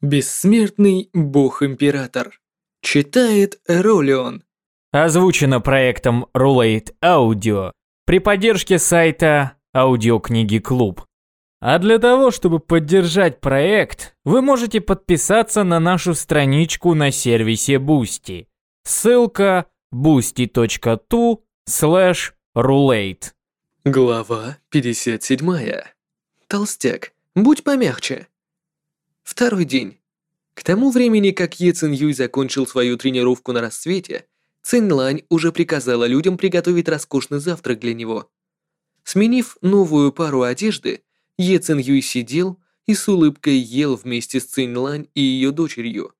Бессмертный бог-император. Читает Эролион. Озвучено проектом Roulette Audio при поддержке сайта Аудиокниги Клуб. А для того, чтобы поддержать проект, вы можете подписаться на нашу страничку на сервисе Boosty. Ссылка boosty.tu slash roulette. Глава 57. Толстяк, будь помягче. Второй день. К тому времени, как Е Цин Юй закончил свою тренировку на рассвете, Цинь Лань уже приказала людям приготовить роскошный завтрак для него. Сменив новую пару одежды, Е Цин Юй сидел и с улыбкой ел вместе с Цинь Лань и ее дочерью.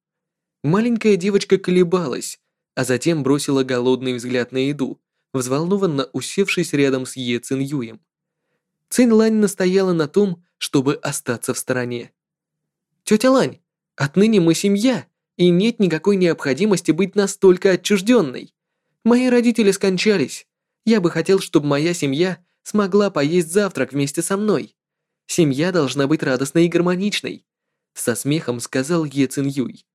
Маленькая девочка колебалась, а затем бросила голодный взгляд на еду, взволнованно усевшись рядом с Е Цин Юем. Цинь Лань настояла на том, чтобы остаться в стороне. «Тетя Лань, отныне мы семья, и нет никакой необходимости быть настолько отчужденной. Мои родители скончались. Я бы хотел, чтобы моя семья смогла поесть завтрак вместе со мной. Семья должна быть радостной и гармоничной», со смехом сказал Е Цин Юй.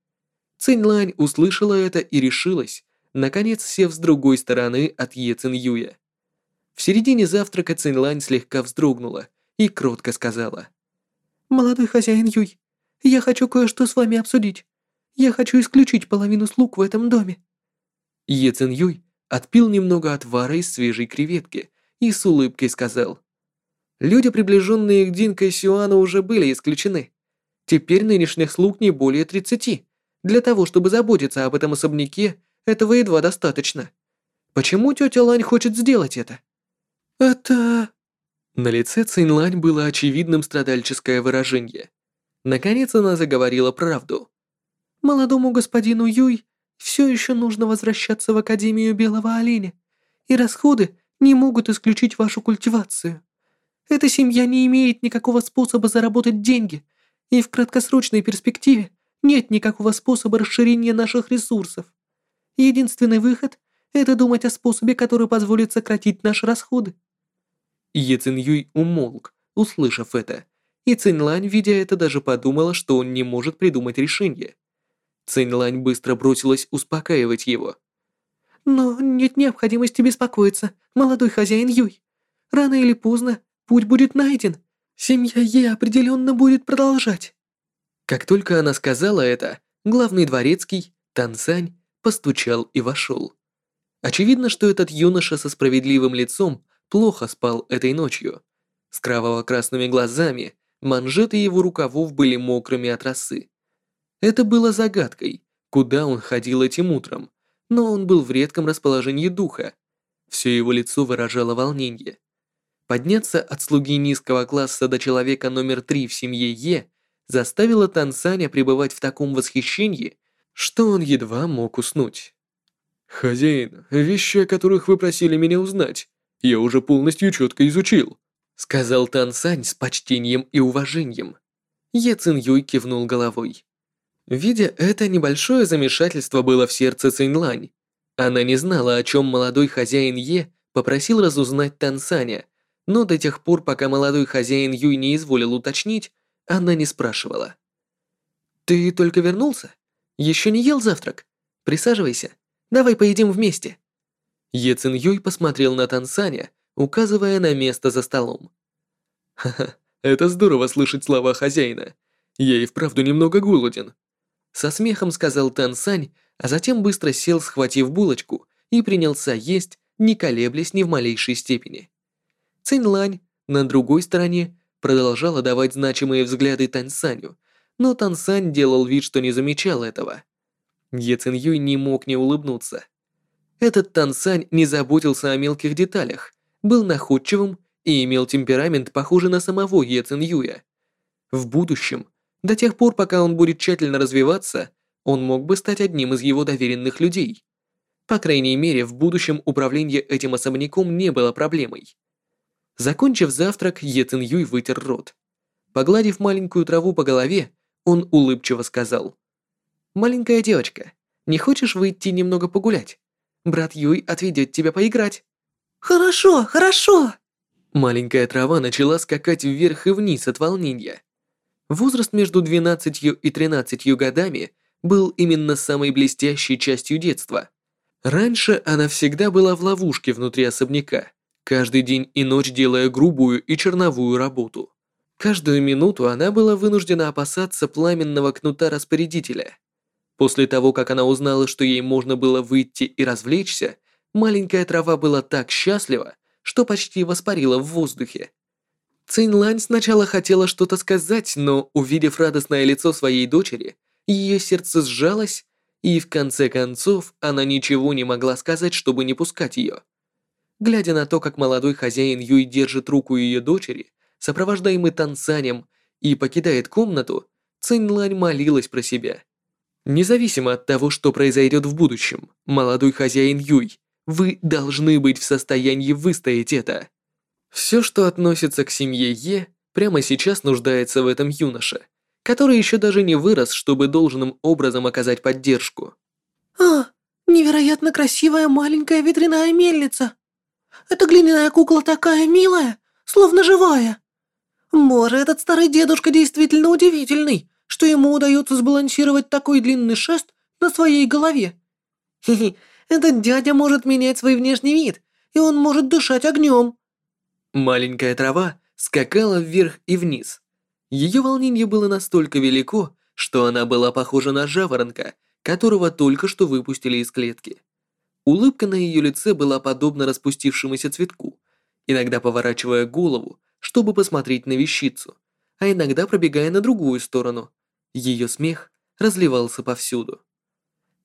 Цинь Лань услышала это и решилась, наконец сев с другой стороны от Е Цин Юя. В середине завтрака Цинь Лань слегка вздрогнула и кротко сказала. «Молодой хозяин Юй, я хочу кое-что с вами обсудить. Я хочу исключить половину слуг в этом доме». Е Цин Юй отпил немного отвара из свежей креветки и с улыбкой сказал. «Люди, приближенные к Дин Кэсюану, уже были исключены. Теперь нынешних слуг не более 30. Для того, чтобы заботиться об этом особняке, этого едва достаточно. Почему тетя Лань хочет сделать это?» «Это...» На лице Цинь Лань было очевидным страдальческое выражение – Наконец она заговорила правду. «Молодому господину Юй все еще нужно возвращаться в Академию Белого Оленя, и расходы не могут исключить вашу культивацию. Эта семья не имеет никакого способа заработать деньги, и в краткосрочной перспективе нет никакого способа расширения наших ресурсов. Единственный выход – это думать о способе, который позволит сократить наши расходы». Е Цин Юй умолк, услышав это, и Циньлань, видя это, даже подумала, что он не может придумать решение. Циньлань быстро бросилась успокаивать его. «Но нет необходимости беспокоиться, молодой хозяин Юй. Рано или поздно путь будет найден. Семья Е определенно будет продолжать». Как только она сказала это, главный дворецкий, Тансань, постучал и вошел. Очевидно, что этот юноша со справедливым лицом плохо спал этой ночью. С кроваво-красными глазами, Манжеты его рукавов были мокрыми от росы. Это было загадкой, куда он ходил этим утром, но он был в редком расположении духа. Все его лицо выражало волнение. Подняться от слуги низкого класса до человека номер три в семье Е заставило Тансаня пребывать в таком восхищении, что он едва мог уснуть. «Хозяин, вещи, о которых вы просили меня узнать, я уже полностью четко изучил», сказал Тан Сань с почтением и уважением. Е Цин Юй кивнул головой. Видя это, небольшое замешательство было в сердце Цинь Лань. Она не знала, о чем молодой хозяин Е попросил разузнать Тан Саня, но до тех пор, пока молодой хозяин Юй не изволил уточнить, она не спрашивала. «Ты только вернулся? Еще не ел завтрак? Присаживайся. Давай поедим вместе». Е Цин Юй посмотрел на Тан Саня, указывая на место за столом. «Ха-ха, это здорово слышать слова хозяина. Я и вправду немного голоден». Со смехом сказал Тан Сань, а затем быстро сел, схватив булочку, и принялся есть, не колеблясь ни в малейшей степени. Цинь Лань, на другой стороне, продолжала давать значимые взгляды Тан Саню, но Тан Сань делал вид, что не замечал этого. Е Цин Юй не мог не улыбнуться. Этот Тан Сань не заботился о мелких деталях, был находчивым и имел темперамент, похожий на самого Е Цин Юя. В будущем, до тех пор, пока он будет тщательно развиваться, он мог бы стать одним из его доверенных людей. По крайней мере, в будущем управление этим особняком не было проблемой. Закончив завтрак, Е Цин Юй вытер рот. Погладив маленькую траву по голове, он улыбчиво сказал. «Маленькая девочка, не хочешь выйти немного погулять? Брат Юй отведет тебя поиграть». «Хорошо, хорошо!» Маленькая трава начала скакать вверх и вниз от волнения. Возраст между 12 и 13 годами был именно самой блестящей частью детства. Раньше она всегда была в ловушке внутри особняка, каждый день и ночь делая грубую и черновую работу. Каждую минуту она была вынуждена опасаться пламенного кнута распорядителя. После того, как она узнала, что ей можно было выйти и развлечься, маленькая трава была так счастлива, что почти воспарила в воздухе. Цинлань сначала хотела что-то сказать, но, увидев радостное лицо своей дочери, ее сердце сжалось, и в конце концов она ничего не могла сказать, чтобы не пускать ее. Глядя на то, как молодой хозяин Юй держит руку ее дочери, сопровождаемый танцанием, и покидает комнату, Цинлань молилась про себя. Независимо от того, что произойдет в будущем, молодой хозяин Юй, вы должны быть в состоянии выстоять это. Все, что относится к семье Е, прямо сейчас нуждается в этом юноше – который еще даже не вырос, чтобы должным образом оказать поддержку. «А, невероятно красивая маленькая ветряная мельница. Эта глиняная кукла такая милая, словно живая. Боже, этот старый дедушка действительно удивительный, что ему удается сбалансировать такой длинный шест на своей голове. Хи-хи, этот дядя может менять свой внешний вид, и он может дышать огнем». Маленькая трава скакала вверх и вниз, ее волнение было настолько велико, что она была похожа на жаворонка, которого только что выпустили из клетки. Улыбка на ее лице была подобна распустившемуся цветку, иногда поворачивая голову, чтобы посмотреть на вещицу, а иногда пробегая на другую сторону. Ее смех разливался повсюду.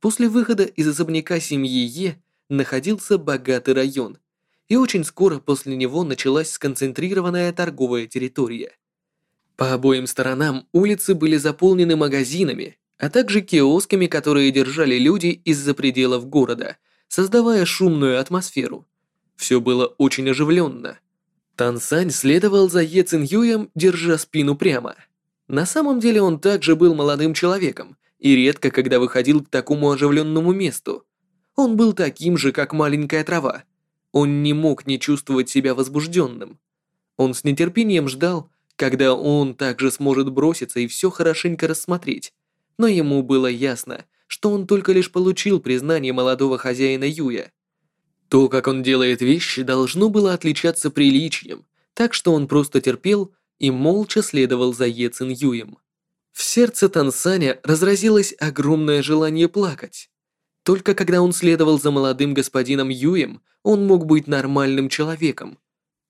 После выхода из особняка семьи Е находился богатый район, и очень скоро после него началась сконцентрированная торговая территория – по обоим сторонам улицы были заполнены магазинами, а также киосками, которые держали люди из-за пределов города, создавая шумную атмосферу. Все было очень оживленно. Тансань следовал за Е Циньюем, держа спину прямо. На самом деле он также был молодым человеком и редко когда выходил к такому оживленному месту. Он был таким же, как маленькая трава. Он не мог не чувствовать себя возбужденным. Он с нетерпением ждал, когда он также сможет броситься и все хорошенько рассмотреть. Но ему было ясно, что он только лишь получил признание молодого хозяина Юя. То, как он делает вещи, должно было отличаться приличием, так что он просто терпел и молча следовал за Е Цин Юем. В сердце Тансаня разразилось огромное желание плакать. Только когда он следовал за молодым господином Юем, он мог быть нормальным человеком,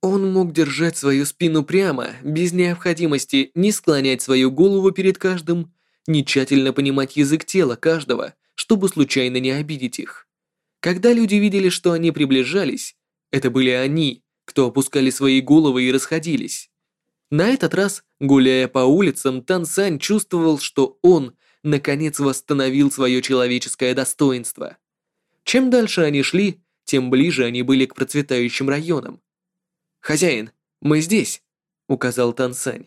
он мог держать свою спину прямо, без необходимости не склонять свою голову перед каждым, не тщательно понимать язык тела каждого, чтобы случайно не обидеть их. Когда люди видели, что они приближались, это были они, кто опускали свои головы и расходились. На этот раз, гуляя по улицам, Тансань чувствовал, что он, наконец, восстановил свое человеческое достоинство. Чем дальше они шли, тем ближе они были к процветающим районам. «Хозяин, мы здесь», — указал Тансань.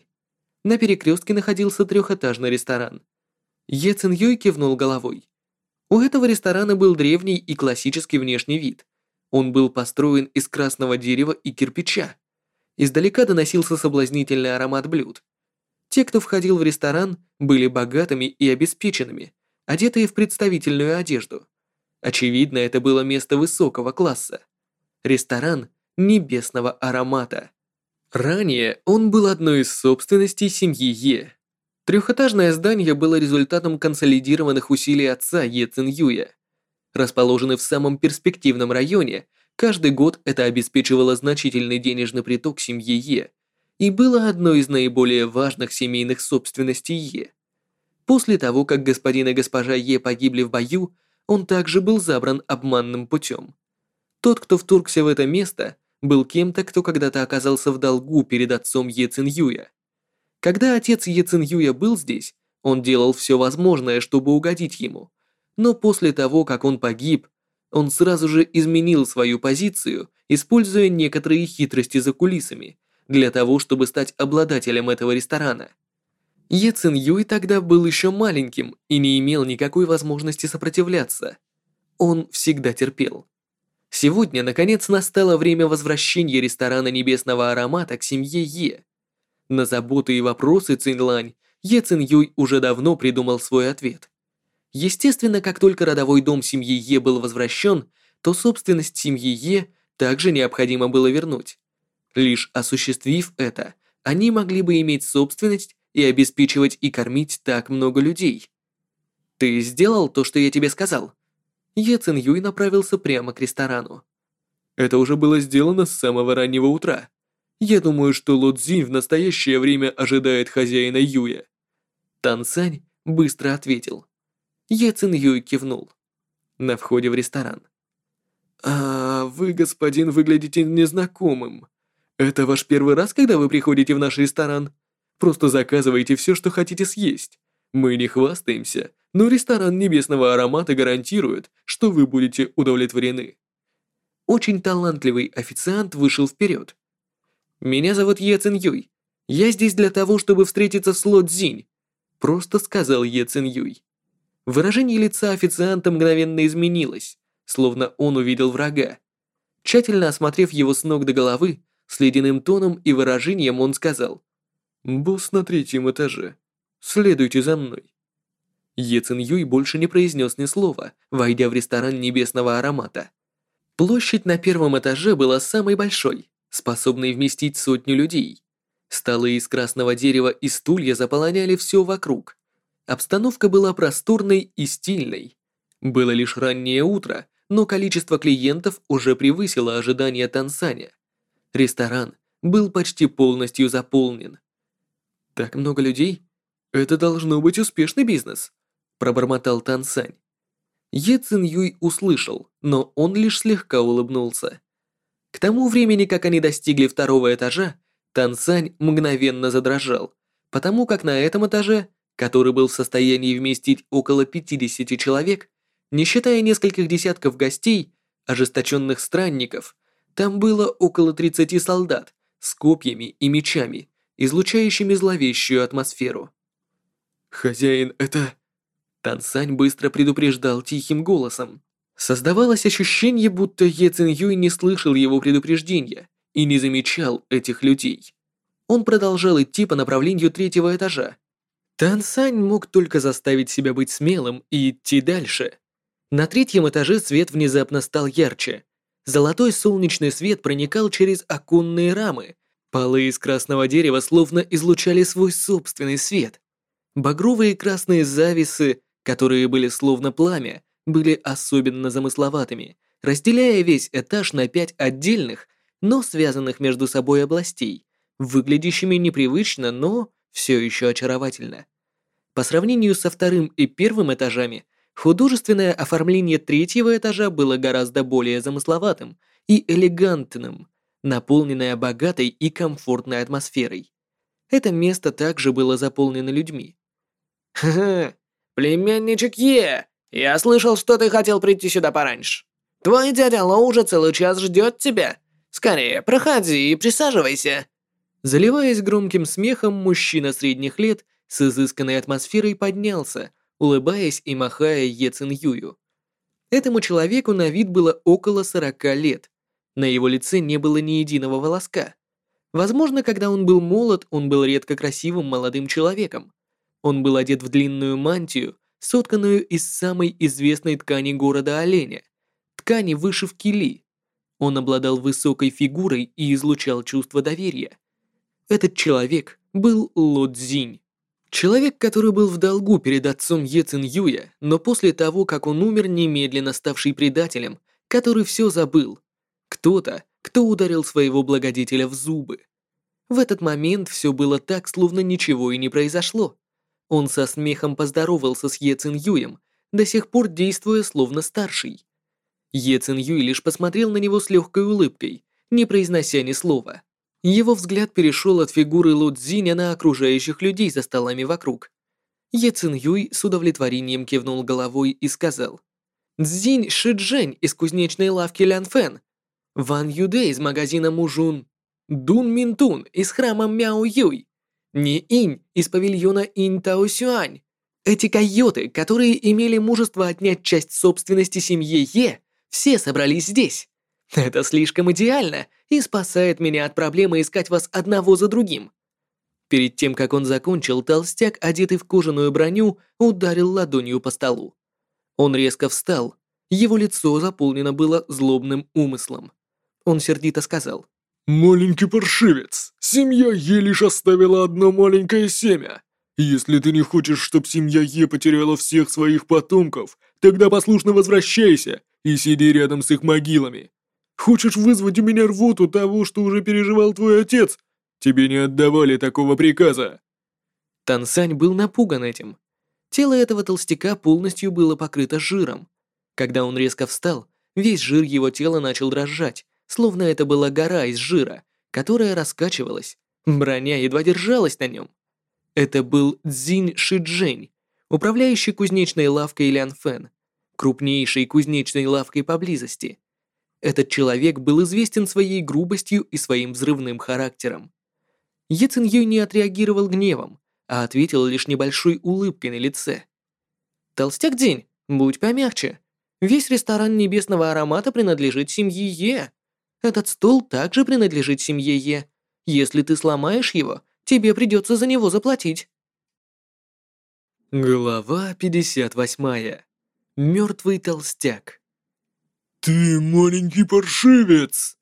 На перекрестке находился трехэтажный ресторан. Е Цин Юй кивнул головой. У этого ресторана был древний и классический внешний вид. Он был построен из красного дерева и кирпича. Издалека доносился соблазнительный аромат блюд. Те, кто входил в ресторан, были богатыми и обеспеченными, одетые в представительную одежду. Очевидно, это было место высокого класса. Ресторан небесного аромата. Ранее он был одной из собственностей семьи Е. Трехэтажное здание было результатом консолидированных усилий отца Е Цинюя. Расположенный в самом перспективном районе, каждый год это обеспечивало значительный денежный приток семьи Е и было одной из наиболее важных семейных собственностей Е. После того, как господин и госпожа Е погибли в бою, он также был забран обманным путем. Тот, кто вторгся в это место, был кем-то, кто когда-то оказался в долгу перед отцом Е Цин Юя. Когда отец Е Цин Юя был здесь, он делал все возможное, чтобы угодить ему. Но после того, как он погиб, он сразу же изменил свою позицию, используя некоторые хитрости за кулисами, для того, чтобы стать обладателем этого ресторана. Е Цин Юй тогда был еще маленьким и не имел никакой возможности сопротивляться. Он всегда терпел. Сегодня, наконец, настало время возвращения ресторана Небесного Аромата к семье Е. На заботы и вопросы Цинлань Е Цин Юй уже давно придумал свой ответ. Естественно, как только родовой дом семьи Е был возвращен, то собственность семьи Е также необходимо было вернуть. Лишь осуществив это, они могли бы иметь собственность и обеспечивать и кормить так много людей. «Ты сделал то, что я тебе сказал?» Е Цин Юй направился прямо к ресторану. «Это уже было сделано с самого раннего утра. Я думаю, что Ло Цзинь в настоящее время ожидает хозяина Юя». Тан Сань быстро ответил. Цин Юй кивнул. На входе в ресторан. «А вы, господин, выглядите незнакомым. Это ваш первый раз, когда вы приходите в наш ресторан? Просто заказывайте все, что хотите съесть. Мы не хвастаемся, но ресторан небесного аромата гарантирует, что вы будете удовлетворены». Очень талантливый официант вышел вперед. «Меня зовут Е Юй. Я здесь для того, чтобы встретиться с Ло Цзинь», просто сказал Е Юй. Выражение лица официанта мгновенно изменилось, словно он увидел врага. Тщательно осмотрев его с ног до головы, с ледяным тоном и выражением он сказал «Босс на третьем этаже. Следуйте за мной». Е Юй больше не произнес ни слова, войдя в ресторан небесного аромата. Площадь на первом этаже была самой большой, способной вместить сотню людей. Столы из красного дерева и стулья заполоняли все вокруг. Обстановка была просторной и стильной. Было лишь раннее утро, но количество клиентов уже превысило ожидания Тансаня. Ресторан был почти полностью заполнен. «Так много людей? Это должно быть успешный бизнес», – пробормотал Тансань. Е Цин Юй услышал, но он лишь слегка улыбнулся. К тому времени, как они достигли второго этажа, Тансань мгновенно задрожал, потому как на этом этаже который был в состоянии вместить около 50 человек, не считая нескольких десятков гостей, ожесточенных странников, там было около 30 солдат с копьями и мечами, излучающими зловещую атмосферу. «Хозяин, это...» Тансань быстро предупреждал тихим голосом. Создавалось ощущение, будто Е Цин Юй не слышал его предупреждения и не замечал этих людей. Он продолжал идти по направлению третьего этажа, Тансань мог только заставить себя быть смелым и идти дальше. На третьем этаже свет внезапно стал ярче. Золотой солнечный свет проникал через оконные рамы. Полы из красного дерева словно излучали свой собственный свет. Багровые красные зависы, которые были словно пламя, были особенно замысловатыми, разделяя весь этаж на пять отдельных, но связанных между собой областей, выглядящими непривычно, но все еще очаровательно. По сравнению со вторым и первым этажами, художественное оформление третьего этажа было гораздо более замысловатым и элегантным, наполненное богатой и комфортной атмосферой. Это место также было заполнено людьми. «Ха-ха, племянничек Е, я слышал, что ты хотел прийти сюда пораньше. Твой дядя Ло уже целый час ждет тебя. Скорее, проходи и присаживайся». Заливаясь громким смехом, мужчина средних лет с изысканной атмосферой поднялся, улыбаясь и махая Е Цин Юю. Этому человеку на вид было около 40 лет. На его лице не было ни единого волоска. Возможно, когда он был молод, он был редко красивым молодым человеком. Он был одет в длинную мантию, сотканную из самой известной ткани города Оленя, ткани вышивки Ли. Он обладал высокой фигурой и излучал чувство доверия. Этот человек был Ло Цзинь. Человек, который был в долгу перед отцом Е Цин Юя, но после того, как он умер, немедленно ставший предателем, который все забыл. Кто-то, кто ударил своего благодетеля в зубы. В этот момент все было так, словно ничего и не произошло. Он со смехом поздоровался с Е Цин Юем, до сих пор действуя словно старший. Е Цин Юй лишь посмотрел на него с легкой улыбкой, не произнося ни слова. Его взгляд перешел от фигуры Лу Цзиня на окружающих людей за столами вокруг. Е Цин Юй с удовлетворением кивнул головой и сказал. «Цзинь Шиджень из кузнечной лавки Лян Фэн, Ван Юдэ из магазина Мужун, Дун Минтун из храма Мяо Юй, Не Инь из павильона Инь Тао Сюань. Эти койоты, которые имели мужество отнять часть собственности семьи Е, все собрались здесь. Это слишком идеально и спасает меня от проблемы искать вас одного за другим. Перед тем, как он закончил, толстяк, одетый в кожаную броню, ударил ладонью по столу. Он резко встал. Его лицо заполнено было злобным умыслом. Он сердито сказал. «Маленький паршивец, семья Е лишь оставила одно маленькое семя. Если ты не хочешь, чтобы семья Е потеряла всех своих потомков, тогда послушно возвращайся и сиди рядом с их могилами. Хочешь вызвать у меня рвоту того, что уже переживал твой отец, Тебе не отдавали такого приказа!» Тансань был напуган этим. Тело этого толстяка полностью было покрыто жиром. Когда он резко встал, весь жир его тела начал дрожать, словно это была гора из жира, которая раскачивалась. Броня едва держалась на нем. Это был Цзинь Шиджень, управляющий кузнечной лавкой Лян Фэн, крупнейшей кузнечной лавкой поблизости. Этот человек был известен своей грубостью и своим взрывным характером. Е Цин Юй не отреагировал гневом, а ответил лишь небольшой улыбкой на лице. «Толстяк День, будь помягче. Весь ресторан небесного аромата принадлежит семье Е. Этот стол также принадлежит семье Е. Если ты сломаешь его, тебе придется за него заплатить». Глава 58. Мертвый толстяк. «Ты маленький паршивец!»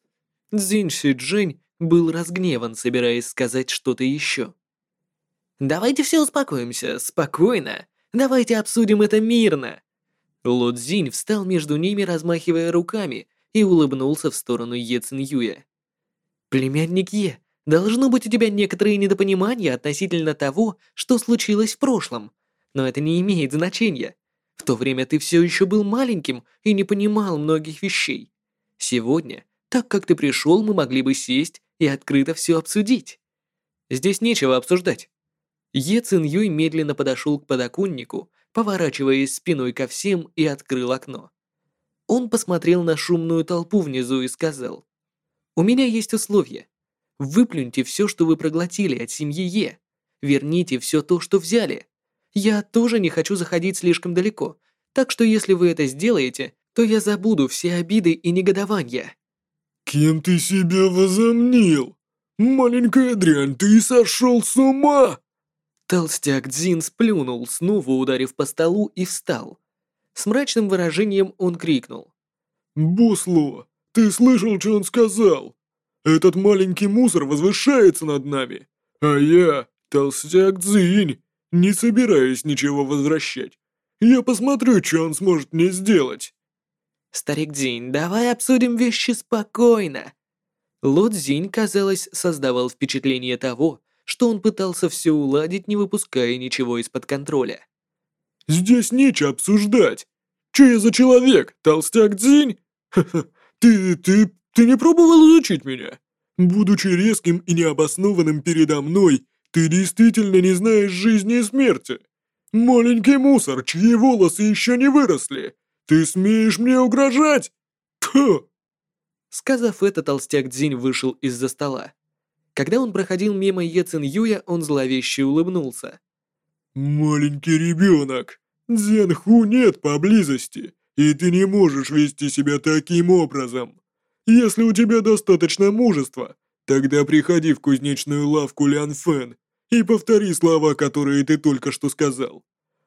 Цзинь Шиджень был разгневан, собираясь сказать что-то еще. «Давайте все успокоимся, спокойно. Давайте обсудим это мирно». Лодзинь встал между ними, размахивая руками, и улыбнулся в сторону Е Цин Юя. «Племянник Е, должно быть у тебя некоторые недопонимания относительно того, что случилось в прошлом, но это не имеет значения. В то время ты все еще был маленьким и не понимал многих вещей. Сегодня, так как ты пришел, мы могли бы сесть и открыто все обсудить. Здесь нечего обсуждать. Е Цин Юй медленно подошел к подоконнику, поворачиваясь спиной ко всем и открыл окно. Он посмотрел на шумную толпу внизу и сказал, «У меня есть условия. Выплюньте все, что вы проглотили от семьи Е. Верните все то, что взяли. Я тоже не хочу заходить слишком далеко, так что если вы это сделаете, то я забуду все обиды и негодования». «Кем ты себя возомнил? Маленькая дрянь, ты сошел с ума!» Толстяк Дзин сплюнул, снова ударив по столу и встал. С мрачным выражением он крикнул. «Бусло, ты слышал, что он сказал? Этот маленький мусор возвышается над нами, а я, толстяк Дзинь, не собираюсь ничего возвращать. Я посмотрю, что он сможет мне сделать». «Старик Дзинь, давай обсудим вещи спокойно». Ло Цзинь, казалось, создавал впечатление того, что он пытался все уладить, не выпуская ничего из-под контроля. «Здесь нечего обсуждать. Че я за человек, толстяк Дзинь? Ха-ха, ты, ты, ты не пробовал изучить меня? Будучи резким и необоснованным передо мной, ты действительно не знаешь жизни и смерти. Маленький мусор, чьи волосы еще не выросли, «Ты смеешь мне угрожать? Тьфу!» Сказав это, толстяк Дзинь вышел из-за стола. Когда он проходил мимо Е Цин Юя, он зловеще улыбнулся. «Маленький ребенок, Дзен Ху нет поблизости, и ты не можешь вести себя таким образом. Если у тебя достаточно мужества, тогда приходи в кузнечную лавку Лян Фэн и повтори слова, которые ты только что сказал.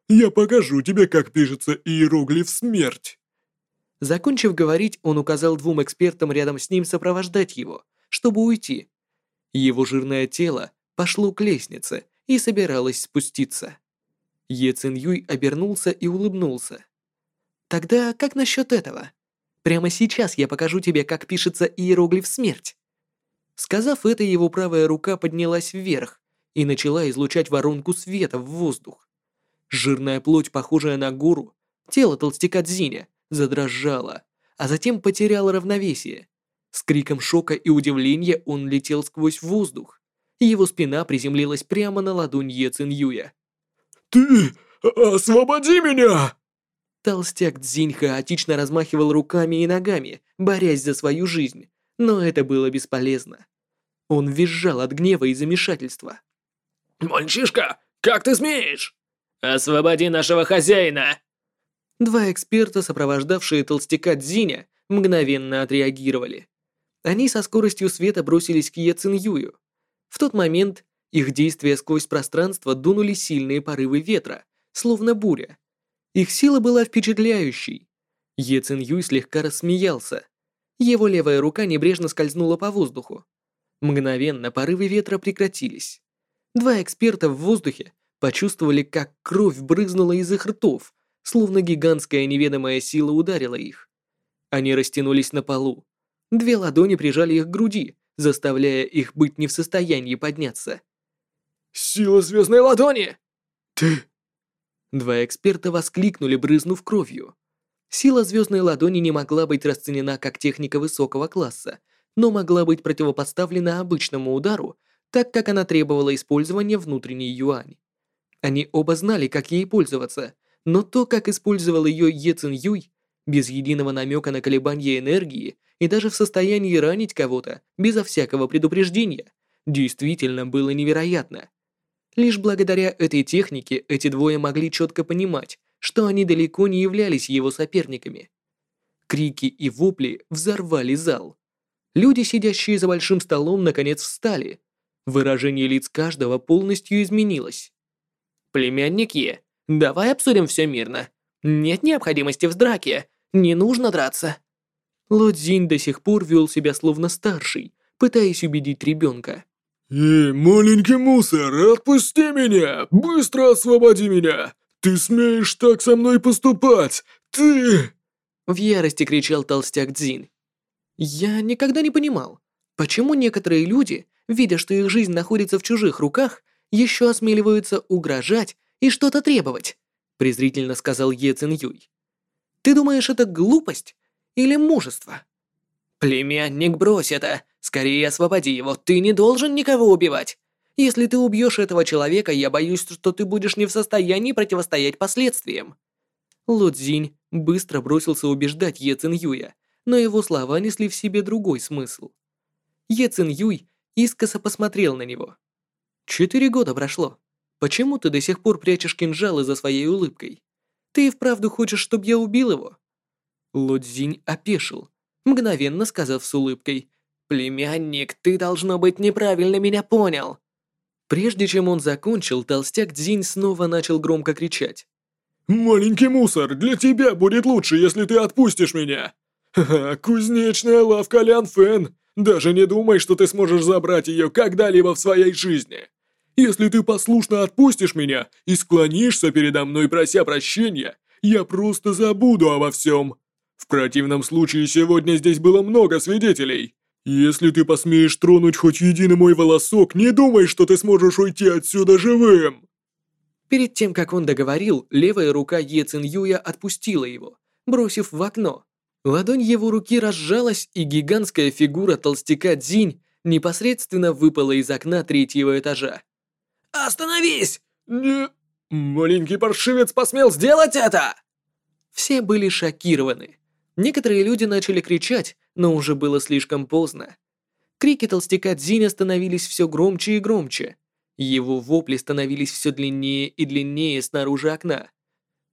Я покажу тебе, как пишется иероглиф «Смерть». Закончив говорить, он указал двум экспертам рядом с ним сопровождать его, чтобы уйти. Его жирное тело пошло к лестнице и собиралось спуститься. Е Цин Юй обернулся и улыбнулся. «Тогда как насчет этого? Прямо сейчас я покажу тебе, как пишется иероглиф «Смерть». Сказав это, его правая рука поднялась вверх и начала излучать воронку света в воздух. Жирная плоть, похожая на гору, тело толстяка Дзиня, задрожало, а затем потеряло равновесие. С криком шока и удивления он летел сквозь воздух. Его спина приземлилась прямо на ладонь Е Цин Юя. «Ты освободи меня!» Толстяк Дзинь хаотично размахивал руками и ногами, борясь за свою жизнь, но это было бесполезно. Он визжал от гнева и замешательства. «Мальчишка, как ты смеешь?» «Освободи нашего хозяина!» Два эксперта, сопровождавшие толстяка Дзиня, мгновенно отреагировали. Они со скоростью света бросились к Е Цин Юю. В тот момент Их действия сквозь пространство дунули сильные порывы ветра, словно буря. Их сила была впечатляющей. Е Цин Юй слегка рассмеялся. Его левая рука небрежно скользнула по воздуху. Мгновенно порывы ветра прекратились. Два эксперта в воздухе почувствовали, как кровь брызнула из их ртов, словно гигантская неведомая сила ударила их. Они растянулись на полу. Две ладони прижали их к груди, заставляя их быть не в состоянии подняться. «Сила звездной ладони!» «Ты...» Два эксперта воскликнули, брызнув кровью. Сила звездной ладони не могла быть расценена как техника высокого класса, но могла быть противопоставлена обычному удару, так как она требовала использования внутренней юань. Они оба знали, как ей пользоваться, но то, как использовал ее Е Цин Юй, без единого намека на колебания энергии и даже в состоянии ранить кого-то безо всякого предупреждения, действительно было невероятно. Лишь благодаря этой технике эти двое могли четко понимать, что они далеко не являлись его соперниками. Крики и вопли взорвали зал. Люди, сидящие за большим столом, наконец встали. Выражение лиц каждого полностью изменилось. «Племянник Е, давай обсудим все мирно. Нет необходимости в драке. Не нужно драться». Лодзинь до сих пор вел себя словно старший, пытаясь убедить ребенка. «Эй, маленький мусор, отпусти меня! Быстро освободи меня! Ты смеешь так со мной поступать? Ты...» В ярости кричал толстяк Дзин. Я никогда не понимал, почему некоторые люди, видя, что их жизнь находится в чужих руках, еще осмеливаются угрожать и что-то требовать, презрительно сказал Е Цин Юй. Ты думаешь, это глупость или мужество? Племянник, брось это. Скорее освободи его, ты не должен никого убивать. Если ты убьешь этого человека, я боюсь, что ты будешь не в состоянии противостоять последствиям. Лудзинь быстро бросился убеждать Е Цин Юя, но его слова несли в себе другой смысл. Е Цин Юй искоса посмотрел на него. «Четыре года прошло. Почему ты до сих пор прячешь кинжалы за своей улыбкой? Ты и вправду хочешь, чтобы я убил его?» Лудзинь опешил, мгновенно сказав с улыбкой. «Племянник, ты, должно быть, неправильно меня понял». Прежде чем он закончил, толстяк Дзинь снова начал громко кричать. «Маленький мусор, для тебя будет лучше, если ты отпустишь меня! Ха-ха, кузнечная лавка Лян Фэн! Даже не думай, что ты сможешь забрать ее когда-либо в своей жизни! Если ты послушно отпустишь меня и склонишься передо мной, прося прощения, я просто забуду обо всем! В противном случае сегодня здесь было много свидетелей! Если ты посмеешь тронуть хоть единый мой волосок, не думай, что ты сможешь уйти отсюда живым!» Перед тем, как он договорил, левая рука Е Цин Юя отпустила его, бросив в окно. Ладонь его руки разжалась, и гигантская фигура толстяка Дзинь непосредственно выпала из окна третьего этажа. «Остановись!» «Не...» «Маленький паршивец посмел сделать это!» Все были шокированы. Некоторые люди начали кричать, но уже было слишком поздно. Крики толстяка Дзиня становились все громче и громче. Его вопли становились все длиннее и длиннее снаружи окна.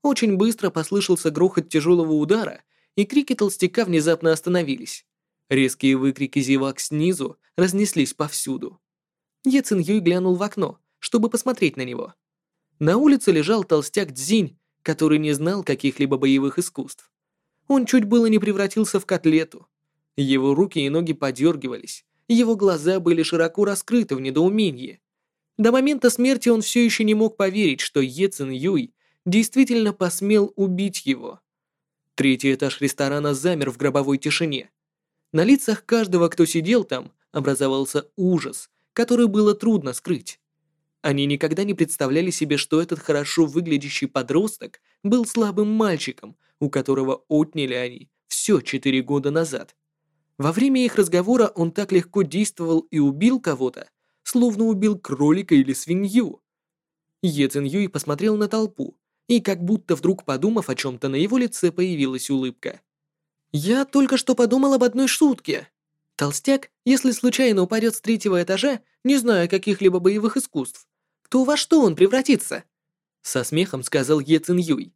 Очень быстро послышался грохот тяжелого удара, и крики толстяка внезапно остановились. Резкие выкрики зевак снизу разнеслись повсюду. Цин Юй глянул в окно, чтобы посмотреть на него. На улице лежал толстяк Дзинь, который не знал каких-либо боевых искусств. Он чуть было не превратился в котлету. Его руки и ноги подергивались, его глаза были широко раскрыты в недоумении. До момента смерти он все еще не мог поверить, что Е Цин Юй действительно посмел убить его. Третий этаж ресторана замер в гробовой тишине. На лицах каждого, кто сидел там, образовался ужас, который было трудно скрыть. Они никогда не представляли себе, что этот хорошо выглядящий подросток был слабым мальчиком, у которого отняли они все четыре года назад. Во время их разговора он так легко действовал и убил кого-то, словно убил кролика или свинью. Е Цин Юй посмотрел на толпу, и как будто вдруг подумав о чем-то, на его лице появилась улыбка. «Я только что подумал об одной шутке. Толстяк, если случайно упадет с третьего этажа, не зная каких-либо боевых искусств, то во что он превратится?» Со смехом сказал Е Цин Юй.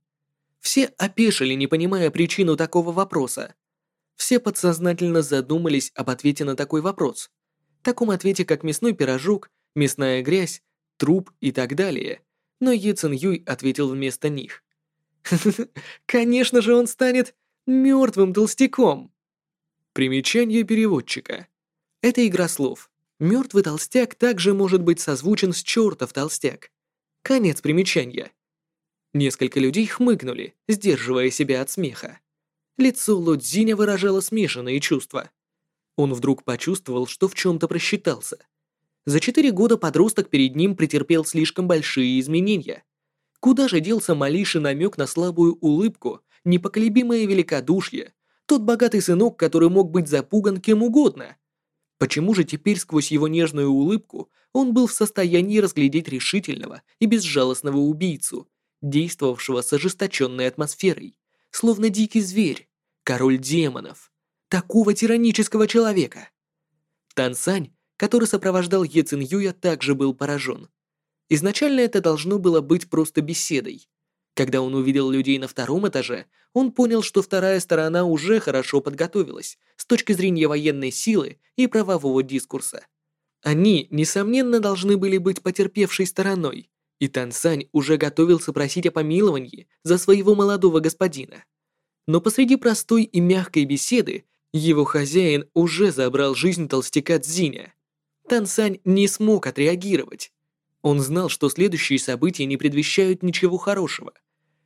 Все опешили, не понимая причину такого вопроса. Все подсознательно задумались об ответе на такой вопрос – таком ответе, как мясной пирожок мясная грязь, труп и так далее, но Е Цин Юй ответил вместо них. «Конечно же он станет мертвым толстяком!» Примечание переводчика. Это игра слов. Мертвый толстяк также может быть созвучен с чертов толстяк. Конец примечания. Несколько людей хмыкнули, сдерживая себя от смеха. Лицо Лодзиня выражало смешанные чувства. Он вдруг почувствовал, что в чем-то просчитался. За четыре года подросток перед ним претерпел слишком большие изменения. Куда же делся малейший намек на слабую улыбку, непоколебимое великодушие, тот богатый сынок, который мог быть запуган кем угодно? Почему же теперь сквозь его нежную улыбку он был в состоянии разглядеть решительного и безжалостного убийцу, действовавшего с ожесточенной атмосферой, словно дикий зверь, король демонов, такого тиранического человека. Тансань, который сопровождал Е Цин Юя, также был поражен. Изначально это должно было быть просто беседой. Когда он увидел людей на втором этаже, он понял, что вторая сторона уже хорошо подготовилась с точки зрения военной силы и правового дискурса. Они, несомненно, должны были быть потерпевшей стороной, и Тансань уже готовился просить о помиловании за своего молодого господина. Но посреди простой и мягкой беседы его хозяин уже забрал жизнь толстяка Цзиня. Тансань не смог отреагировать. Он знал, что следующие события не предвещают ничего хорошего.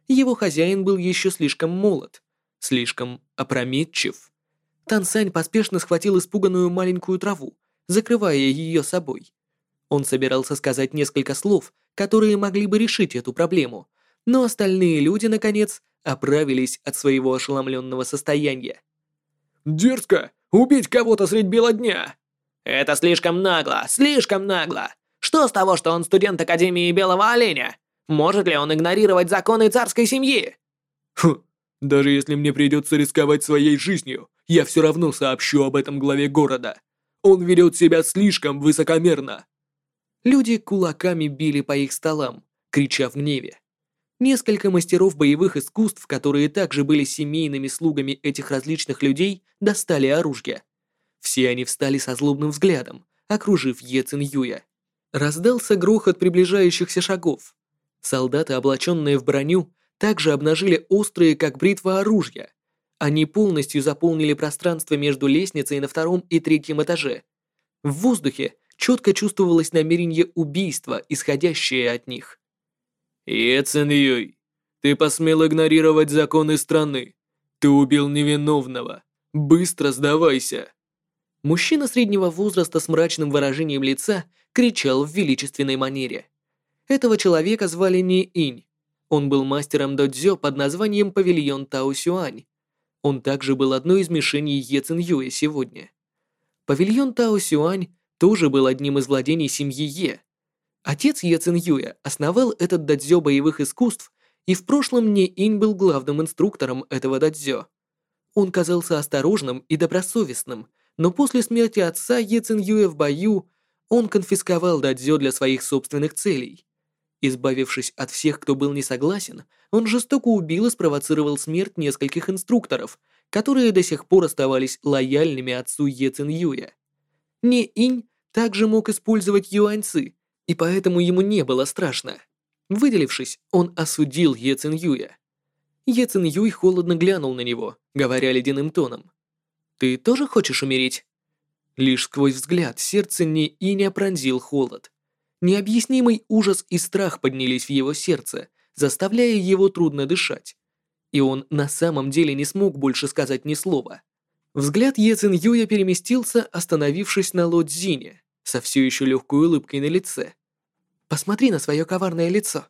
Его хозяин был еще слишком молод, слишком опрометчив. Тансань поспешно схватил испуганную маленькую траву, закрывая ее собой. Он собирался сказать несколько слов, которые могли бы решить эту проблему, но остальные люди, наконец, оправились от своего ошеломленного состояния. «Дерзко! Убить кого-то средь бела дня!» Это слишком нагло, слишком нагло. Что с того, что он студент Академии Белого Оленя? Может ли он игнорировать законы царской семьи? Хм, даже если мне придется рисковать своей жизнью, я все равно сообщу об этом главе города. Он ведет себя слишком высокомерно. Люди кулаками били по их столам, крича в гневе. Несколько мастеров боевых искусств, которые также были семейными слугами этих различных людей, достали оружие. Все они встали со злобным взглядом, окружив Е Цин Юя. Раздался грохот приближающихся шагов. Солдаты, облаченные в броню, также обнажили острые, как бритва, оружия. Они полностью заполнили пространство между лестницей на втором и третьем этаже. В воздухе четко чувствовалось намерение убийства, исходящее от них. Ецен Юй, ты посмел игнорировать законы страны. Ты убил невиновного. Быстро сдавайся. Мужчина среднего возраста с мрачным выражением лица кричал в величественной манере. Этого человека звали Не Инь. Он был мастером додзё под названием Павильон Тао Сюань. Он также был одной из мишеней Е Цин Юэ сегодня. Павильон Тао Сюань тоже был одним из владений семьи Е. Отец Е Цин Юя основал этот дадзё боевых искусств, и в прошлом Не Инь был главным инструктором этого дадзё. Он казался осторожным и добросовестным, но после смерти отца Е Цин Юя в бою он конфисковал дадзё для своих собственных целей. Избавившись от всех, кто был не согласен, он жестоко убил и спровоцировал смерть нескольких инструкторов, которые до сих пор оставались лояльными отцу Е Цин Юя. Не Инь также мог использовать юаньцы, и поэтому ему не было страшно. Выделившись, он осудил Е Цин Юя. Е Цин Юй холодно глянул на него, говоря ледяным тоном. «Ты тоже хочешь умереть?» Лишь сквозь взгляд сердце не и не пронзил холод. Необъяснимый ужас и страх поднялись в его сердце, заставляя его трудно дышать. И он на самом деле не смог больше сказать ни слова. Взгляд Е Цин Юя переместился, остановившись на Ло Цзине, со все еще легкой улыбкой на лице. «Посмотри на свое коварное лицо.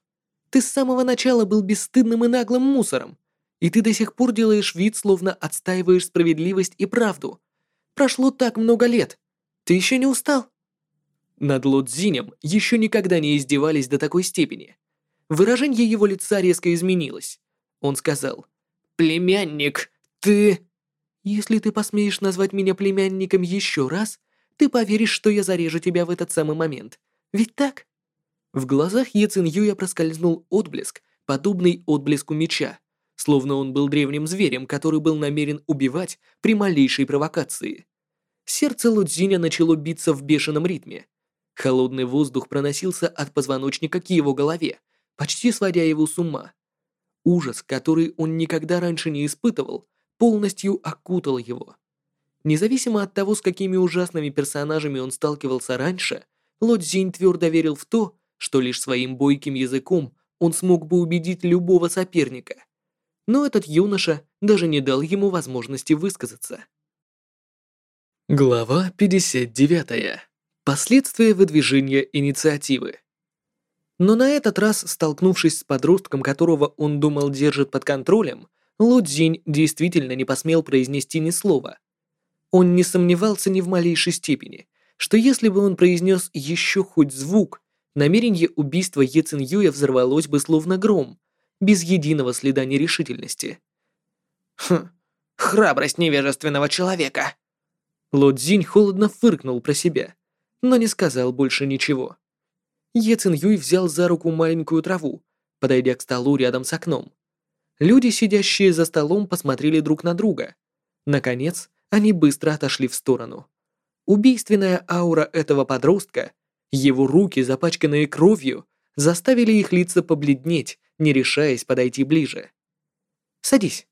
Ты с самого начала был бесстыдным и наглым мусором, и ты до сих пор делаешь вид, словно отстаиваешь справедливость и правду. Прошло так много лет. Ты еще не устал?» Над Лодзинем еще никогда не издевались до такой степени. Выражение его лица резко изменилось. Он сказал, «Племянник, ты...» «Если ты посмеешь назвать меня племянником еще раз, ты поверишь, что я зарежу тебя в этот самый момент. Ведь так?» В глазах Е Цин Юя проскользнул отблеск, подобный отблеску меча, словно он был древним зверем, который был намерен убивать при малейшей провокации. Сердце Лудзиня начало биться в бешеном ритме. Холодный воздух проносился от позвоночника к его голове, почти сводя его с ума. Ужас, который он никогда раньше не испытывал, полностью окутал его. Независимо от того, с какими ужасными персонажами он сталкивался раньше, Лодзинь твердо верил в то, что лишь своим бойким языком он смог бы убедить любого соперника. Но этот юноша даже не дал ему возможности высказаться. Глава 59. Последствия выдвижения инициативы. Но на этот раз, столкнувшись с подростком, которого он думал держит под контролем, Лудзинь действительно не посмел произнести ни слова. Он не сомневался ни в малейшей степени, что если бы он произнес еще хоть звук, намерение убийства Е Цин Юя взорвалось бы словно гром, без единого следа нерешительности. Хм, храбрость невежественного человека. Лодзинь холодно фыркнул про себя но не сказал больше ничего. Е Цин Юй взял за руку маленькую траву, подойдя к столу рядом с окном. Люди, сидящие за столом, посмотрели друг на друга. Наконец, они быстро отошли в сторону. Убийственная аура этого подростка, его руки, запачканные кровью, заставили их лица побледнеть, не решаясь подойти ближе. «Садись».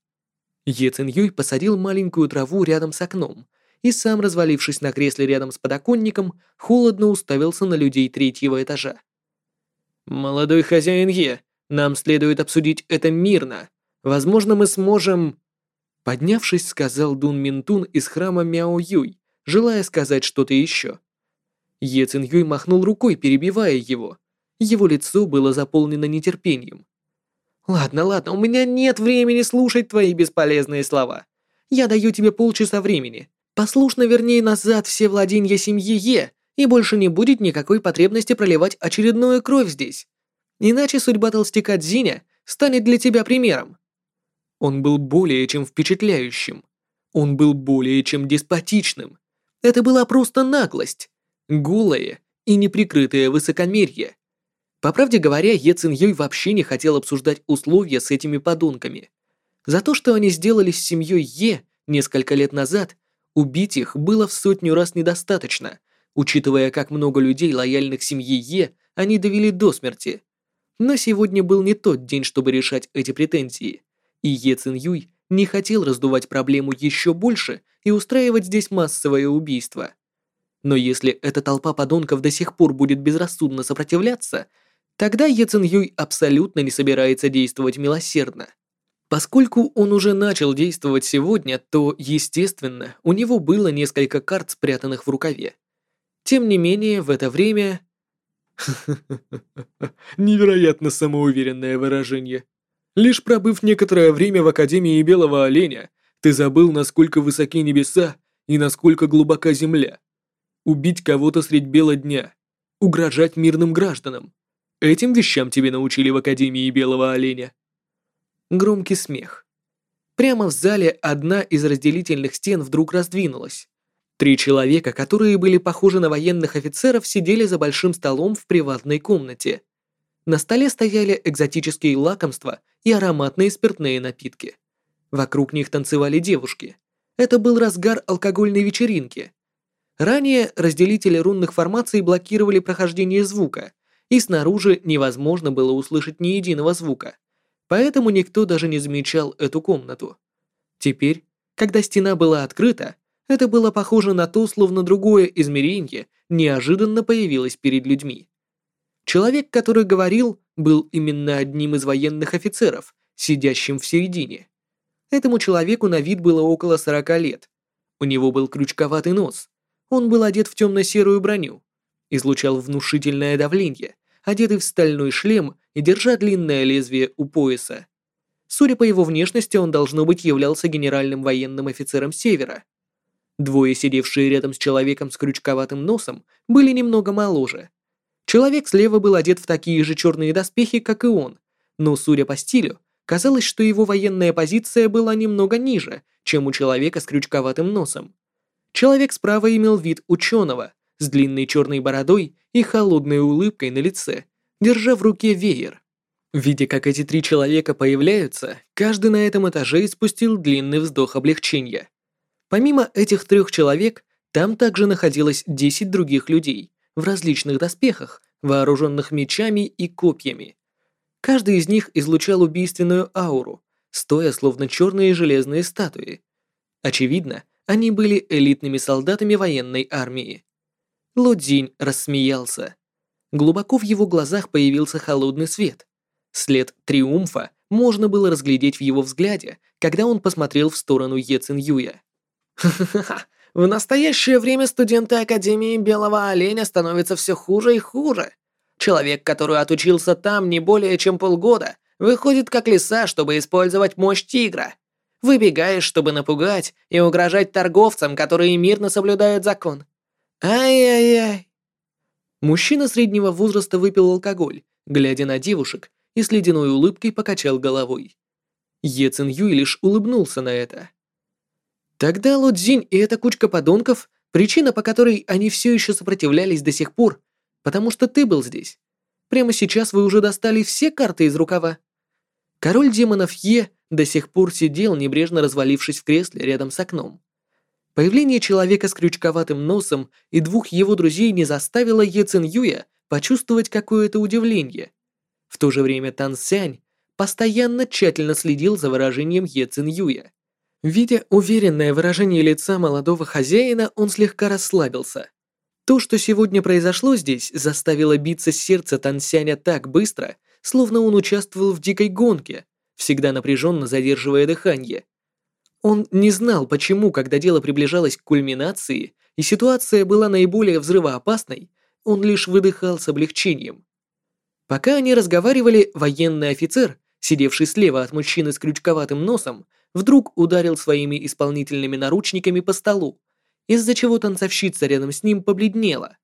Е Цин Юй посадил маленькую траву рядом с окном, и сам, развалившись на кресле рядом с подоконником, холодно уставился на людей третьего этажа. «Молодой хозяин Е, нам следует обсудить это мирно. Возможно, мы сможем...» Поднявшись, сказал Дун Минтун из храма Мяо Юй, желая сказать что-то еще. Е Цин Юй махнул рукой, перебивая его. Его лицо было заполнено нетерпением. «Ладно, ладно, у меня нет времени слушать твои бесполезные слова. Я даю тебе полчаса времени. Послушно вернее назад все владения семьи Е, и больше не будет никакой потребности проливать очередную кровь здесь. Иначе судьба толстяка Дзиня станет для тебя примером. Он был более чем впечатляющим. Он был более чем деспотичным. Это была просто наглость. Голое и неприкрытое высокомерие. По правде говоря, Е Цин Юй вообще не хотел обсуждать условия с этими подонками. За то, что они сделали с семьей Е несколько лет назад, Убить их было в сотню раз недостаточно, учитывая, как много людей, лояльных семье Е, они довели до смерти. Но сегодня был не тот день, чтобы решать эти претензии, и Е Цин Юй не хотел раздувать проблему еще больше и устраивать здесь массовое убийство. Но если эта толпа подонков до сих пор будет безрассудно сопротивляться, тогда Е Юй абсолютно не собирается действовать милосердно. Поскольку он уже начал действовать сегодня, то, естественно, у него было несколько карт, спрятанных в рукаве. Тем не менее, в это время... Невероятно самоуверенное выражение. Лишь пробыв некоторое время в Академии Белого Оленя, ты забыл, насколько высоки небеса и насколько глубока земля. Убить кого-то средь бела дня, угрожать мирным гражданам. Этим вещам тебе научили в Академии Белого Оленя. Громкий смех. Прямо в зале одна из разделительных стен вдруг раздвинулась. Три человека, которые были похожи на военных офицеров, сидели за большим столом в приватной комнате. На столе стояли экзотические лакомства и ароматные спиртные напитки. Вокруг них танцевали девушки. Это был разгар алкогольной вечеринки. Ранее разделители рунных формаций блокировали прохождение звука, и снаружи невозможно было услышать ни единого звука поэтому никто даже не замечал эту комнату. Теперь, когда стена была открыта, это было похоже на то, словно другое измерение неожиданно появилось перед людьми. Человек, который говорил, был именно одним из военных офицеров, сидящим в середине. Этому человеку на вид было около 40 лет. У него был крючковатый нос. Он был одет в темно-серую броню, излучал внушительное давление, одетый в стальной шлем и держа длинное лезвие у пояса. Судя по его внешности, он, должно быть, являлся генеральным военным офицером Севера. Двое, сидевшие рядом с человеком с крючковатым носом, были немного моложе. Человек слева был одет в такие же черные доспехи, как и он, но, судя по стилю, казалось, что его военная позиция была немного ниже, чем у человека с крючковатым носом. Человек справа имел вид ученого, с длинной черной бородой и холодной улыбкой на лице, держа в руке веер. Видя, как эти три человека появляются, каждый на этом этаже испустил длинный вздох облегчения. Помимо этих трех человек, там также находилось 10 других людей, в различных доспехах, вооруженных мечами и копьями. Каждый из них излучал убийственную ауру, стоя словно черные железные статуи. Очевидно, они были элитными солдатами военной армии. Лодзинь рассмеялся. Глубоко в его глазах появился холодный свет. След триумфа можно было разглядеть в его взгляде, когда он посмотрел в сторону Е Цин Юя. В настоящее время студенты Академии Белого Оленя становятся все хуже и хуже. Человек, который отучился там не более чем полгода, выходит как лиса, чтобы использовать мощь тигра. Выбегаешь, чтобы напугать и угрожать торговцам, которые мирно соблюдают закон. Ай-яй-яй. Мужчина среднего возраста выпил алкоголь, глядя на девушек, и с ледяной улыбкой покачал головой. Е Цин Юй лишь улыбнулся на это. Тогда Ло Цзинь и эта кучка подонков, причина, по которой они все еще сопротивлялись до сих пор, потому что ты был здесь. Прямо сейчас вы уже достали все карты из рукава. Король демонов Е до сих пор сидел, небрежно развалившись в кресле рядом с окном. Появление человека с крючковатым носом и двух его друзей не заставило Е Цин Юя почувствовать какое-то удивление. В то же время Тан Сянь постоянно тщательно следил за выражением Е Цин Юя. Видя уверенное выражение лица молодого хозяина, он слегка расслабился. То, что сегодня произошло здесь, заставило биться сердце Тансяня так быстро, словно он участвовал в дикой гонке, всегда напряженно задерживая дыхание. Он не знал, почему, когда дело приближалось к кульминации и ситуация была наиболее взрывоопасной, он лишь выдыхал с облегчением. Пока они разговаривали, военный офицер, сидевший слева от мужчины с крючковатым носом, вдруг ударил своими исполнительными наручниками по столу, из-за чего танцовщица рядом с ним побледнела.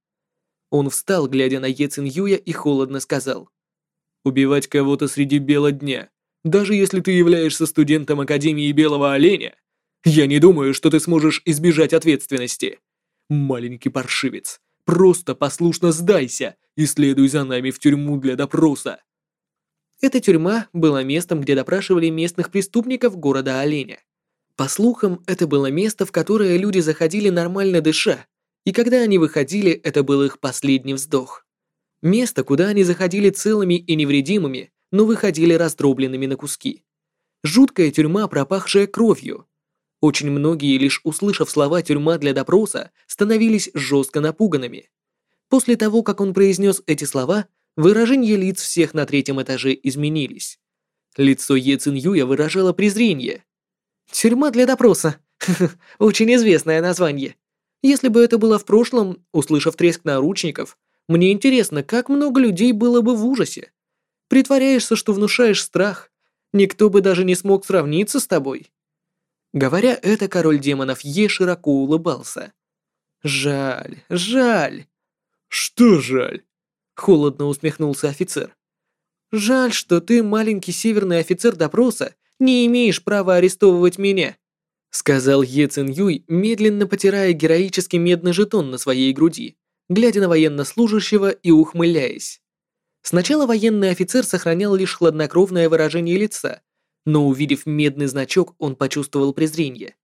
Он встал, глядя на Е Цин Юя, и холодно сказал. «Убивать кого-то среди бела дня, даже если ты являешься студентом Академии Белого Оленя, я не думаю, что ты сможешь избежать ответственности. Маленький паршивец, просто послушно сдайся и следуй за нами в тюрьму для допроса». Эта тюрьма была местом, где допрашивали местных преступников города Оленя. По слухам, это было место, в которое люди заходили нормально дыша, и когда они выходили, это был их последний вздох. Место, куда они заходили целыми и невредимыми, но выходили раздробленными на куски. Жуткая тюрьма, пропахшая кровью. Очень многие, лишь услышав слова «тюрьма для допроса», становились жестко напуганными. После того, как он произнес эти слова, Выражения лиц всех на третьем этаже изменились. Лицо Е Цин Юя выражало презрение. «Тюрьма для допроса. Очень известное название. Если бы это было в прошлом, услышав треск наручников, мне интересно, как много людей было бы в ужасе. Притворяешься, что внушаешь страх. Никто бы даже не смог сравниться с тобой». Говоря это, король демонов Е широко улыбался. «Жаль, жаль». «Что жаль?» Холодно усмехнулся офицер. «Жаль, что ты, маленький северный офицер допроса, не имеешь права арестовывать меня», сказал Е Цин Юй, медленно потирая героический медный жетон на своей груди, глядя на военнослужащего и ухмыляясь. Сначала военный офицер сохранял лишь хладнокровное выражение лица, но увидев медный значок, он почувствовал презрение.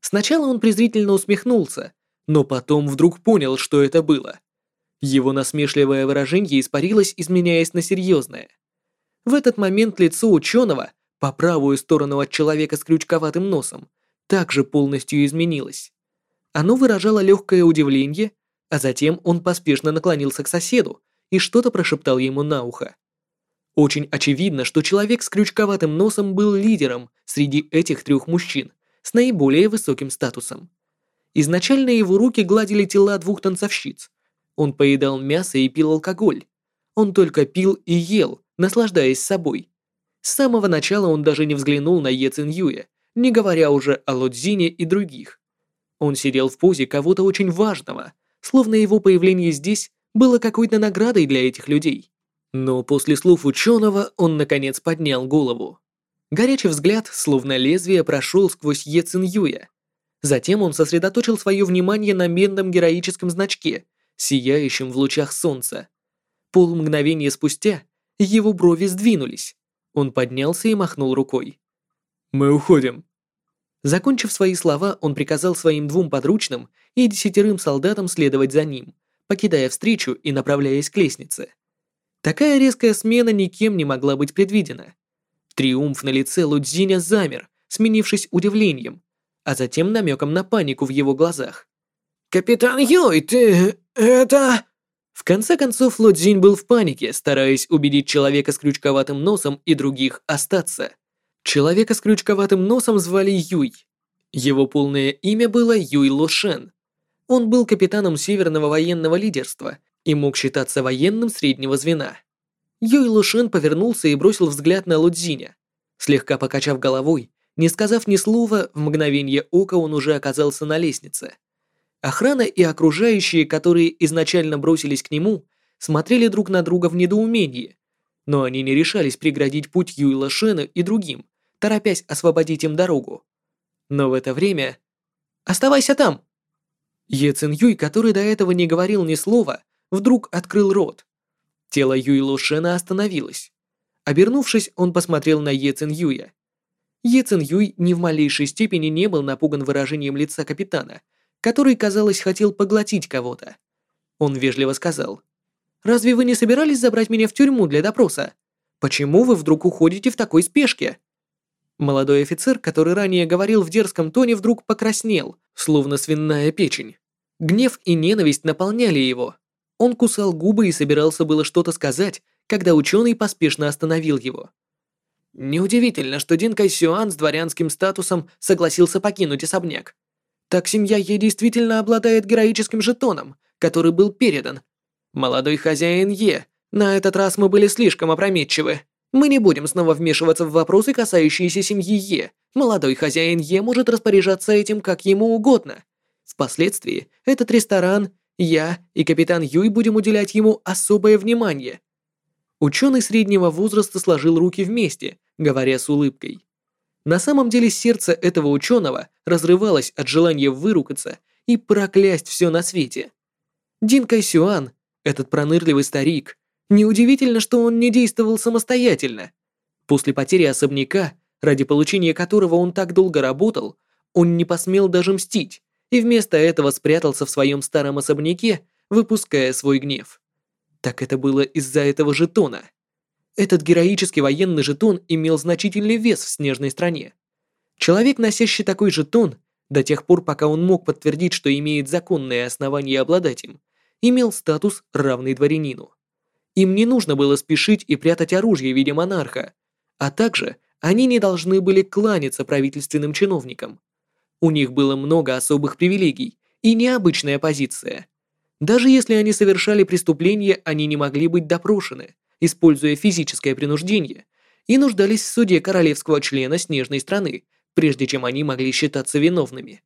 Сначала он презрительно усмехнулся, но потом вдруг понял, что это было. Его насмешливое выражение испарилось, изменяясь на серьезное. В этот момент лицо ученого, по правую сторону от человека с крючковатым носом, также полностью изменилось. Оно выражало легкое удивление, а затем он поспешно наклонился к соседу и что-то прошептал ему на ухо. Очень очевидно, что человек с крючковатым носом был лидером среди этих трех мужчин с наиболее высоким статусом. Изначально его руки гладили тела двух танцовщиц, он поедал мясо и пил алкоголь. Он только пил и ел, наслаждаясь собой. С самого начала он даже не взглянул на Е Цин Юя, не говоря уже о Лодзине и других. Он сидел в позе кого-то очень важного, словно его появление здесь было какой-то наградой для этих людей. Но после слов ученого он наконец поднял голову. Горячий взгляд, словно лезвие, прошел сквозь Е Цин Юя. Затем он сосредоточил свое внимание на медном героическом значке сияющим в лучах солнца. Полмгновения спустя его брови сдвинулись. Он поднялся и махнул рукой. «Мы уходим». Закончив свои слова, он приказал своим двум подручным и десятерым солдатам следовать за ним, покидая встречу и направляясь к лестнице. Такая резкая смена никем не могла быть предвидена. Триумф на лице Лудзиня замер, сменившись удивлением, а затем намеком на панику в его глазах. «Капитан Юй, ты... это...» В конце концов, Лодзинь был в панике, стараясь убедить человека с крючковатым носом и других остаться. Человека с крючковатым носом звали Юй. Его полное имя было Юй Лошен. Он был капитаном Северного военного лидерства и мог считаться военным среднего звена. Юй Лошен повернулся и бросил взгляд на Лодзиня. Слегка покачав головой, не сказав ни слова, в мгновение ока он уже оказался на лестнице. Охрана и окружающие, которые изначально бросились к нему, смотрели друг на друга в недоумении, но они не решались преградить путь Юйла Шена и другим, торопясь освободить им дорогу. Но в это время... «Оставайся там!» Е Цин Юй, который до этого не говорил ни слова, вдруг открыл рот. Тело Юй Шена остановилось. Обернувшись, он посмотрел на Е Цин Юя. Е Цин Юй ни в малейшей степени не был напуган выражением лица капитана, который, казалось, хотел поглотить кого-то. Он вежливо сказал, «Разве вы не собирались забрать меня в тюрьму для допроса? Почему вы вдруг уходите в такой спешке?» Молодой офицер, который ранее говорил в дерзком тоне, вдруг покраснел, словно свиная печень. Гнев и ненависть наполняли его. Он кусал губы и собирался было что-то сказать, когда ученый поспешно остановил его. Неудивительно, что Дин Кайсюан с дворянским статусом согласился покинуть особняк. Так семья Е действительно обладает героическим жетоном, который был передан. Молодой хозяин Е, на этот раз мы были слишком опрометчивы. Мы не будем снова вмешиваться в вопросы, касающиеся семьи Е. Молодой хозяин Е может распоряжаться этим как ему угодно. Впоследствии этот ресторан, я и капитан Юй будем уделять ему особое внимание. Ученый среднего возраста сложил руки вместе, говоря с улыбкой. На самом деле сердце этого ученого разрывалось от желания выругаться и проклясть все на свете. Дин Кайсюан, этот пронырливый старик, неудивительно, что он не действовал самостоятельно. После потери особняка, ради получения которого он так долго работал, он не посмел даже мстить и вместо этого спрятался в своем старом особняке, выпуская свой гнев. Так это было из-за этого жетона. Этот героический военный жетон имел значительный вес в снежной стране. Человек, носящий такой жетон, до тех пор, пока он мог подтвердить, что имеет законные основания обладать им, имел статус, равный дворянину. Им не нужно было спешить и прятать оружие в виде монарха, а также они не должны были кланяться правительственным чиновникам. У них было много особых привилегий и необычная позиция. Даже если они совершали преступления, они не могли быть допрошены, используя физическое принуждение, и нуждались в суде королевского члена Снежной страны, прежде чем они могли считаться виновными.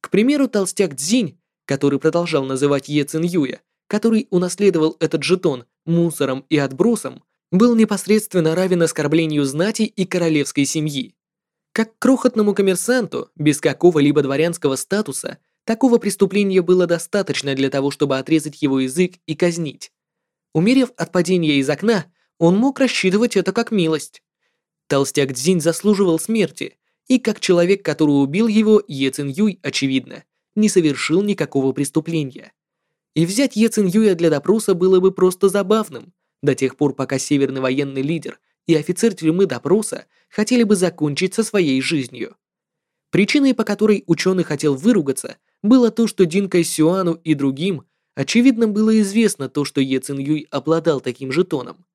К примеру, толстяк Цзинь, который продолжал называть Е Цин Юя, который унаследовал этот жетон мусором и отбросом, был непосредственно равен оскорблению знати и королевской семьи. Как крохотному коммерсанту, без какого-либо дворянского статуса, такого преступления было достаточно для того, чтобы отрезать его язык и казнить. Умерев от падения из окна, он мог рассчитывать это как милость. Толстяк Дзинь заслуживал смерти, и как человек, который убил его, Е Цин Юй, очевидно, не совершил никакого преступления. И взять Е Цин Юя для допроса было бы просто забавным, до тех пор, пока северный военный лидер и офицер тюрьмы допроса хотели бы закончить со своей жизнью. Причиной, по которой ученый хотел выругаться, было то, что Дин Кайсюану и другим Очевидно, было известно то, что Е Цин Юй обладал таким жетоном.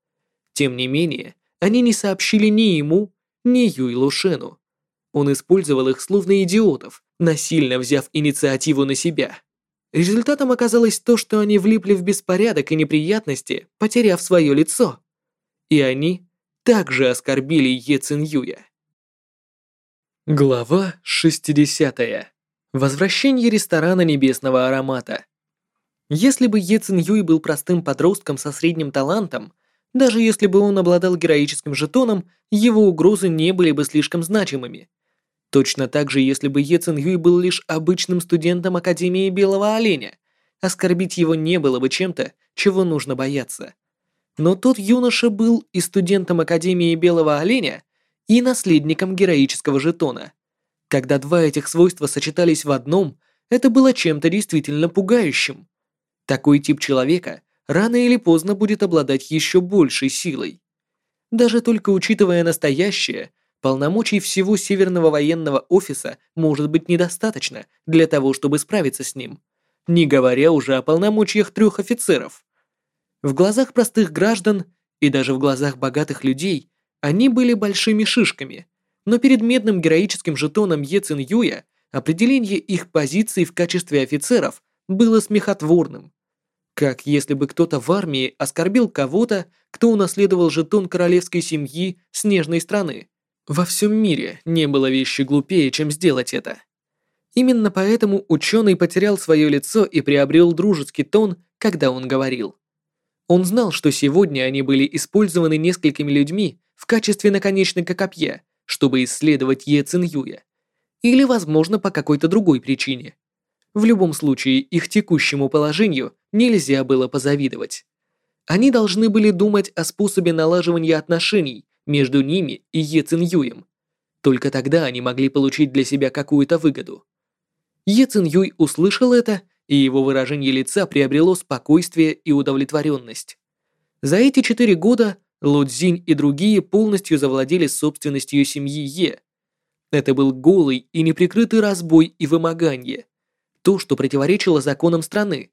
Тем не менее, они не сообщили ни ему, ни Юй Лушену. Он использовал их словно идиотов, насильно взяв инициативу на себя. Результатом оказалось то, что они влипли в беспорядок и неприятности, потеряв свое лицо. И они также оскорбили Е Цин Юя. Глава 60. Возвращение ресторана небесного аромата. Если бы Е Цин Юй был простым подростком со средним талантом, даже если бы он обладал героическим жетоном, его угрозы не были бы слишком значимыми. Точно так же, если бы Е Цин Юй был лишь обычным студентом Академии Белого Оленя, оскорбить его не было бы чем-то, чего нужно бояться. Но тот юноша был и студентом Академии Белого Оленя, и наследником героического жетона. Когда два этих свойства сочетались в одном, это было чем-то действительно пугающим. Такой тип человека рано или поздно будет обладать еще большей силой. Даже только учитывая настоящее, полномочий всего Северного военного офиса может быть недостаточно для того, чтобы справиться с ним, не говоря уже о полномочиях трех офицеров. В глазах простых граждан и даже в глазах богатых людей они были большими шишками, но перед медным героическим жетоном Е Цин Юя определение их позиций в качестве офицеров было смехотворным. Как если бы кто-то в армии оскорбил кого-то, кто унаследовал жетон королевской семьи снежной страны. Во всем мире не было вещи глупее, чем сделать это. Именно поэтому ученый потерял свое лицо и приобрел дружеский тон, когда он говорил. Он знал, что сегодня они были использованы несколькими людьми в качестве наконечника копья, чтобы исследовать Е Цинюя. Или, возможно, по какой-то другой причине. В любом случае, их текущему положению нельзя было позавидовать. Они должны были думать о способе налаживания отношений между ними и Е Цин Юем. Только тогда они могли получить для себя какую-то выгоду. Е Цин Юй услышал это, и его выражение лица приобрело спокойствие и удовлетворенность. За эти четыре года Ло Цзинь и другие полностью завладели собственностью семьи Е. Это был голый и неприкрытый разбой и вымогание то, что противоречило законам страны.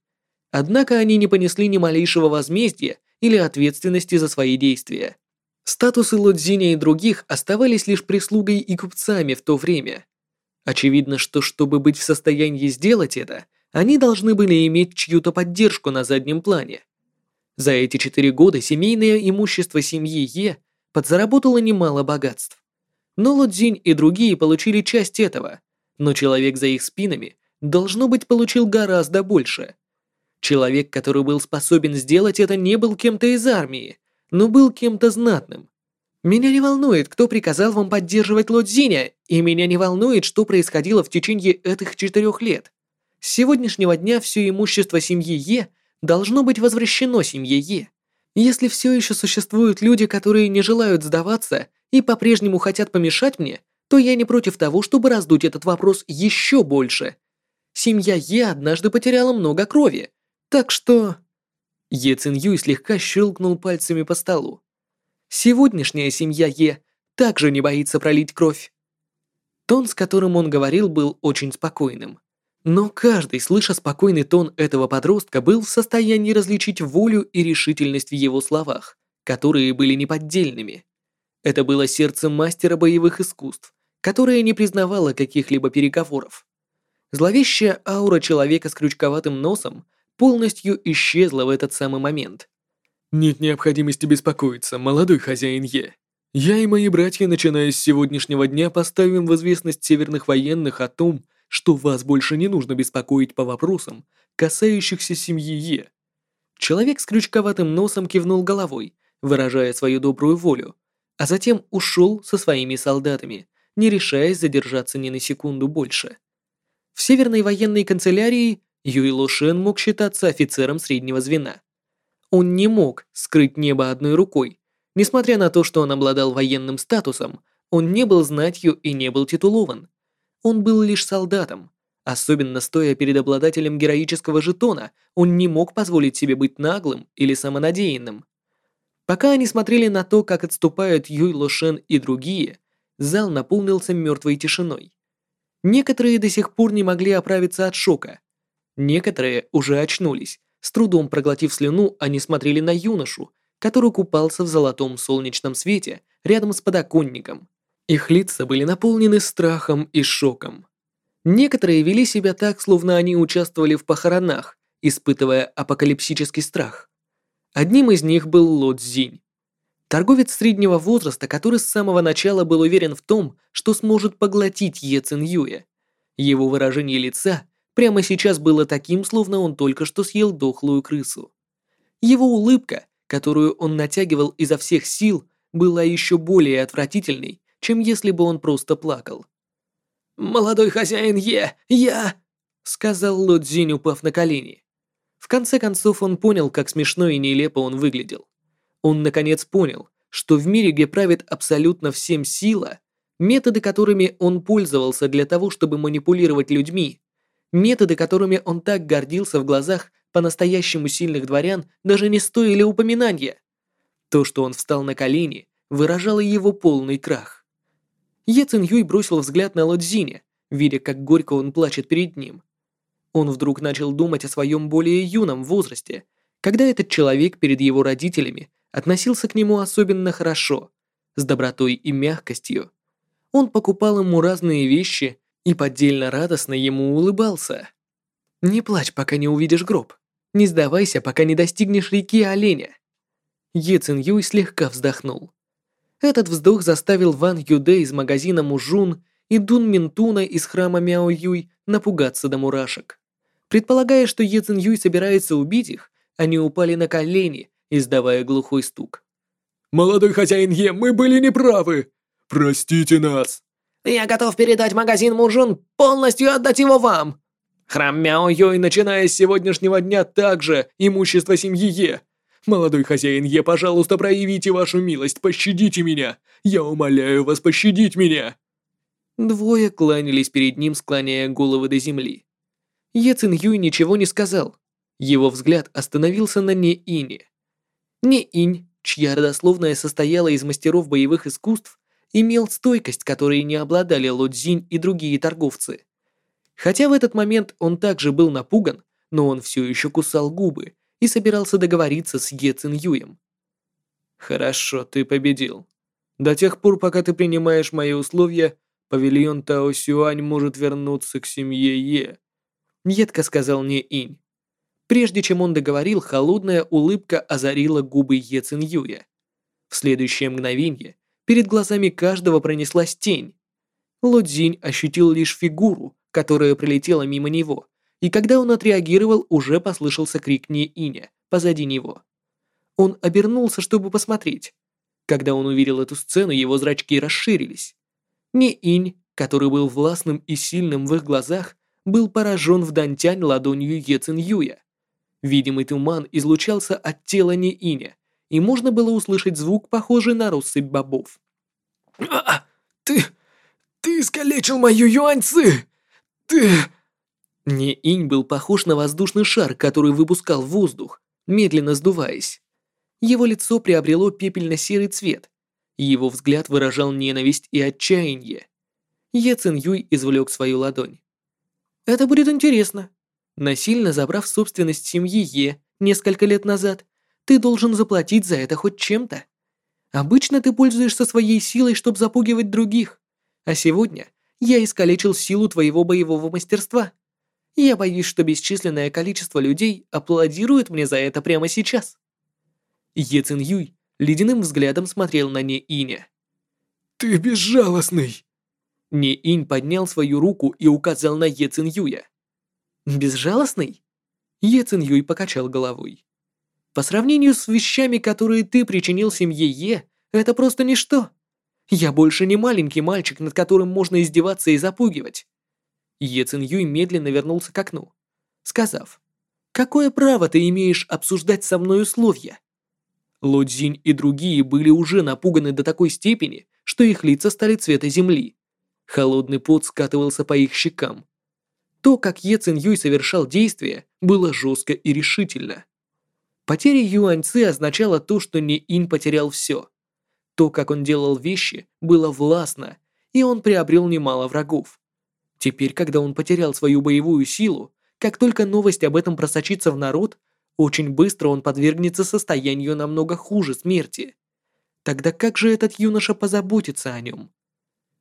Однако они не понесли ни малейшего возмездия или ответственности за свои действия. Статусы Лодзиня и других оставались лишь прислугой и купцами в то время. Очевидно, что чтобы быть в состоянии сделать это, они должны были иметь чью-то поддержку на заднем плане. За эти четыре года семейное имущество семьи Е подзаработало немало богатств. Но Лодзинь и другие получили часть этого, но человек за их спинами должно быть, получил гораздо больше. Человек, который был способен сделать это, не был кем-то из армии, но был кем-то знатным. Меня не волнует, кто приказал вам поддерживать Лодзиня, и меня не волнует, что происходило в течение этих четырех лет. С сегодняшнего дня все имущество семьи Е должно быть возвращено семье Е. Если все еще существуют люди, которые не желают сдаваться и по-прежнему хотят помешать мне, то я не против того, чтобы раздуть этот вопрос еще больше Семья Е однажды потеряла много крови, так что...» Е Цин Юй слегка щелкнул пальцами по столу. «Сегодняшняя семья Е также не боится пролить кровь». Тон, с которым он говорил, был очень спокойным. Но каждый, слыша спокойный тон этого подростка, был в состоянии различить волю и решительность в его словах, которые были неподдельными. Это было сердце мастера боевых искусств, которое не признавало каких-либо переговоров. Зловещая аура человека с крючковатым носом полностью исчезла в этот самый момент. «Нет необходимости беспокоиться, молодой хозяин Е. Я и мои братья, начиная с сегодняшнего дня, поставим в известность северных военных о том, что вас больше не нужно беспокоить по вопросам, касающихся семьи Е». Человек с крючковатым носом кивнул головой, выражая свою добрую волю, а затем ушел со своими солдатами, не решаясь задержаться ни на секунду больше. В Северной военной канцелярии Юй Лошен мог считаться офицером среднего звена. Он не мог скрыть небо одной рукой. Несмотря на то, что он обладал военным статусом, он не был знатью и не был титулован. Он был лишь солдатом. Особенно стоя перед обладателем героического жетона, он не мог позволить себе быть наглым или самонадеянным. Пока они смотрели на то, как отступают Юй Лошен и другие, зал наполнился мертвой тишиной. Некоторые до сих пор не могли оправиться от шока. Некоторые уже очнулись. С трудом проглотив слюну, они смотрели на юношу, который купался в золотом солнечном свете рядом с подоконником. Их лица были наполнены страхом и шоком. Некоторые вели себя так, словно они участвовали в похоронах, испытывая апокалипсический страх. Одним из них был Ло Цзинь. Торговец среднего возраста, который с самого начала был уверен в том, что сможет поглотить Е Цин Юя. Его выражение лица прямо сейчас было таким, словно он только что съел дохлую крысу. Его улыбка, которую он натягивал изо всех сил, была еще более отвратительной, чем если бы он просто плакал. «Молодой хозяин Е, я...» — сказал Ло Цзинь, упав на колени. В конце концов он понял, как смешно и нелепо он выглядел. Он наконец понял, что в мире, где правит абсолютно всем сила, методы, которыми он пользовался для того, чтобы манипулировать людьми, методы, которыми он так гордился в глазах по-настоящему сильных дворян даже не стоили упоминания. То, что он встал на колени, выражало его полный крах. Е Цин Юй бросил взгляд на Лодзиня, видя, как горько он плачет перед ним. Он вдруг начал думать о своем более юном возрасте, когда этот человек перед его родителями относился к нему особенно хорошо, с добротой и мягкостью. Он покупал ему разные вещи и поддельно радостно ему улыбался. «Не плачь, пока не увидишь гроб. Не сдавайся, пока не достигнешь реки Оленя». Е Цин Юй слегка вздохнул. Этот вздох заставил Ван Юде из магазина Мужун и Дун Минтуна из храма Мяо Юй напугаться до мурашек. Предполагая, что Е Цин Юй собирается убить их, они упали на колени, издавая глухой стук. «Молодой хозяин Е, мы были неправы! Простите нас!» «Я готов передать магазин Мужун, полностью отдать его вам!» «Храм Мяо Йой, начиная с сегодняшнего дня, также имущество семьи Е. Молодой хозяин Е, пожалуйста, проявите вашу милость, пощадите меня! Я умоляю вас пощадить меня!» Двое кланялись перед ним, склоняя головы до земли. Е Цин Юй ничего не сказал. Его взгляд остановился на Не-Ине. Не-Инь, чья родословная состояла из мастеров боевых искусств, имел стойкость, которой не обладали Ло Цзинь и другие торговцы. Хотя в этот момент он также был напуган, но он все еще кусал губы и собирался договориться с Е Цин Юем. «Хорошо, ты победил. До тех пор, пока ты принимаешь мои условия, павильон Тао Сюань может вернуться к семье Е», едко сказал Не Инь. Прежде чем он договорил, холодная улыбка озарила губы Е Цин Юя. В следующее мгновение перед глазами каждого пронеслась тень. Лодзинь ощутил лишь фигуру, которая пролетела мимо него, и когда он отреагировал, уже послышался крик Не Иня позади него. Он обернулся, чтобы посмотреть. Когда он увидел эту сцену, его зрачки расширились. Не Инь, который был властным и сильным в их глазах, был поражен в Дантянь ладонью Е Цин Юя. Видимый туман излучался от тела Неиня, и можно было услышать звук, похожий на россыпь бобов. «А, ты... ты искалечил мою юаньцы! Ты...» Неинь был похож на воздушный шар, который выпускал воздух, медленно сдуваясь. Его лицо приобрело пепельно-серый цвет. Его взгляд выражал ненависть и отчаяние. Е Цин Юй извлек свою ладонь. «Это будет интересно. Насильно забрав собственность семьи Е несколько лет назад, ты должен заплатить за это хоть чем-то. Обычно ты пользуешься своей силой, чтобы запугивать других, а сегодня я искалечил силу твоего боевого мастерства. Я боюсь, что бесчисленное количество людей аплодирует мне за это прямо сейчас». Е Цин Юй ледяным взглядом смотрел на Не Иня. «Ты безжалостный!» Не Инь поднял свою руку и указал на Е Цин Юя. Безжалостный? Е Цин Юй покачал головой. По сравнению с вещами, которые ты причинил семье Е, это просто ничто. Я больше не маленький мальчик, над которым можно издеваться и запугивать. Е Цин Юй медленно вернулся к окну, сказав, «Какое право ты имеешь обсуждать со мной условия?» Ло Цзинь и другие были уже напуганы до такой степени, что их лица стали цвета земли. Холодный пот скатывался по их щекам. То, как Е Цин Юй совершал действия, было жестко и решительно. Потеря Юаньцы означала то, что Не Инь потерял все. То, как он делал вещи, было властно, и он приобрел немало врагов. Теперь, когда он потерял свою боевую силу, как только новость об этом просочится в народ, очень быстро он подвергнется состоянию намного хуже смерти. Тогда как же этот юноша позаботится о нем?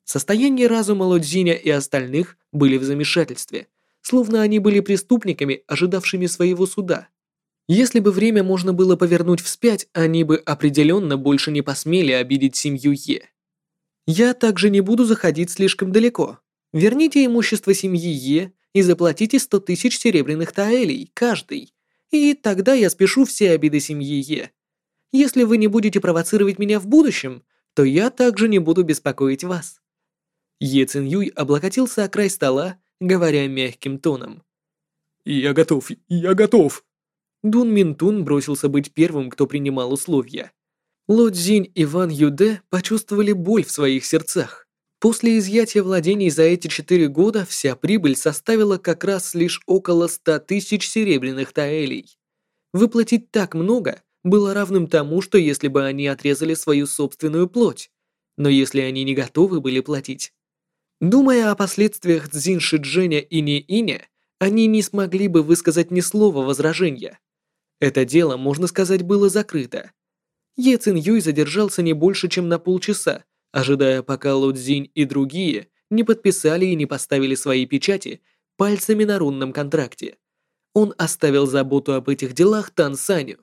Состояние разума Лодзиня и остальных были в замешательстве, словно они были преступниками, ожидавшими своего суда. Если бы время можно было повернуть вспять, они бы определенно больше не посмели обидеть семью Е. Я также не буду заходить слишком далеко. Верните имущество семьи Е и заплатите 100 тысяч серебряных таэлей, каждый. И тогда я спешу все обиды семьи Е. Если вы не будете провоцировать меня в будущем, то я также не буду беспокоить вас. Е Цин Юй облокотился о край стола, говоря мягким тоном. «Я готов, я готов!» Дун Минтун бросился быть первым, кто принимал условия. Ло Цзинь и Ван Юде почувствовали боль в своих сердцах. После изъятия владений за эти четыре года вся прибыль составила как раз лишь около 100 тысяч серебряных таэлей. Выплатить так много было равным тому, что если бы они отрезали свою собственную плоть. Но если они не готовы были платить. Думая о последствиях Цзин Шидженя и Не Иня, они не смогли бы высказать ни слова возражения. Это дело, можно сказать, было закрыто. Е Цин Юй задержался не больше, чем на полчаса, ожидая, пока Ло Цзинь и другие не подписали и не поставили свои печати пальцами на рунном контракте. Он оставил заботу об этих делах Тан Саню.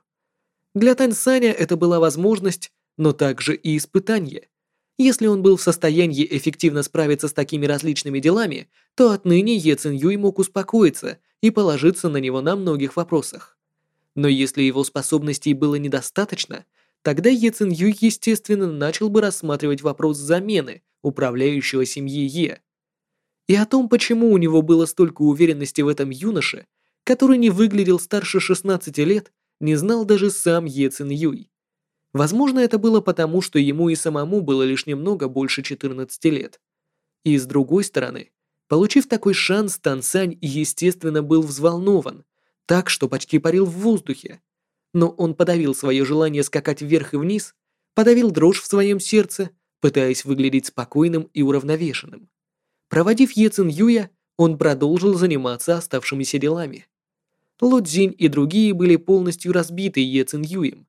Для Тан Саня это была возможность, но также и испытание. Если он был в состоянии эффективно справиться с такими различными делами, то отныне Е Цин Юй мог успокоиться и положиться на него на многих вопросах. Но если его способностей было недостаточно, тогда Е Цин Юй, естественно, начал бы рассматривать вопрос замены управляющего семьи Е. И о том, почему у него было столько уверенности в этом юноше, который не выглядел старше 16 лет, не знал даже сам Е Цин Юй. Возможно, это было потому, что ему и самому было лишь немного больше 14 лет. И с другой стороны, получив такой шанс, Тан Сань, естественно, был взволнован, так что почти парил в воздухе. Но он подавил свое желание скакать вверх и вниз, подавил дрожь в своем сердце, пытаясь выглядеть спокойным и уравновешенным. Проводив Е Цин Юя, он продолжил заниматься оставшимися делами. Ло Цзинь и другие были полностью разбиты Е Цин Юем,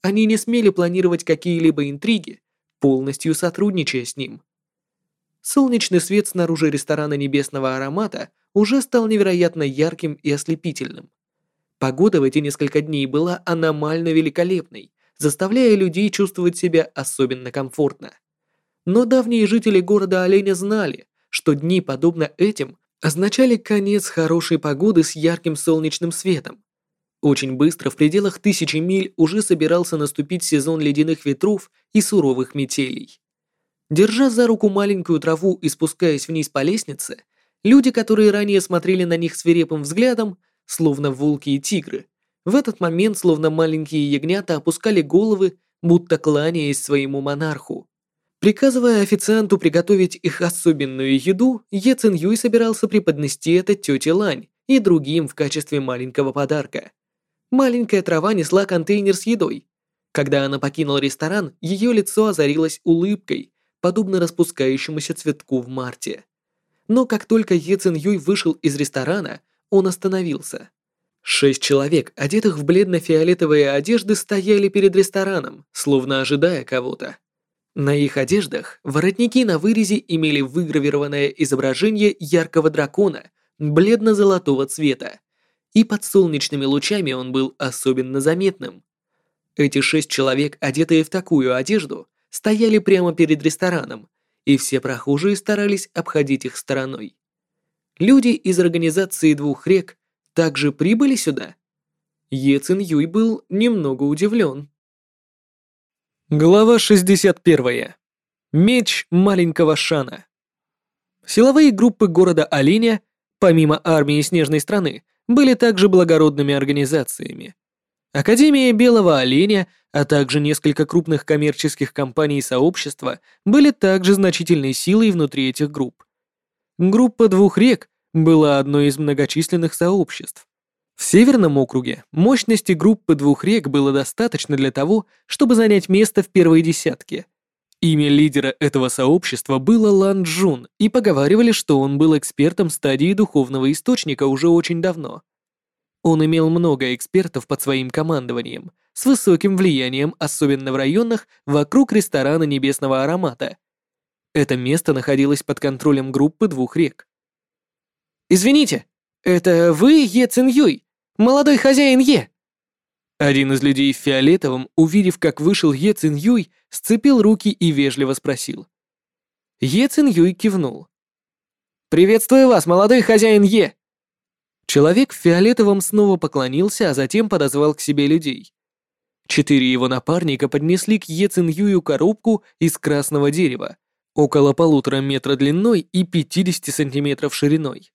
они не смели планировать какие-либо интриги, полностью сотрудничая с ним. Солнечный свет снаружи ресторана Небесного Аромата уже стал невероятно ярким и ослепительным. Погода в эти несколько дней была аномально великолепной, заставляя людей чувствовать себя особенно комфортно. Но давние жители города Оленя знали, что дни, подобно этим, означали конец хорошей погоды с ярким солнечным светом, очень быстро, в пределах тысячи миль, уже собирался наступить сезон ледяных ветров и суровых метелей. Держа за руку маленькую траву и спускаясь вниз по лестнице, люди, которые ранее смотрели на них свирепым взглядом, словно волки и тигры, в этот момент, словно маленькие ягнята, опускали головы, будто кланяясь своему монарху. Приказывая официанту приготовить их особенную еду, Е Цин Юй собирался преподнести это тете Лань и другим в качестве маленького подарка. Маленькая трава несла контейнер с едой. Когда она покинула ресторан, ее лицо озарилось улыбкой, подобно распускающемуся цветку в марте. Но как только Е Цин Юй вышел из ресторана, он остановился. Шесть человек, одетых в бледно-фиолетовые одежды, стояли перед рестораном, словно ожидая кого-то. На их одеждах воротники на вырезе имели выгравированное изображение яркого дракона бледно-золотого цвета и под солнечными лучами он был особенно заметным. Эти шесть человек, одетые в такую одежду, стояли прямо перед рестораном, и все прохожие старались обходить их стороной. Люди из организации двух рек также прибыли сюда. Е Цин Юй был немного удивлен. Глава 61. Меч маленького Шана. Силовые группы города Оленя, помимо армии Снежной страны, были также благородными организациями. Академия Белого Оленя, а также несколько крупных коммерческих компаний сообщества были также значительной силой внутри этих групп. Группа двух рек была одной из многочисленных сообществ. В Северном округе мощности группы двух рек было достаточно для того, чтобы занять место в первой десятке. Имя лидера этого сообщества было Лан Джун, и поговаривали, что он был экспертом стадии духовного источника уже очень давно. Он имел много экспертов под своим командованием, с высоким влиянием, особенно в районах вокруг ресторана Небесного Аромата. Это место находилось под контролем группы двух рек. «Извините, это вы Е Цин Юй, молодой хозяин Е?» Один из людей в фиолетовом, увидев, как вышел Е Цин Юй, сцепил руки и вежливо спросил. Е Цин Юй кивнул. «Приветствую вас, молодой хозяин Е!» Человек в фиолетовом снова поклонился, а затем подозвал к себе людей. Четыре его напарника поднесли к Е Цин Юю коробку из красного дерева, около полутора метра длиной и 50 сантиметров шириной.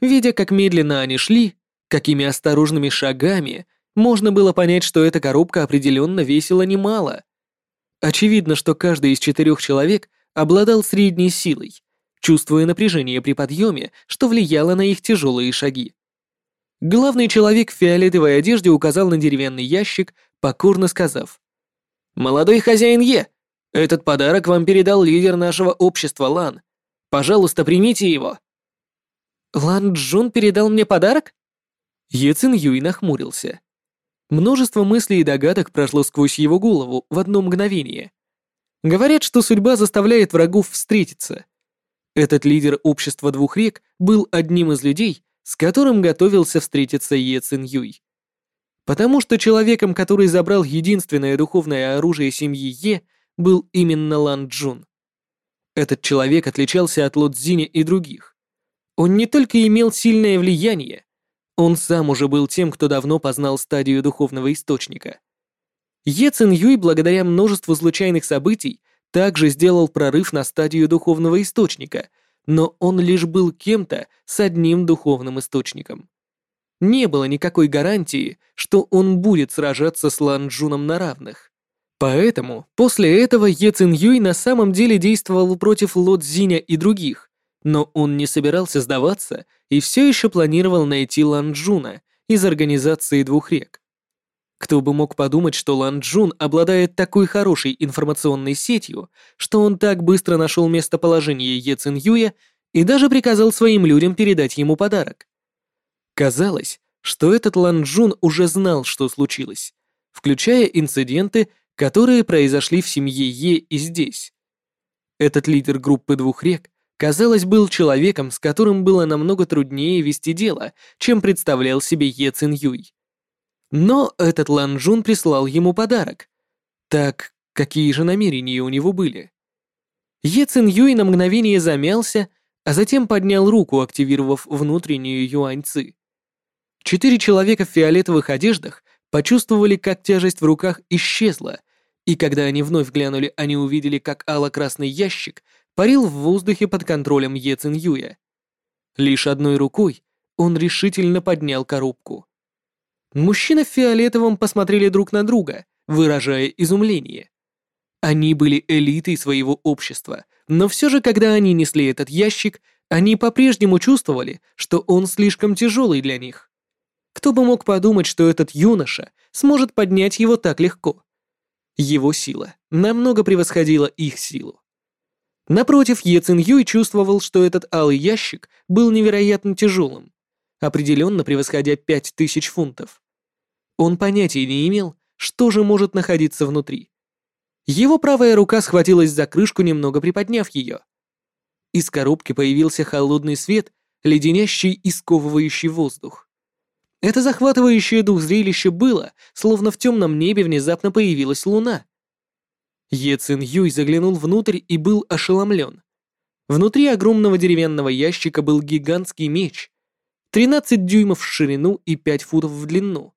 Видя, как медленно они шли, какими осторожными шагами можно было понять, что эта коробка определенно весила немало. Очевидно, что каждый из четырех человек обладал средней силой, чувствуя напряжение при подъеме, что влияло на их тяжелые шаги. Главный человек в фиолетовой одежде указал на деревянный ящик, покорно сказав. «Молодой хозяин Е, этот подарок вам передал лидер нашего общества Лан. Пожалуйста, примите его». «Лан Джун передал мне подарок?» Е Цин Юй нахмурился. Множество мыслей и догадок прошло сквозь его голову в одно мгновение. Говорят, что судьба заставляет врагов встретиться. Этот лидер общества двух рек был одним из людей, с которым готовился встретиться Е Цин Юй. Потому что человеком, который забрал единственное духовное оружие семьи Е, был именно Лан Джун. Этот человек отличался от Ло Цзиня и других. Он не только имел сильное влияние, он сам уже был тем, кто давно познал стадию духовного источника. Е Цин Юй, благодаря множеству случайных событий, также сделал прорыв на стадию духовного источника, но он лишь был кем-то с одним духовным источником. Не было никакой гарантии, что он будет сражаться с Лан Джуном на равных. Поэтому после этого Е Цин Юй на самом деле действовал против Ло Цзиня и других, но он не собирался сдаваться и все еще планировал найти Лан Джуна из организации двух рек. Кто бы мог подумать, что Лан Джун обладает такой хорошей информационной сетью, что он так быстро нашел местоположение Е Цин Юя и даже приказал своим людям передать ему подарок. Казалось, что этот Лан Джун уже знал, что случилось, включая инциденты, которые произошли в семье Е и здесь. Этот лидер группы двух рек, казалось, был человеком, с которым было намного труднее вести дело, чем представлял себе Е Цин Юй. Но этот Лан Джун прислал ему подарок. Так, какие же намерения у него были? Е Цин Юй на мгновение замялся, а затем поднял руку, активировав внутреннюю юань ци. Четыре человека в фиолетовых одеждах почувствовали, как тяжесть в руках исчезла, и когда они вновь глянули, они увидели, как ало-красный ящик парил в воздухе под контролем Е Цин Юя. Лишь одной рукой он решительно поднял коробку. Мужчины в фиолетовом посмотрели друг на друга, выражая изумление. Они были элитой своего общества, но все же, когда они несли этот ящик, они по-прежнему чувствовали, что он слишком тяжелый для них. Кто бы мог подумать, что этот юноша сможет поднять его так легко? Его сила намного превосходила их силу. Напротив, Е Цин Юй чувствовал, что этот алый ящик был невероятно тяжелым, определенно превосходя пять тысяч фунтов. Он понятия не имел, что же может находиться внутри. Его правая рука схватилась за крышку, немного приподняв ее. Из коробки появился холодный свет, леденящий и сковывающий воздух. Это захватывающее дух зрелище было, словно в темном небе внезапно появилась луна. Е Цин Юй заглянул внутрь и был ошеломлен. Внутри огромного деревянного ящика был гигантский меч. 13 дюймов в ширину и 5 футов в длину.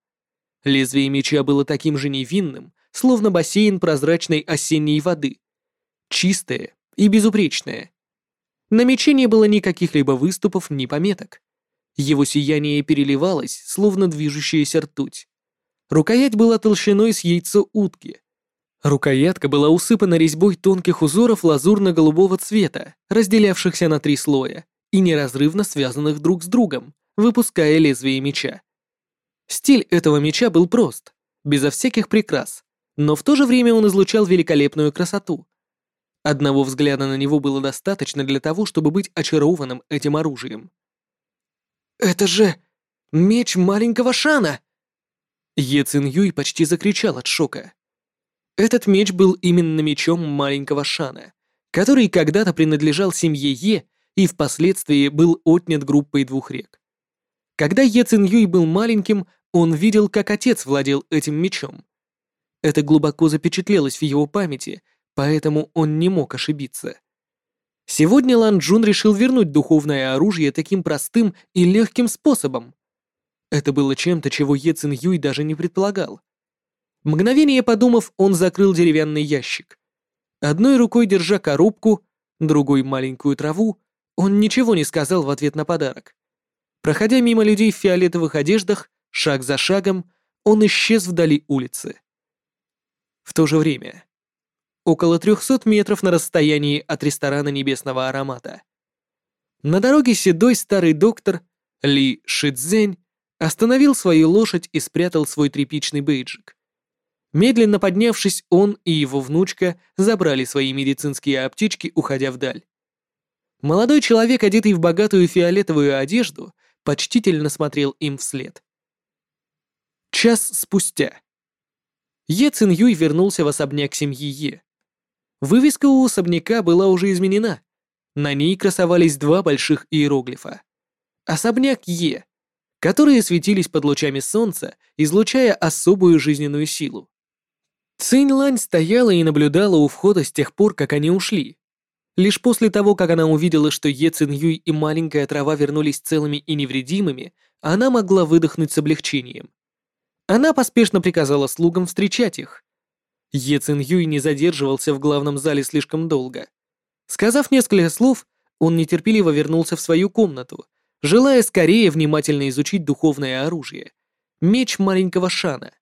Лезвие меча было таким же невинным, словно бассейн прозрачной осенней воды. Чистое и безупречное. На мече не было никаких либо выступов, ни пометок. Его сияние переливалось, словно движущаяся ртуть. Рукоять была толщиной с яйцо утки. Рукоятка была усыпана резьбой тонких узоров лазурно-голубого цвета, разделявшихся на три слоя и неразрывно связанных друг с другом, выпуская лезвие меча. Стиль этого меча был прост, безо всяких прикрас, но в то же время он излучал великолепную красоту. Одного взгляда на него было достаточно для того, чтобы быть очарованным этим оружием. «Это же меч маленького Шана!» Е Цин Юй почти закричал от шока. Этот меч был именно мечом маленького Шана, который когда-то принадлежал семье Е и впоследствии был отнят группой двух рек. Когда Е Цин Юй был маленьким, он видел, как отец владел этим мечом. Это глубоко запечатлелось в его памяти, поэтому он не мог ошибиться. Сегодня Лан Джун решил вернуть духовное оружие таким простым и легким способом. Это было чем-то, чего Е Цин Юй даже не предполагал. Мгновение подумав, он закрыл деревянный ящик. Одной рукой держа коробку, другой маленькую траву, он ничего не сказал в ответ на подарок. Проходя мимо людей в фиолетовых одеждах, шаг за шагом, он исчез вдали улицы. В то же время около 300 метров на расстоянии от ресторана Небесного Аромата. На дороге седой старый доктор Ли Шидзень остановил свою лошадь и спрятал свой тряпичный бейджик. Медленно поднявшись, он и его внучка забрали свои медицинские аптечки, уходя вдаль. Молодой человек, одетый в богатую фиолетовую одежду, почтительно смотрел им вслед. Час спустя. Е Цин Юй вернулся в особняк семьи Е. Вывеска у особняка была уже изменена. На ней красовались два больших иероглифа. Особняк Е, которые светились под лучами солнца, излучая особую жизненную силу. Цинь Лань стояла и наблюдала у входа с тех пор, как они ушли. Лишь после того, как она увидела, что Е Цин Юй и маленькая трава вернулись целыми и невредимыми, она могла выдохнуть с облегчением. Она поспешно приказала слугам встречать их. Е Цин Юй не задерживался в главном зале слишком долго. Сказав несколько слов, он нетерпеливо вернулся в свою комнату, желая скорее внимательно изучить духовное оружие — меч маленького Шана.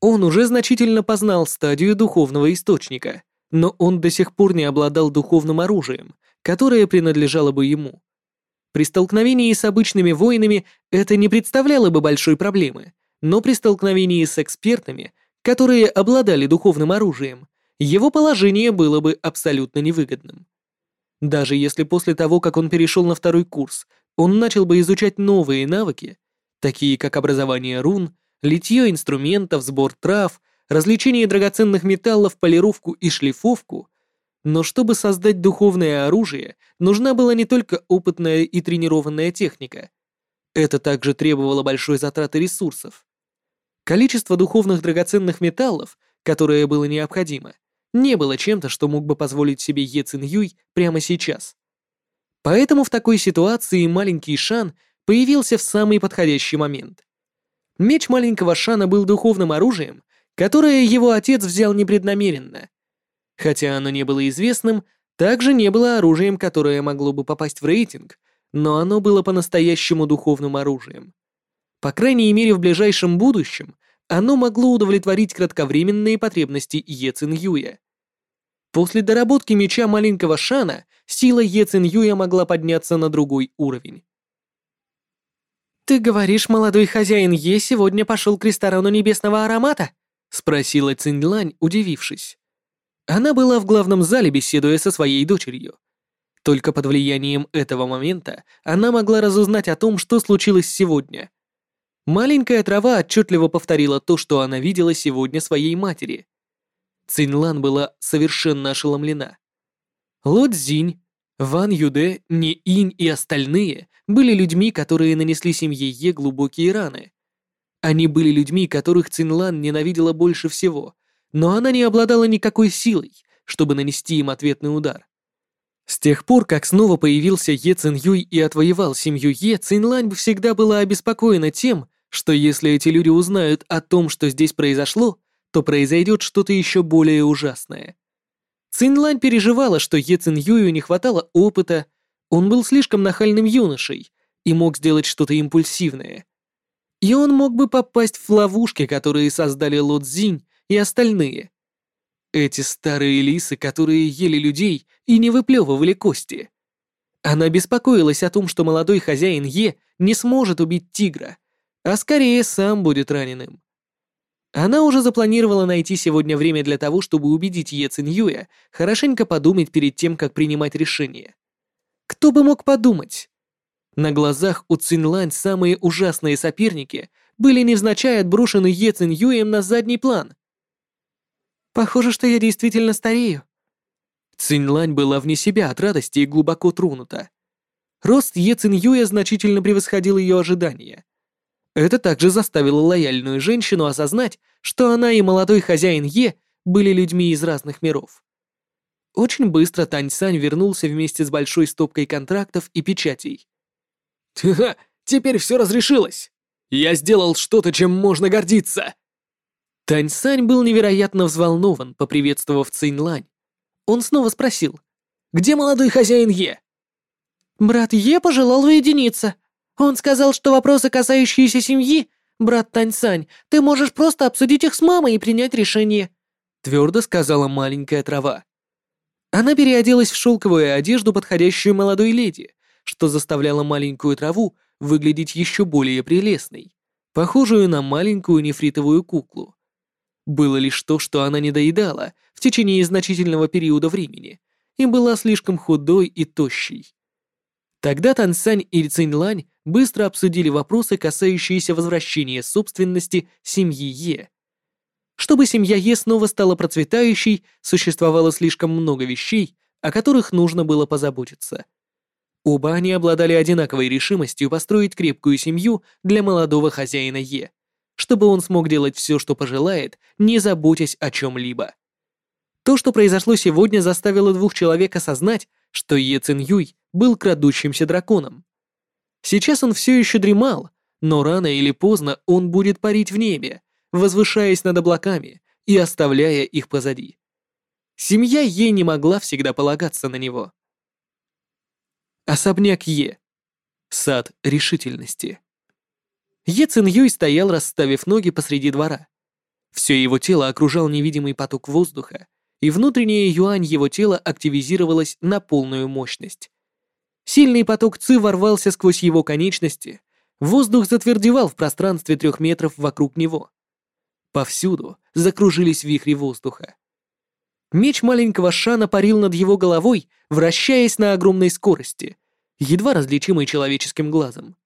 Он уже значительно познал стадию духовного источника, но он до сих пор не обладал духовным оружием, которое принадлежало бы ему. При столкновении с обычными воинами это не представляло бы большой проблемы, но при столкновении с экспертами, которые обладали духовным оружием, его положение было бы абсолютно невыгодным. Даже если после того, как он перешел на второй курс, он начал бы изучать новые навыки, такие как образование рун, литье инструментов, сбор трав, развлечение драгоценных металлов, полировку и шлифовку. Но чтобы создать духовное оружие, нужна была не только опытная и тренированная техника. Это также требовало большой затраты ресурсов. Количество духовных драгоценных металлов, которое было необходимо, не было чем-то, что мог бы позволить себе Е Цин Юй прямо сейчас. Поэтому в такой ситуации маленький Шан появился в самый подходящий момент. Меч маленького Шана был духовным оружием, которое его отец взял непреднамеренно. Хотя оно не было известным, также не было оружием, которое могло бы попасть в рейтинг, но оно было по-настоящему духовным оружием. По крайней мере, в ближайшем будущем оно могло удовлетворить кратковременные потребности Е Цин Юя. После доработки меча маленького Шана сила Е Цин Юя могла подняться на другой уровень. «Ты говоришь, молодой хозяин Е сегодня пошел к ресторану Небесного Аромата?» — спросила Циндлань, удивившись. Она была в главном зале, беседуя со своей дочерью. Только под влиянием этого момента она могла разузнать о том, что случилось сегодня. Маленькая трава отчетливо повторила то, что она видела сегодня своей матери. Цинлан была совершенно ошеломлена. Ло Цзинь, Ван Юде, Не Инь и остальные были людьми, которые нанесли семье Е глубокие раны. Они были людьми, которых Цинлан ненавидела больше всего, но она не обладала никакой силой, чтобы нанести им ответный удар. С тех пор, как снова появился Е Цин Юй и отвоевал семью Е, Цинлань всегда была обеспокоена тем, что если эти люди узнают о том, что здесь произошло, то произойдет что-то еще более ужасное. Цинлань переживала, что Е Цин Юю не хватало опыта, он был слишком нахальным юношей и мог сделать что-то импульсивное. И он мог бы попасть в ловушки, которые создали Ло Цзинь и остальные. Эти старые лисы, которые ели людей и не выплевывали кости. Она беспокоилась о том, что молодой хозяин Е не сможет убить тигра, а скорее сам будет раненым. Она уже запланировала найти сегодня время для того, чтобы убедить Е Циньюя хорошенько подумать перед тем, как принимать решение. Кто бы мог подумать? На глазах у Цинлань самые ужасные соперники были невзначай отброшены Е Циньюем на задний план. Похоже, что я действительно старею. Цинлань была вне себя от радости и глубоко тронута. Рост Е Циньюя значительно превосходил ее ожидания. Это также заставило лояльную женщину осознать, что она и молодой хозяин Е были людьми из разных миров. Очень быстро Тань Сань вернулся вместе с большой стопкой контрактов и печатей. «Ха, теперь все разрешилось! Я сделал что-то, чем можно гордиться!» Тань Сань был невероятно взволнован, поприветствовав Цинь Лань. Он снова спросил, «Где молодой хозяин Е?» «Брат Е пожелал уединиться. Он сказал, что вопросы, касающиеся семьи, брат Таньсань, ты можешь просто обсудить их с мамой и принять решение. твердо сказала маленькая трава. Она переоделась в шелковую одежду, подходящую молодой леди, что заставляло маленькую траву выглядеть еще более прелестной, похожую на маленькую нефритовую куклу. Было лишь то, что она не доедала в течение значительного периода времени и была слишком худой и тощей. Тогда Тансань и Циньлань быстро обсудили вопросы, касающиеся возвращения собственности семьи Е. Чтобы семья Е снова стала процветающей, существовало слишком много вещей, о которых нужно было позаботиться. Оба они обладали одинаковой решимостью построить крепкую семью для молодого хозяина Е, чтобы он смог делать все, что пожелает, не заботясь о чем-либо. То, что произошло сегодня, заставило двух человек осознать, что Е Цин Юй был крадущимся драконом. Сейчас он все еще дремал, но рано или поздно он будет парить в небе, возвышаясь над облаками и оставляя их позади. Семья Е не могла всегда полагаться на него. Особняк Е. Сад решительности. Е Цин Юй стоял, расставив ноги посреди двора. Все его тело окружал невидимый поток воздуха, и внутренняя юань его тела активизировалась на полную мощность. Сильный поток ци ворвался сквозь его конечности, воздух затвердевал в пространстве трех метров вокруг него. Повсюду закружились вихри воздуха. Меч маленького Шана парил над его головой, вращаясь на огромной скорости, едва различимой человеческим глазом.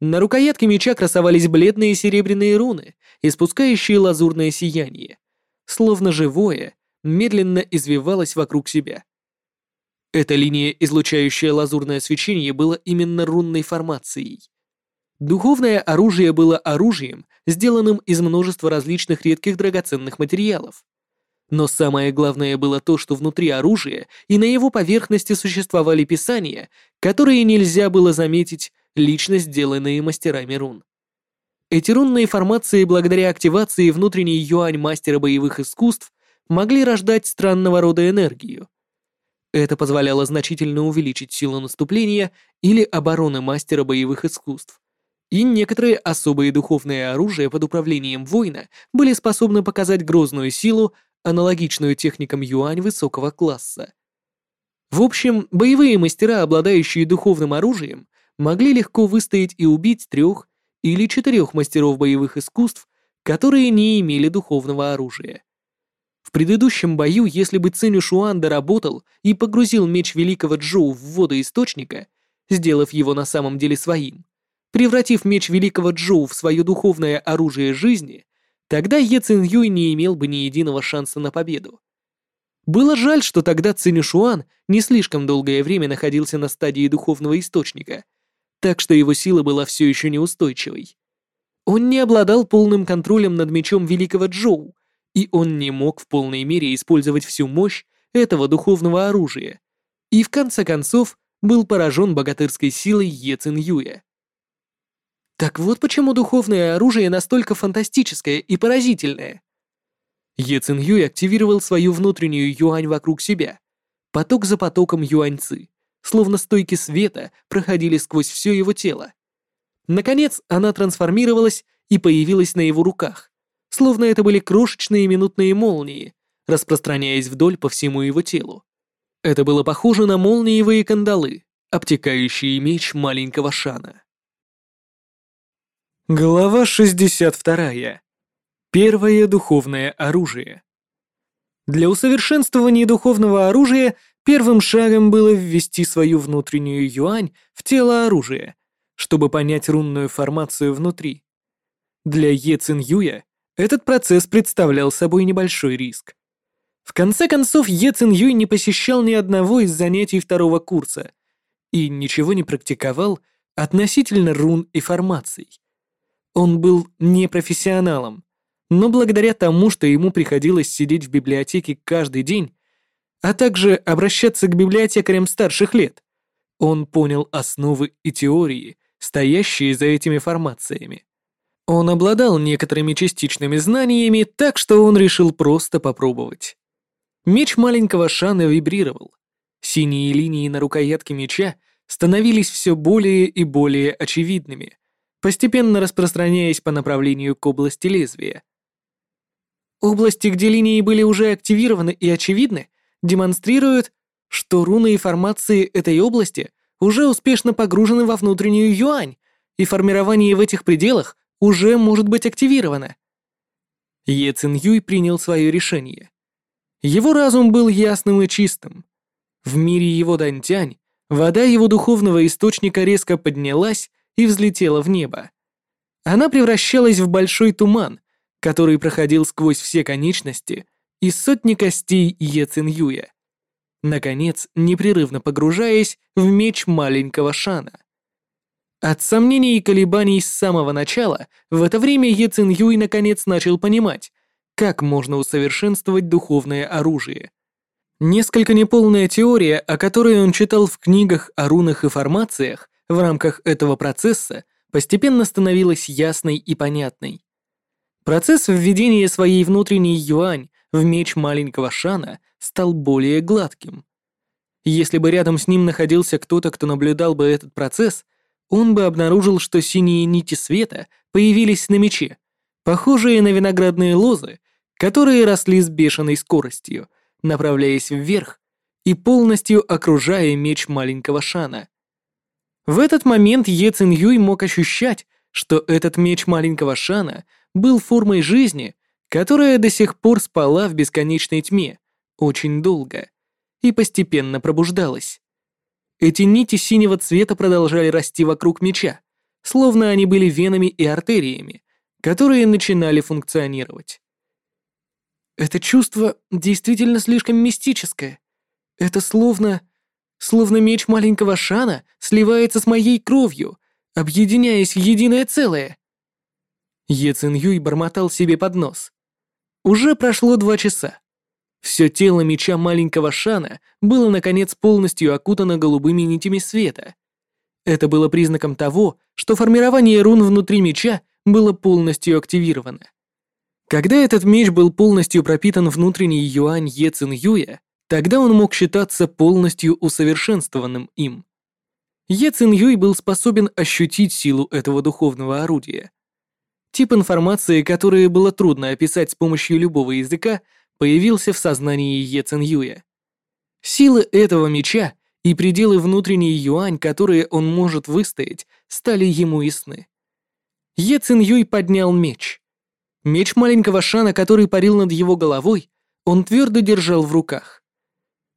На рукоятке меча красовались бледные серебряные руны, испускающие лазурное сияние. Словно живое, медленно извивалось вокруг себя. Эта линия, излучающая лазурное свечение, была именно рунной формацией. Духовное оружие было оружием, сделанным из множества различных редких драгоценных материалов. Но самое главное было то, что внутри оружия и на его поверхности существовали писания, которые нельзя было заметить лично сделанные мастерами рун. Эти рунные формации, благодаря активации внутренней юань мастера боевых искусств, могли рождать странного рода энергию. Это позволяло значительно увеличить силу наступления или обороны мастера боевых искусств. И некоторые особые духовные оружия под управлением воина были способны показать грозную силу, аналогичную техникам юань высокого класса. В общем, боевые мастера, обладающие духовным оружием, могли легко выстоять и убить трех или четырех мастеров боевых искусств, которые не имели духовного оружия. В предыдущем бою, если бы Циню Шуан доработал и погрузил меч великого Джоу в воду источника, сделав его на самом деле своим, превратив меч великого Джоу в свое духовное оружие жизни, тогда Е Цин Юй не имел бы ни единого шанса на победу. Было жаль, что тогда Циню Шуан не слишком долгое время находился на стадии духовного источника — так что его сила была все еще неустойчивой. Он не обладал полным контролем над мечом Великого Джоу, и он не мог в полной мере использовать всю мощь этого духовного оружия, и в конце концов был поражен богатырской силой Е Цин Юя. Так вот почему духовное оружие настолько фантастическое и поразительное. Е Цин Юй активировал свою внутреннюю юань вокруг себя, поток за потоком юаньцы, словно стойки света проходили сквозь все его тело. Наконец, она трансформировалась и появилась на его руках, словно это были крошечные минутные молнии, распространяясь вдоль по всему его телу. Это было похоже на молниевые кандалы, обтекающие меч маленького Шана. Глава 62. Первое духовное оружие. Для усовершенствования духовного оружия Первым шагом было ввести свою внутреннюю юань в тело оружия, чтобы понять рунную формацию внутри. Для Е Цин Юя этот процесс представлял собой небольшой риск. В конце концов, Е Цин Юй не посещал ни одного из занятий второго курса и ничего не практиковал относительно рун и формаций. Он был непрофессионалом, но благодаря тому, что ему приходилось сидеть в библиотеке каждый день, а также обращаться к библиотекарям старших лет. Он понял основы и теории, стоящие за этими формациями. Он обладал некоторыми частичными знаниями, так что он решил просто попробовать. Меч маленького Шана вибрировал. Синие линии на рукоятке меча становились все более и более очевидными, постепенно распространяясь по направлению к области лезвия. Области, где линии были уже активированы и очевидны, демонстрируют, что руны и формации этой области уже успешно погружены во внутреннюю юань, и формирование в этих пределах уже может быть активировано. Е Цин Юй принял свое решение. Его разум был ясным и чистым. В мире его Дантянь вода его духовного источника резко поднялась и взлетела в небо. Она превращалась в большой туман, который проходил сквозь все конечности и сотни костей Е Цин Юя. Наконец, непрерывно погружаясь в меч маленького Шана. От сомнений и колебаний с самого начала, в это время Е Цин Юй наконец начал понимать, как можно усовершенствовать духовное оружие. Несколько неполная теория, о которой он читал в книгах о рунах и формациях, в рамках этого процесса постепенно становилась ясной и понятной. Процесс введения своей внутренней юань в меч маленького Шана стал более гладким. Если бы рядом с ним находился кто-то, кто наблюдал бы этот процесс, он бы обнаружил, что синие нити света появились на мече, похожие на виноградные лозы, которые росли с бешеной скоростью, направляясь вверх и полностью окружая меч маленького Шана. В этот момент Е Цин Юй мог ощущать, что этот меч маленького Шана был формой жизни, которая до сих пор спала в бесконечной тьме очень долго и постепенно пробуждалась. Эти нити синего цвета продолжали расти вокруг меча, словно они были венами и артериями, которые начинали функционировать. Это чувство действительно слишком мистическое. Это словно... Словно меч маленького Шана сливается с моей кровью, объединяясь в единое целое. Е Цин Юй бормотал себе под нос. Уже прошло два часа. Все тело меча маленького Шана было, наконец, полностью окутано голубыми нитями света. Это было признаком того, что формирование рун внутри меча было полностью активировано. Когда этот меч был полностью пропитан внутренней юань Е Цин Юя, тогда он мог считаться полностью усовершенствованным им. Е Цин Юй был способен ощутить силу этого духовного орудия. Тип информации, который было трудно описать с помощью любого языка, появился в сознании Е Цин Юя. Силы этого меча и пределы внутренней юань, которые он может выстоять, стали ему ясны. Е Цин Юй поднял меч. Меч маленького Шана, который парил над его головой, он твердо держал в руках.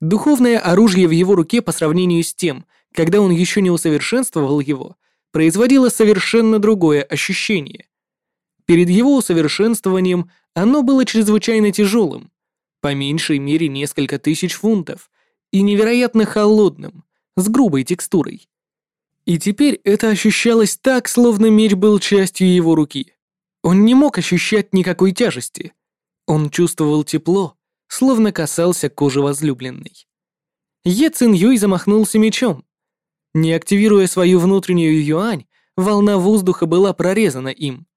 Духовное оружие в его руке по сравнению с тем, когда он еще не усовершенствовал его, производило совершенно другое ощущение. Перед его усовершенствованием оно было чрезвычайно тяжелым, по меньшей мере несколько тысяч фунтов, и невероятно холодным, с грубой текстурой. И теперь это ощущалось так, словно меч был частью его руки. Он не мог ощущать никакой тяжести. Он чувствовал тепло, словно касался кожи возлюбленной. Е Цин Юй замахнулся мечом. Не активируя свою внутреннюю юань, волна воздуха была прорезана им.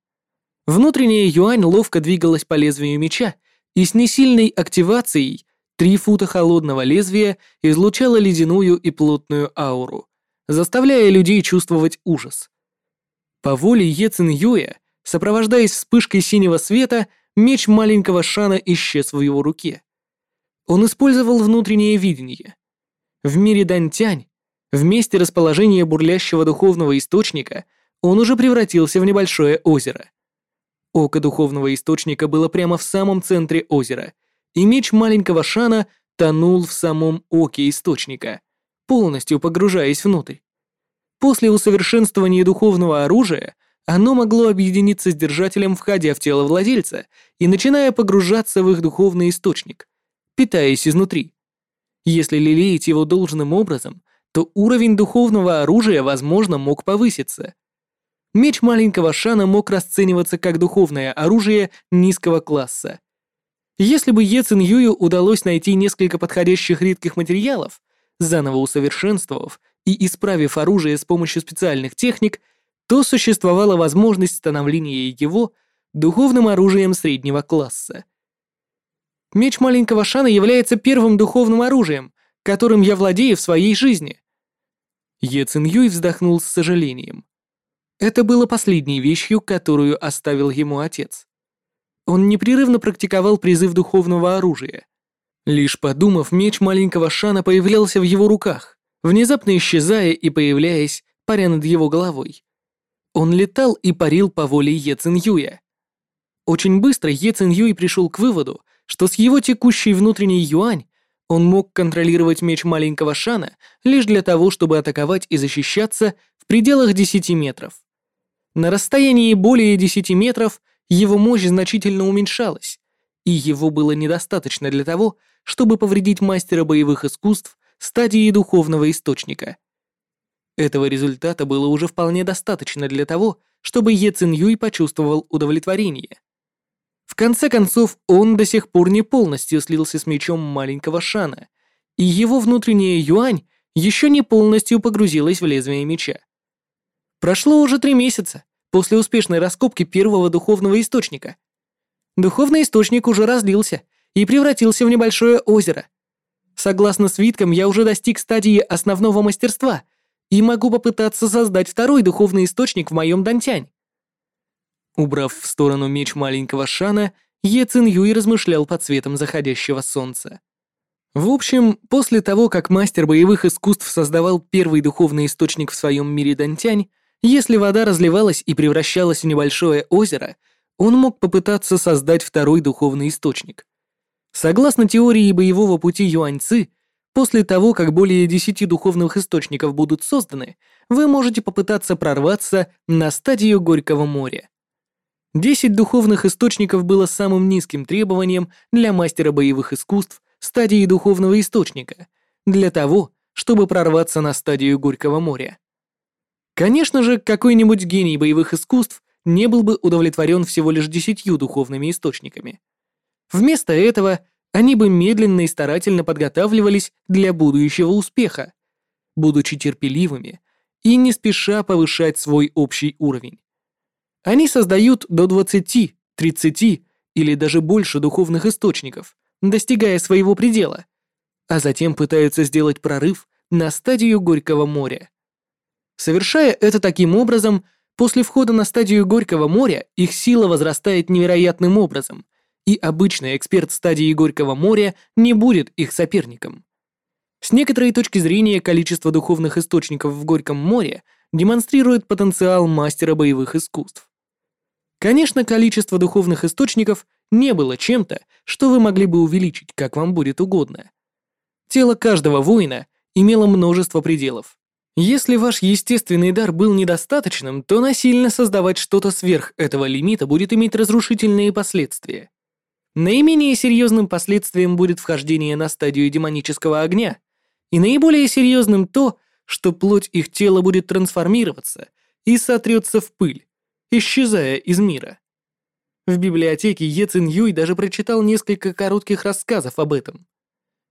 Внутренняя юань ловко двигалась по лезвию меча, и с несильной активацией три фута холодного лезвия излучала ледяную и плотную ауру, заставляя людей чувствовать ужас. По воле Е Цин Юя, сопровождаясь вспышкой синего света, меч маленького Шана исчез в его руке. Он использовал внутреннее видение. В мире Дантянь, в месте расположения бурлящего духовного источника, он уже превратился в небольшое озеро. Око духовного источника было прямо в самом центре озера, и меч маленького Шана тонул в самом оке источника, полностью погружаясь внутрь. После усовершенствования духовного оружия оно могло объединиться с держателем, входя в тело владельца и начиная погружаться в их духовный источник, питаясь изнутри. Если лелеять его должным образом, то уровень духовного оружия, возможно, мог повыситься – Меч маленького Шана мог расцениваться как духовное оружие низкого класса. Если бы Е Цин Юю удалось найти несколько подходящих редких материалов, заново усовершенствовав и исправив оружие с помощью специальных техник, то существовала возможность становления его духовным оружием среднего класса. Меч маленького Шана является первым духовным оружием, которым я владею в своей жизни. Е Цин Юй вздохнул с сожалением. Это было последней вещью, которую оставил ему отец. он непрерывно практиковал призыв духовного оружия. Лишь подумав, меч маленького Шана появлялся в его руках, внезапно исчезая и появляясь, паря над его головой. Он летал и парил по воле Е Циньюя. Очень быстро Е Циньюй пришел к выводу, что с его текущей внутренней юань он мог контролировать меч маленького Шана лишь для того, чтобы атаковать и защищаться в пределах 10 метров. На расстоянии более 10 метров его мощь значительно уменьшалась, и его было недостаточно для того, чтобы повредить мастера боевых искусств стадии духовного источника. Этого результата было уже вполне достаточно для того, чтобы Е Цин Юй почувствовал удовлетворение. В конце концов, он до сих пор не полностью слился с мечом маленького Шана, и его внутренняя юань еще не полностью погрузилась в лезвие меча. Прошло уже три месяца после успешной раскопки первого духовного источника. Духовный источник уже разлился и превратился в небольшое озеро. Согласно свиткам, я уже достиг стадии основного мастерства и могу попытаться создать второй духовный источник в моем Дантянь. Убрав в сторону меч маленького Шана, Е Цин Юй размышлял под светом заходящего солнца. В общем, после того, как мастер боевых искусств создавал первый духовный источник в своем мире Дантянь, если вода разливалась и превращалась в небольшое озеро, он мог попытаться создать второй духовный источник. Согласно теории боевого пути Юаньцы, после того, как более десяти духовных источников будут созданы, вы можете попытаться прорваться на стадию Горького моря. Десять духовных источников было самым низким требованием для мастера боевых искусств стадии духовного источника, для того, чтобы прорваться на стадию Горького моря. Конечно же, какой-нибудь гений боевых искусств не был бы удовлетворен всего лишь десятью духовными источниками. Вместо этого они бы медленно и старательно подготавливались для будущего успеха, будучи терпеливыми и не спеша повышать свой общий уровень. Они создают до 20, 30 или даже больше духовных источников, достигая своего предела, а затем пытаются сделать прорыв на стадию Горького моря. Совершая это таким образом, после входа на стадию Горького моря их сила возрастает невероятным образом, и обычный эксперт стадии Горького моря не будет их соперником. С некоторой точки зрения количество духовных источников в Горьком море демонстрирует потенциал мастера боевых искусств. Конечно, количество духовных источников не было чем-то, что вы могли бы увеличить, как вам будет угодно. Тело каждого воина имело множество пределов. Если ваш естественный дар был недостаточным, то насильно создавать что-то сверх этого лимита будет иметь разрушительные последствия. Наименее серьезным последствием будет вхождение на стадию демонического огня, и наиболее серьезным то, что плоть их тела будет трансформироваться и сотрется в пыль, исчезая из мира. В библиотеке Е Цин Юй даже прочитал несколько коротких рассказов об этом.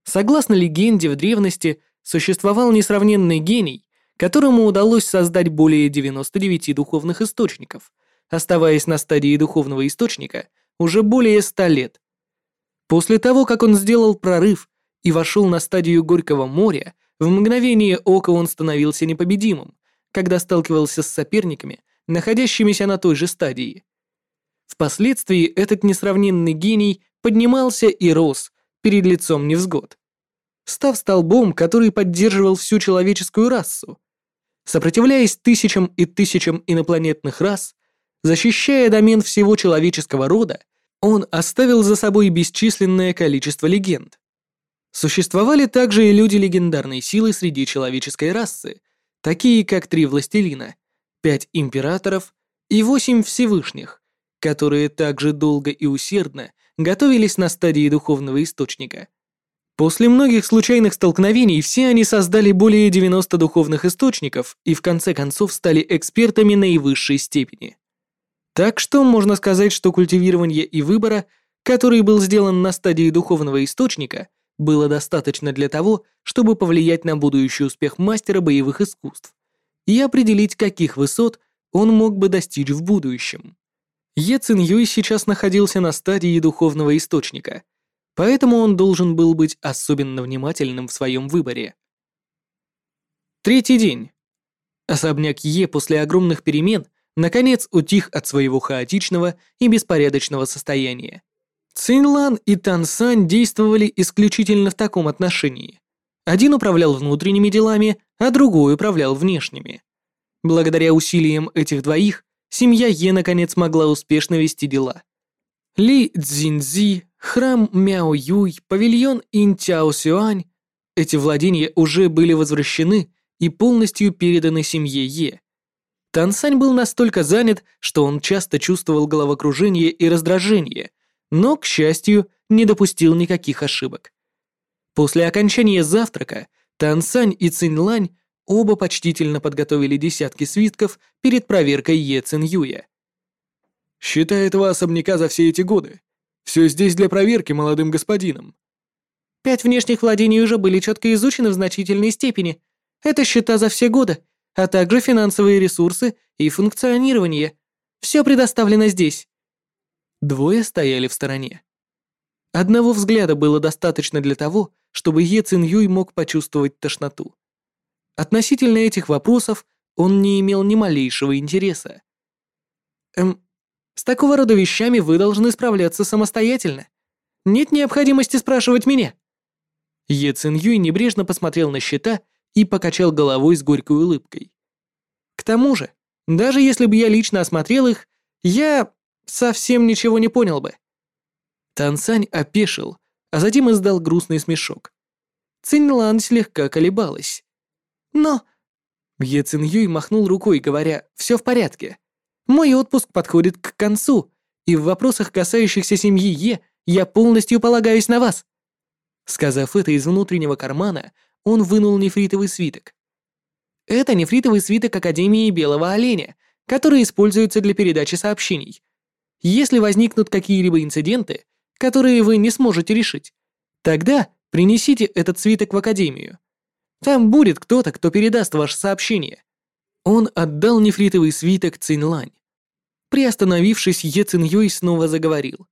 Согласно легенде, в древности существовал несравненный гений, которому удалось создать более 99 духовных источников, оставаясь на стадии духовного источника уже более 100 лет. После того, как он сделал прорыв и вошел на стадию Горького моря, в мгновение ока он становился непобедимым, когда сталкивался с соперниками, находящимися на той же стадии. Впоследствии этот несравненный гений поднимался и рос перед лицом невзгод, став столбом, который поддерживал всю человеческую расу. Сопротивляясь тысячам и тысячам инопланетных рас, защищая домен всего человеческого рода, он оставил за собой бесчисленное количество легенд. Существовали также и люди легендарной силы среди человеческой расы, такие как Три Властелина, пять императоров и восемь всевышних, которые также долго и усердно готовились на стадии духовного источника. После многих случайных столкновений все они создали более 90 духовных источников и в конце концов стали экспертами наивысшей степени. Так что можно сказать, что культивирование и выбора, который был сделан на стадии духовного источника, было достаточно для того, чтобы повлиять на будущий успех мастера боевых искусств и определить, каких высот он мог бы достичь в будущем. Е Цин Юй сейчас находился на стадии духовного источника, поэтому он должен был быть особенно внимательным в своем выборе. Третий день. Особняк Е после огромных перемен наконец утих от своего хаотичного и беспорядочного состояния. Цинлан и Тансань действовали исключительно в таком отношении. Один управлял внутренними делами, а другой управлял внешними. Благодаря усилиям этих двоих, семья Е наконец могла успешно вести дела. Ли Цзиньзи, храм Мяо Юй, павильон Интяо Сюань – эти владения уже были возвращены и полностью переданы семье Е. Тансань был настолько занят, что он часто чувствовал головокружение и раздражение, но, к счастью, не допустил никаких ошибок. После окончания завтрака Тансань и Цинлань оба почтительно подготовили десятки свитков перед проверкой Е Цинюя. «Считай этого особняка за все эти годы. Все здесь для проверки молодым господином». «Пять внешних владений уже были четко изучены в значительной степени. Это счета за все годы, а также финансовые ресурсы и функционирование. Все предоставлено здесь». Двое стояли в стороне. Одного взгляда было достаточно для того, чтобы Е Цин Юй мог почувствовать тошноту. Относительно этих вопросов он не имел ни малейшего интереса. Эм, с такого рода вещами вы должны справляться самостоятельно. Нет необходимости спрашивать меня. Е Цин Юй небрежно посмотрел на счета и покачал головой с горькой улыбкой. К тому же, даже если бы я лично осмотрел их, я совсем ничего не понял бы. Тансань опешил, а затем издал грустный смешок. Цинлан слегка колебалась. «Но...» Е Цин Юй махнул рукой, говоря «все в порядке». «Мой отпуск подходит к концу, и в вопросах, касающихся семьи Е, я полностью полагаюсь на вас». Сказав это из внутреннего кармана, он вынул нефритовый свиток. «Это нефритовый свиток Академии Белого Оленя, который используется для передачи сообщений. Если возникнут какие-либо инциденты, которые вы не сможете решить, тогда принесите этот свиток в Академию. Там будет кто-то, кто передаст ваше сообщение». Он отдал нефритовый свиток Цинлань. Приостановившись, Е Цин Юй снова заговорил.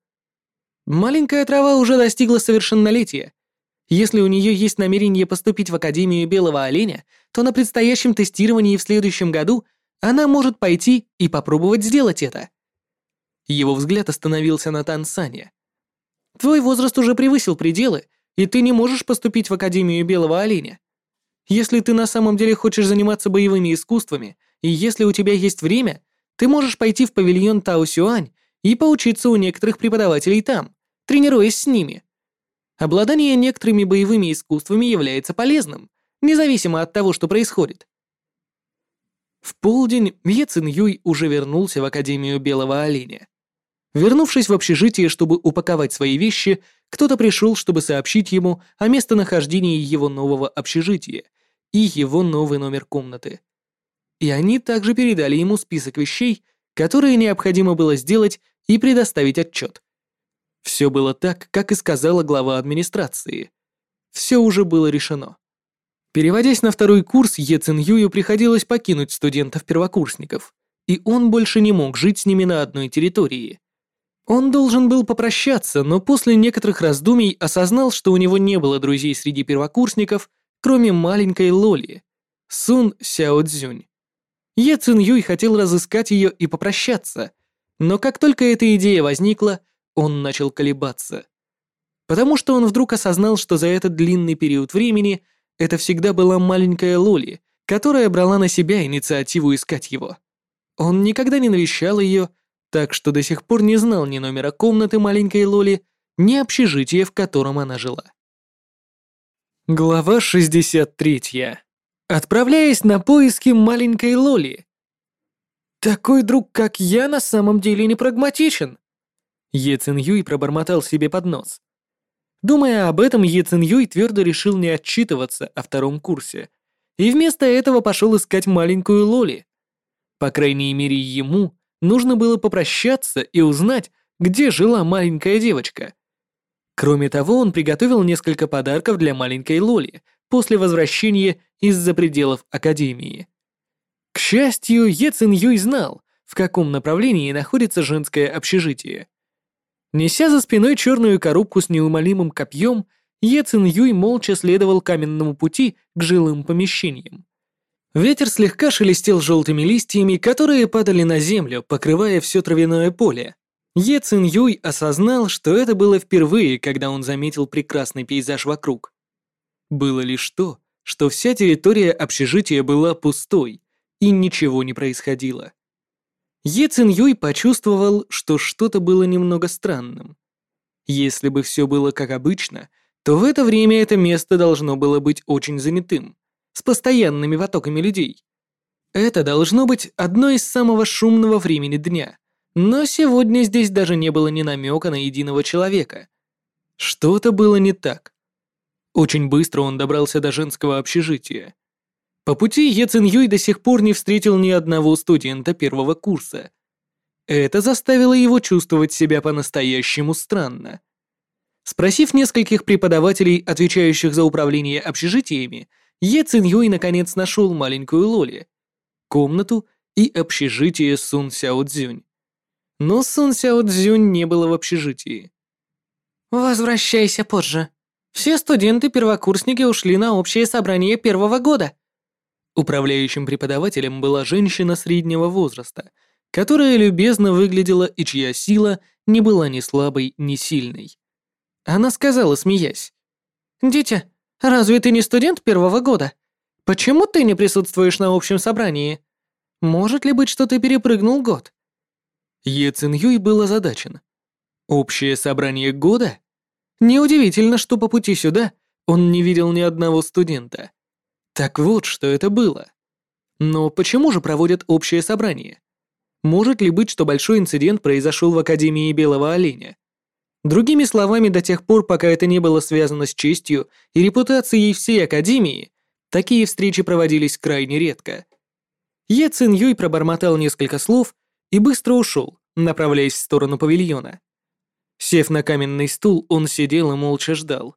«Маленькая трава уже достигла совершеннолетия. Если у нее есть намерение поступить в Академию Белого Оленя, то на предстоящем тестировании в следующем году она может пойти и попробовать сделать это». Его взгляд остановился на Тансане. Твой возраст уже превысил пределы, и ты не можешь поступить в Академию Белого Оленя. Если ты на самом деле хочешь заниматься боевыми искусствами, и если у тебя есть время, ты можешь пойти в павильон Тао Сюань и поучиться у некоторых преподавателей там, тренируясь с ними. Обладание некоторыми боевыми искусствами является полезным, независимо от того, что происходит. В полдень Е Цин Юй уже вернулся в Академию Белого Оленя. Вернувшись в общежитие, чтобы упаковать свои вещи, кто-то пришел, чтобы сообщить ему о местонахождении его нового общежития и его новый номер комнаты. И они также передали ему список вещей, которые необходимо было сделать и предоставить отчет. Все было так, как и сказала глава администрации. Все уже было решено. Переводясь на второй курс, Е Цин Юю приходилось покинуть студентов-первокурсников, и он больше не мог жить с ними на одной территории. Он должен был попрощаться, но после некоторых раздумий осознал, что у него не было друзей среди первокурсников, кроме маленькой Лоли, Сун Сяо Цзюнь. Е Цин Юй хотел разыскать ее и попрощаться, но как только эта идея возникла, он начал колебаться. Потому что он вдруг осознал, что за этот длинный период времени это всегда была маленькая Лоли, которая брала на себя инициативу искать его. Он никогда не навещал ее, так что до сих пор не знал ни номера комнаты маленькой Лоли, ни общежития, в котором она жила. Глава 63. Отправляясь на поиски маленькой Лоли. «Такой друг, как я, на самом деле не прагматичен», Е Цин Юй пробормотал себе под нос. Думая об этом, Е Цин Юй твердо решил не отчитываться о втором курсе, и вместо этого пошел искать маленькую Лоли. По крайней мере, ему нужно было попрощаться и узнать, где жила маленькая девочка. Кроме того, он приготовил несколько подарков для маленькой Лоли после возвращения из-за пределов Академии. К счастью, Е Цин Юй знал, в каком направлении находится женское общежитие. Неся за спиной черную коробку с неумолимым копьем, Е Цин Юй молча следовал каменному пути к жилым помещениям. Ветер слегка шелестел желтыми листьями, которые падали на землю, покрывая все травяное поле. Е Цин Юй осознал, что это было впервые, когда он заметил прекрасный пейзаж вокруг. Было лишь то, что вся территория общежития была пустой, и ничего не происходило. Е Цин Юй почувствовал, что что-то было немного странным. Если бы все было как обычно, то в это время это место должно было быть очень занятым с постоянными потоками людей. Это должно быть одно из самого шумного времени дня. Но сегодня здесь даже не было ни намека на единого человека. Что-то было не так. Очень быстро он добрался до женского общежития. По пути Е Цин Юй до сих пор не встретил ни одного студента первого курса. Это заставило его чувствовать себя по-настоящему странно. Спросив нескольких преподавателей, отвечающих за управление общежитиями, Е Цин Юй наконец нашел маленькую Лоли, комнату и общежитие Сун Сяо Цзюнь. Но Сун Сяо Цзюнь не было в общежитии. «Возвращайся позже. Все студенты-первокурсники ушли на общее собрание первого года». Управляющим преподавателем была женщина среднего возраста, которая любезно выглядела и чья сила не была ни слабой, ни сильной. Она сказала, смеясь. «Дитя, Разве ты не студент первого года? Почему ты не присутствуешь на общем собрании? Может ли быть, что ты перепрыгнул год?» Е Цин Юй был озадачен. «Общее собрание года? Неудивительно, что по пути сюда он не видел ни одного студента. Так вот, что это было. Но почему же проводят общее собрание? Может ли быть, что большой инцидент произошел в Академии Белого Оленя? Другими словами, до тех пор, пока это не было связано с честью и репутацией всей Академии, такие встречи проводились крайне редко. Е Цин Юй пробормотал несколько слов и быстро ушел, направляясь в сторону павильона. Сев на каменный стул, он сидел и молча ждал.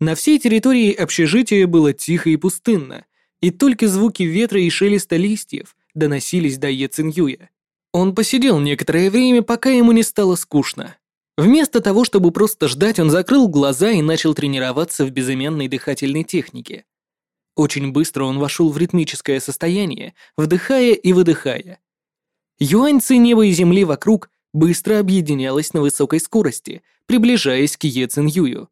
На всей территории общежития было тихо и пустынно, и только звуки ветра и шелеста листьев доносились до Е Цин Юя. Он посидел некоторое время, пока ему не стало скучно. Вместо того, чтобы просто ждать, он закрыл глаза и начал тренироваться в безымянной дыхательной технике. Очень быстро он вошел в ритмическое состояние, вдыхая и выдыхая. Юаньцы неба и земли вокруг быстро объединялась на высокой скорости, приближаясь к Е Цин Юю.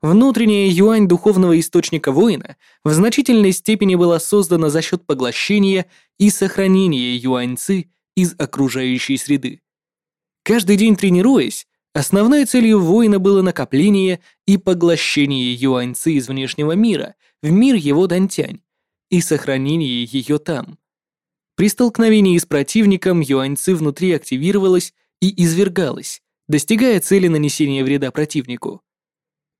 Внутренняя юань духовного источника воина в значительной степени была создана за счет поглощения и сохранения юаньцы из окружающей среды. Каждый день тренируясь, Основной целью воина было накопление и поглощение юаньцы из внешнего мира в мир его дантянь и сохранение ее там. При столкновении с противником юаньцы внутри активировалась и извергалась, достигая цели нанесения вреда противнику.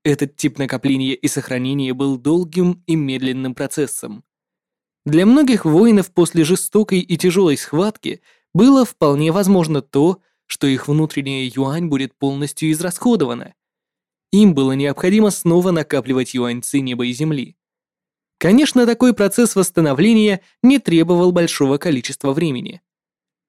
Этот тип накопления и сохранения был долгим и медленным процессом. Для многих воинов после жестокой и тяжелой схватки было вполне возможно то, что их внутренняя юань будет полностью израсходована. Им было необходимо снова накапливать юаньцы неба и земли. Конечно, такой процесс восстановления не требовал большого количества времени.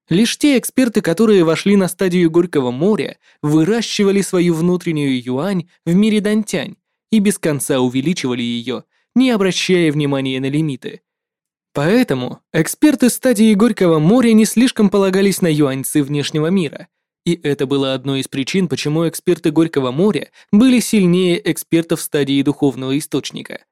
Лишь те эксперты, которые вошли на стадию Горького моря, выращивали свою внутреннюю юань в мире Дантянь и без конца увеличивали ее, не обращая внимания на лимиты. Поэтому эксперты стадии Горького моря не слишком полагались на юаньцы внешнего мира, и это было одной из причин, почему эксперты Горького моря были сильнее экспертов стадии духовного источника.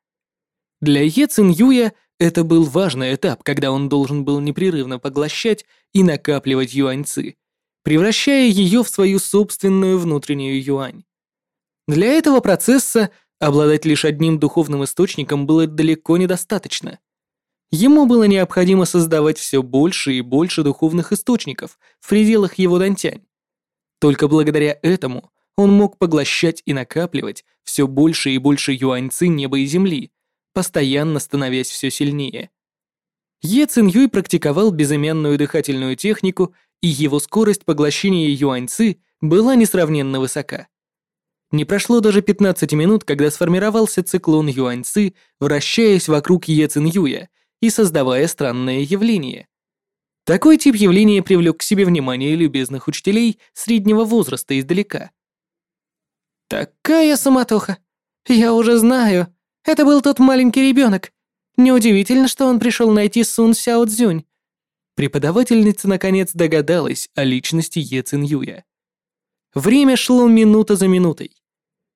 Для Е Цин Юя это был важный этап, когда он должен был непрерывно поглощать и накапливать юаньцы, превращая ее в свою собственную внутреннюю юань. Для этого процесса обладать лишь одним духовным источником было далеко недостаточно. Ему было необходимо создавать все больше и больше духовных источников в пределах его дантянь. Только благодаря этому он мог поглощать и накапливать все больше и больше юаньцы неба и земли, постоянно становясь все сильнее. Е Цин Юй практиковал безымянную дыхательную технику, и его скорость поглощения юаньцы была несравненно высока. Не прошло даже 15 минут, когда сформировался циклон юаньцы, вращаясь вокруг Е Цин Юя и создавая странное явление. Такой тип явления привлек к себе внимание любезных учителей среднего возраста издалека. «Такая суматоха! Я уже знаю, это был тот маленький ребенок. Неудивительно, что он пришел найти Сун Сяо Цзюнь. Преподавательница наконец догадалась о личности Е Цин Юя. Время шло минута за минутой.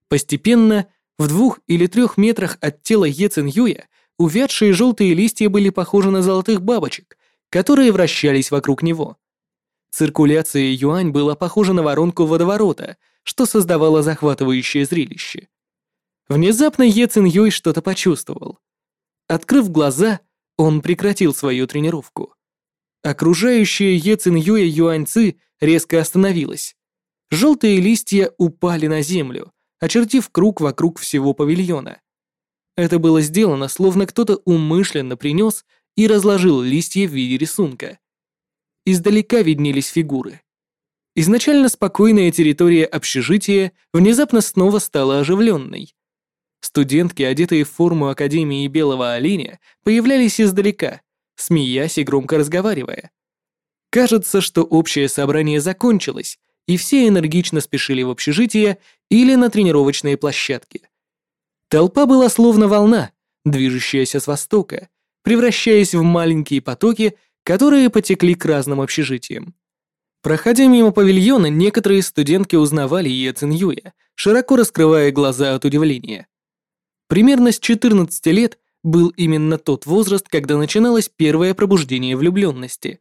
Постепенно, в двух или трех метрах от тела Е Цин Юя, увядшие желтые листья были похожи на золотых бабочек, которые вращались вокруг него. Циркуляция юань была похожа на воронку водоворота, что создавало захватывающее зрелище. Внезапно Е Цин Юй что-то почувствовал. Открыв глаза, он прекратил свою тренировку. Окружающая Е Цин Юя юаньцы резко остановилась. Желтые листья упали на землю, очертив круг вокруг всего павильона. Это было сделано, словно кто-то умышленно принес и разложил листья в виде рисунка. Издалека виднелись фигуры. Изначально спокойная территория общежития внезапно снова стала оживленной. Студентки, одетые в форму Академии Белого Оленя, появлялись издалека, смеясь и громко разговаривая. Кажется, что общее собрание закончилось, и все энергично спешили в общежитие или на тренировочные площадки. Толпа была словно волна, движущаяся с востока, превращаясь в маленькие потоки, которые потекли к разным общежитиям. Проходя мимо павильона, некоторые студентки узнавали Е Цин Юя, широко раскрывая глаза от удивления. Примерно с 14 лет был именно тот возраст, когда начиналось первое пробуждение влюбленности.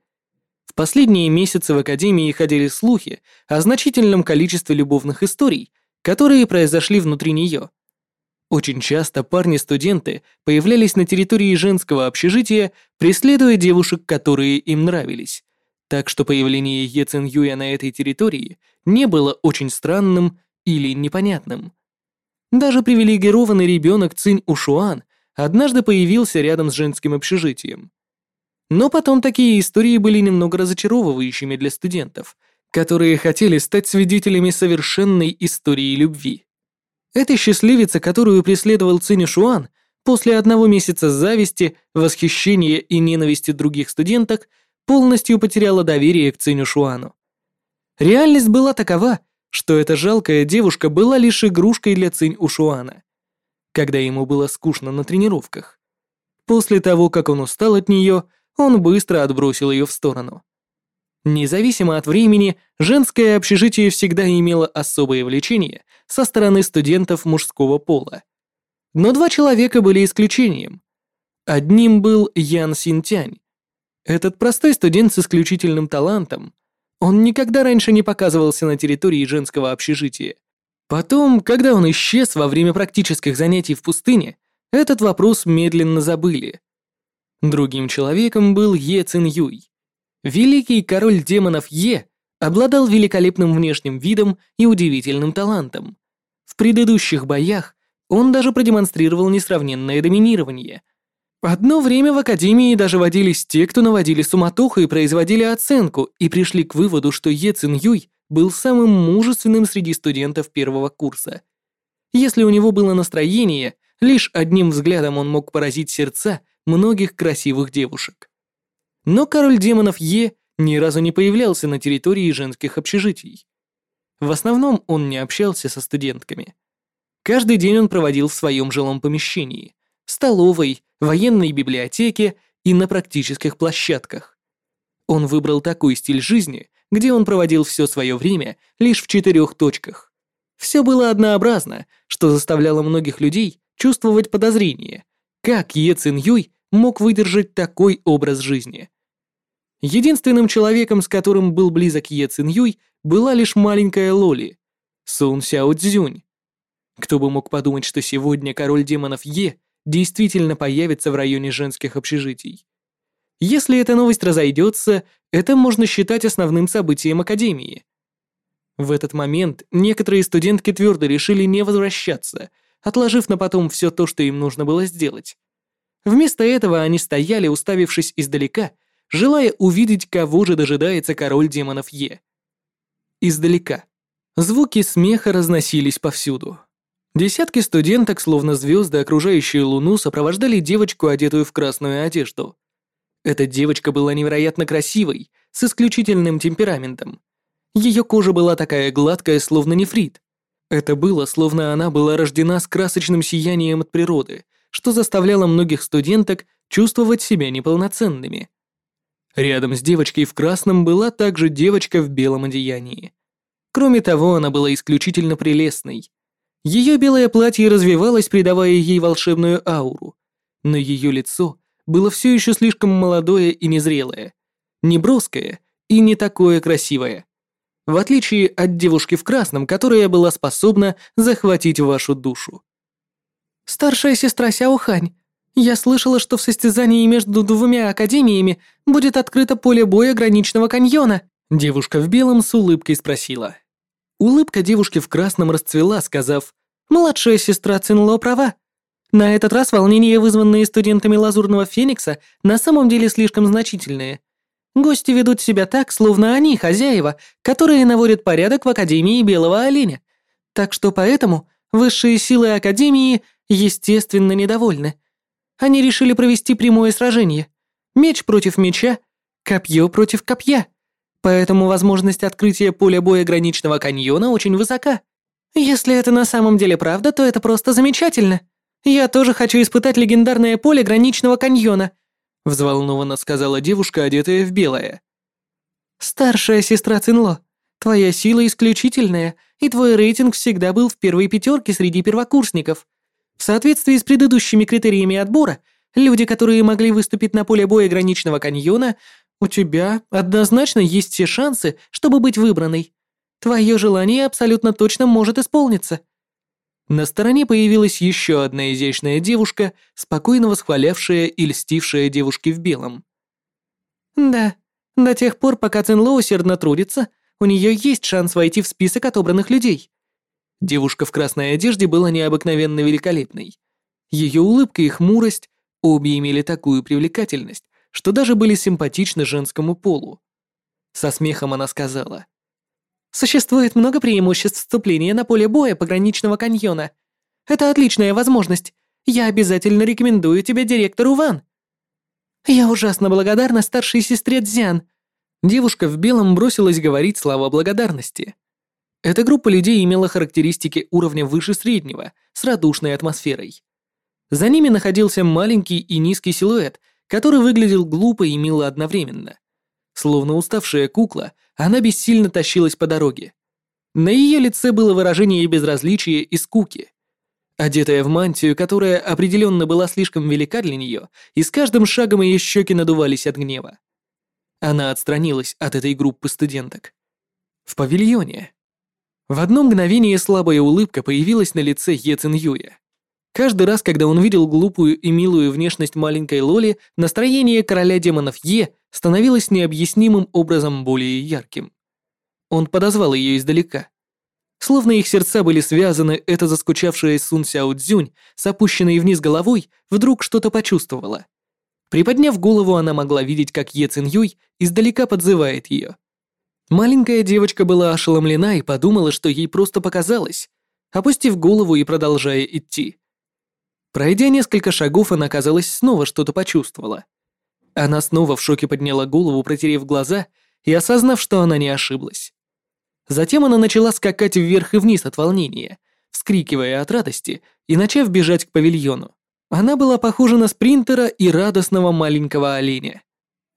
В последние месяцы в Академии ходили слухи о значительном количестве любовных историй, которые произошли внутри нее. Очень часто парни-студенты появлялись на территории женского общежития, преследуя девушек, которые им нравились. Так что появление Е Цин Юя на этой территории не было очень странным или непонятным. Даже привилегированный ребенок Цинь Ушуан однажды появился рядом с женским общежитием. Но потом такие истории были немного разочаровывающими для студентов, которые хотели стать свидетелями совершенной истории любви. Эта счастливица, которую преследовал Цинь Шуан, после одного месяца зависти, восхищения и ненависти других студенток, полностью потеряла доверие к Цинь Шуану. Реальность была такова, что эта жалкая девушка была лишь игрушкой для Цинь Ушуана, когда ему было скучно на тренировках. После того, как он устал от нее, он быстро отбросил ее в сторону. Независимо от времени, женское общежитие всегда имело особое влечение со стороны студентов мужского пола. Но два человека были исключением. Одним был Ян Синтянь. Этот простой студент с исключительным талантом. Он никогда раньше не показывался на территории женского общежития. Потом, когда он исчез во время практических занятий в пустыне, этот вопрос медленно забыли. Другим человеком был Е Цин Юй. Великий король демонов Е обладал великолепным внешним видом и удивительным талантом. В предыдущих боях он даже продемонстрировал несравненное доминирование. Одно время в Академии даже водились те, кто наводили суматоху и производили оценку, и пришли к выводу, что Е Цин Юй был самым мужественным среди студентов первого курса. Если у него было настроение, лишь одним взглядом он мог поразить сердца многих красивых девушек. Но король демонов Е ни разу не появлялся на территории женских общежитий. В основном он не общался со студентками. Каждый день он проводил в своем жилом помещении, столовой, военной библиотеке и на практических площадках. Он выбрал такой стиль жизни, где он проводил все свое время лишь в четырех точках. Все было однообразно, что заставляло многих людей чувствовать подозрение, как Е Цин Юй мог выдержать такой образ жизни? Единственным человеком, с которым был близок Е Цин Юй, была лишь маленькая Лоли, Сун Сяо Цзюнь. Кто бы мог подумать, что сегодня король демонов Е действительно появится в районе женских общежитий. Если эта новость разойдется, это можно считать основным событием Академии. В этот момент некоторые студентки твердо решили не возвращаться, отложив на потом все то, что им нужно было сделать. Вместо этого они стояли, уставившись издалека, желая увидеть, кого же дожидается король демонов Е. Издалека. Звуки смеха разносились повсюду. Десятки студенток, словно звезды, окружающие Луну, сопровождали девочку, одетую в красную одежду. Эта девочка была невероятно красивой, с исключительным темпераментом. Ее кожа была такая гладкая, словно нефрит. Это было, словно она была рождена с красочным сиянием от природы, что заставляло многих студенток чувствовать себя неполноценными. Рядом с девочкой в красном была также девочка в белом одеянии. Кроме того, она была исключительно прелестной. Ее белое платье развивалось, придавая ей волшебную ауру, но ее лицо было все еще слишком молодое и незрелое, неброское и не такое красивое. В отличие от девушки в красном, которая была способна захватить вашу душу. «Старшая сестра Сяохань, я слышала, что в состязании между двумя академиями будет открыто поле боя граничного каньона», девушка в белом с улыбкой спросила. Улыбка девушки в красном расцвела, сказав «Младшая сестра Цинло права. На этот раз волнения, вызванные студентами Лазурного Феникса, на самом деле слишком значительные. Гости ведут себя так, словно они хозяева, которые наводят порядок в Академии Белого Оленя. Так что поэтому высшие силы Академии, естественно, недовольны. Они решили провести прямое сражение. Меч против меча, копье против копья. Поэтому возможность открытия поля боя граничного каньона очень высока. Если это на самом деле правда, то это просто замечательно. Я тоже хочу испытать легендарное поле граничного каньона, взволнованно сказала девушка, одетая в белое. Старшая сестра Цинло, твоя сила исключительная, и твой рейтинг всегда был в первой пятерке среди первокурсников. В соответствии с предыдущими критериями отбора, люди, которые могли выступить на поле боя граничного каньона, у тебя однозначно есть все шансы, чтобы быть выбранной. Твое желание абсолютно точно может исполниться. На стороне появилась еще одна изящная девушка, спокойно восхвалявшая и льстившая девушке в белом. «Да, до тех пор, пока Цинло усердно трудится, у нее есть шанс войти в список отобранных людей». Девушка в красной одежде была необыкновенно великолепной. Ее улыбка и хмурость обе имели такую привлекательность, что даже были симпатичны женскому полу. Со смехом она сказала. Существует много преимуществ вступления на поле боя пограничного каньона. Это отличная возможность. Я обязательно рекомендую тебя директору Ван. Я ужасно благодарна старшей сестре Дзян. Девушка в белом бросилась говорить слова благодарности. Эта группа людей имела характеристики уровня выше среднего, с радушной атмосферой. За ними находился маленький и низкий силуэт, который выглядел глупо и мило одновременно. Словно уставшая кукла, она бессильно тащилась по дороге. На ее лице было выражение безразличия и скуки. Одетая в мантию, которая определенно была слишком велика для нее, и с каждым шагом ее щеки надувались от гнева. Она отстранилась от этой группы студенток. В павильоне. В одно мгновение слабая улыбка появилась на лице Е Цин Юя. Каждый раз, когда он видел глупую и милую внешность маленькой Лоли, настроение короля демонов Е становилось необъяснимым образом более ярким. Он подозвал ее издалека. Словно их сердца были связаны, эта заскучавшая Сун Сяо Цзюнь с опущенной вниз головой вдруг что-то почувствовала. Приподняв голову, она могла видеть, как Е Цин Юй издалека подзывает ее. Маленькая девочка была ошеломлена и подумала, что ей просто показалось, опустив голову и продолжая идти. Пройдя несколько шагов, она, казалось, снова что-то почувствовала. Она снова в шоке подняла голову, протерев глаза и осознав, что она не ошиблась. Затем она начала скакать вверх и вниз от волнения, вскрикивая от радости и начав бежать к павильону. Она была похожа на спринтера и радостного маленького оленя.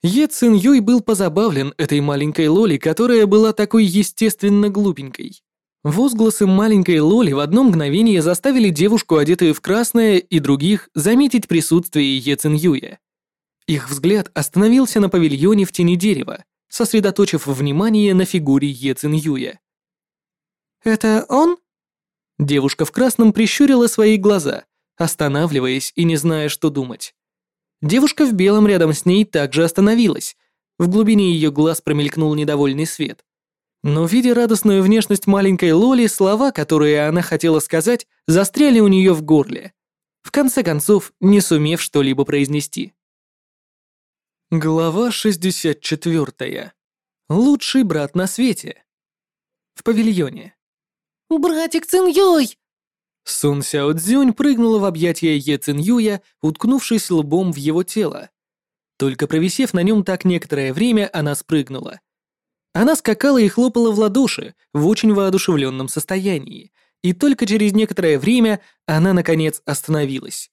Е Цин Юй был позабавлен этой маленькой Лоли, которая была такой естественно глупенькой. Возгласы маленькой Лоли в одно мгновение заставили девушку, одетую в красное, и других заметить присутствие Е Цин Юя. Их взгляд остановился на павильоне в тени дерева, сосредоточив внимание на фигуре Е Цин Юя. «Это он?» Девушка в красном прищурила свои глаза, останавливаясь и не зная, что думать. Девушка в белом рядом с ней также остановилась. В глубине ее глаз промелькнул недовольный свет. Но видя радостную внешность маленькой Лоли, слова, которые она хотела сказать, застряли у нее в горле. В конце концов, не сумев что-либо произнести. Глава 64. Лучший брат на свете. В павильоне. «Братик Циньёй!» Сун Сяо Цзюнь прыгнула в объятия Е Циньюя, уткнувшись лбом в его тело. Только провисев на нем так некоторое время, она спрыгнула. Она скакала и хлопала в ладоши в очень воодушевленном состоянии, и только через некоторое время она, наконец, остановилась.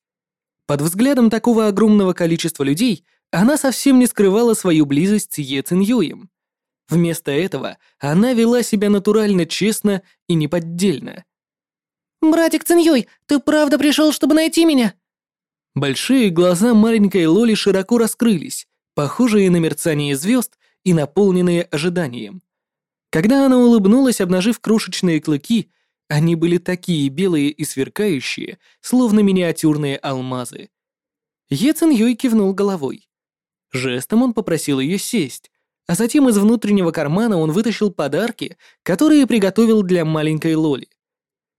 Под взглядом такого огромного количества людей она совсем не скрывала свою близость с Е Циньюем. Вместо этого она вела себя натурально честно и неподдельно. «Братик Циньюй, ты правда пришел, чтобы найти меня?» Большие глаза маленькой Лоли широко раскрылись, похожие на мерцание звезд и наполненные ожиданием. Когда она улыбнулась, обнажив крошечные клыки, они были такие белые и сверкающие, словно миниатюрные алмазы. Е Цин Юй кивнул головой. Жестом он попросил ее сесть, а затем из внутреннего кармана он вытащил подарки, которые приготовил для маленькой Лоли.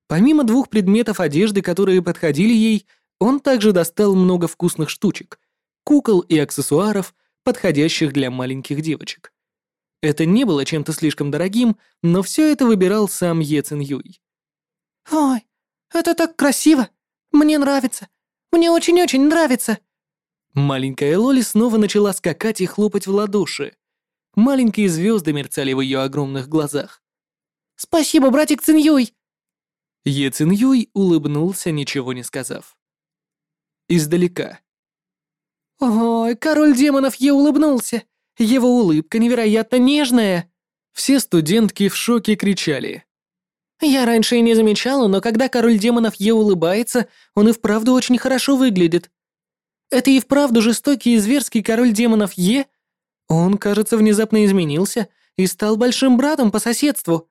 Помимо двух предметов одежды, которые подходили ей, он также достал много вкусных штучек, кукол и аксессуаров, подходящих для маленьких девочек. Это не было чем-то слишком дорогим, но все это выбирал сам Е Цин Юй. «Ой, это так красиво! Мне нравится! Мне очень-очень нравится!» Маленькая Лоли снова начала скакать и хлопать в ладоши. Маленькие звезды мерцали в ее огромных глазах. «Спасибо, братик Циньюй!» Е Циньюй улыбнулся, ничего не сказав. Издалека. «Ой, король демонов Е улыбнулся! Его улыбка невероятно нежная!» Все студентки в шоке кричали. «Я раньше и не замечала, но когда король демонов Е улыбается, он и вправду очень хорошо выглядит. Это и вправду жестокий и зверский король демонов Е? Он, кажется, внезапно изменился и стал большим братом по соседству.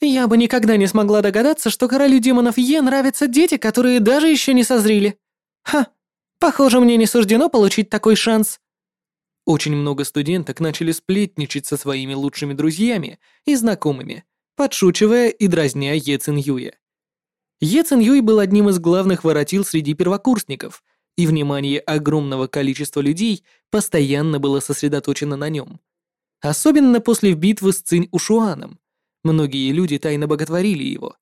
Я бы никогда не смогла догадаться, что королю демонов Е нравятся дети, которые даже еще не созрели. Ха, похоже, мне не суждено получить такой шанс». Очень много студенток начали сплетничать со своими лучшими друзьями и знакомыми, подшучивая и дразня Е Цин Юя. Е Цин Юй был одним из главных воротил среди первокурсников, и внимание огромного количества людей постоянно было сосредоточено на нем. Особенно после битвы с Цинь Ушуаном. Многие люди тайно боготворили его.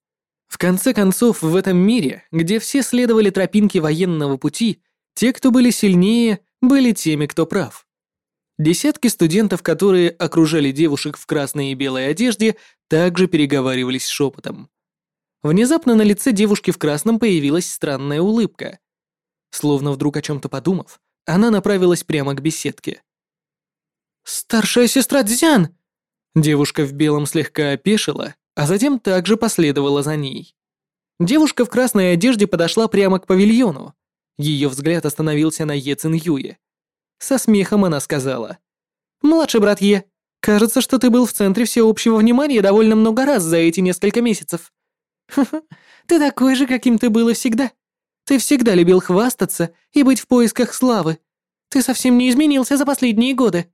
В конце концов, в этом мире, где все следовали тропинке военного пути, те, кто были сильнее, были теми, кто прав. Десятки студентов, которые окружали девушек в красной и белой одежде, также переговаривались шепотом. Внезапно на лице девушки в красном появилась странная улыбка. Словно вдруг о чем-то подумав, она направилась прямо к беседке. «Старшая сестра Дзян!» Девушка в белом слегка опешила, а затем также последовала за ней. Девушка в красной одежде подошла прямо к павильону. Ее взгляд остановился на Е Цин Юе. Со смехом она сказала. «Младший брат Е, кажется, что ты был в центре всеобщего внимания довольно много раз за эти несколько месяцев. Ха-ха, ты такой же, каким ты был и всегда. Ты всегда любил хвастаться и быть в поисках славы. Ты совсем не изменился за последние годы».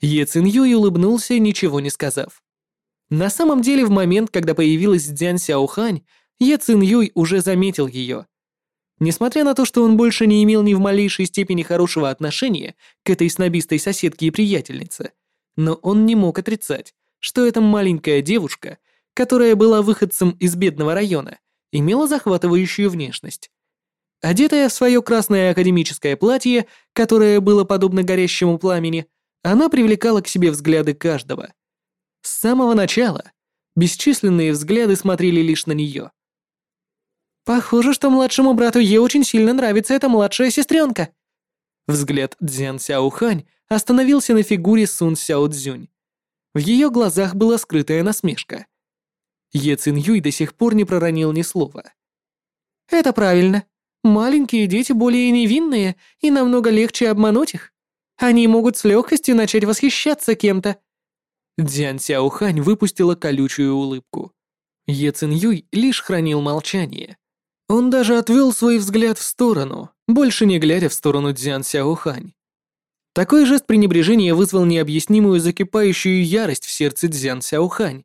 Е Цин Юй улыбнулся, ничего не сказав. На самом деле, в момент, когда появилась Дзян Сяохань, Е Цин Юй уже заметил ее. Несмотря на то, что он больше не имел ни в малейшей степени хорошего отношения к этой снобистой соседке и приятельнице, но он не мог отрицать, что эта маленькая девушка, которая была выходцем из бедного района, имела захватывающую внешность. Одетая в свое красное академическое платье, которое было подобно горящему пламени, она привлекала к себе взгляды каждого. С самого начала бесчисленные взгляды смотрели лишь на нее. Похоже, что младшему брату Е очень сильно нравится эта младшая сестренка. Взгляд Дзян Сяохань остановился на фигуре Сун Сяо Цзюнь. В ее глазах была скрытая насмешка. Е Цин Юй до сих пор не проронил ни слова. «Это правильно. Маленькие дети более невинные, и намного легче обмануть их. Они могут с легкостью начать восхищаться кем-то». Дзян Сяохань выпустила колючую улыбку. Е Цин Юй лишь хранил молчание. Он даже отвел свой взгляд в сторону, больше не глядя в сторону Дзян Сяохань. Такой жест пренебрежения вызвал необъяснимую закипающую ярость в сердце Дзян Сяохань.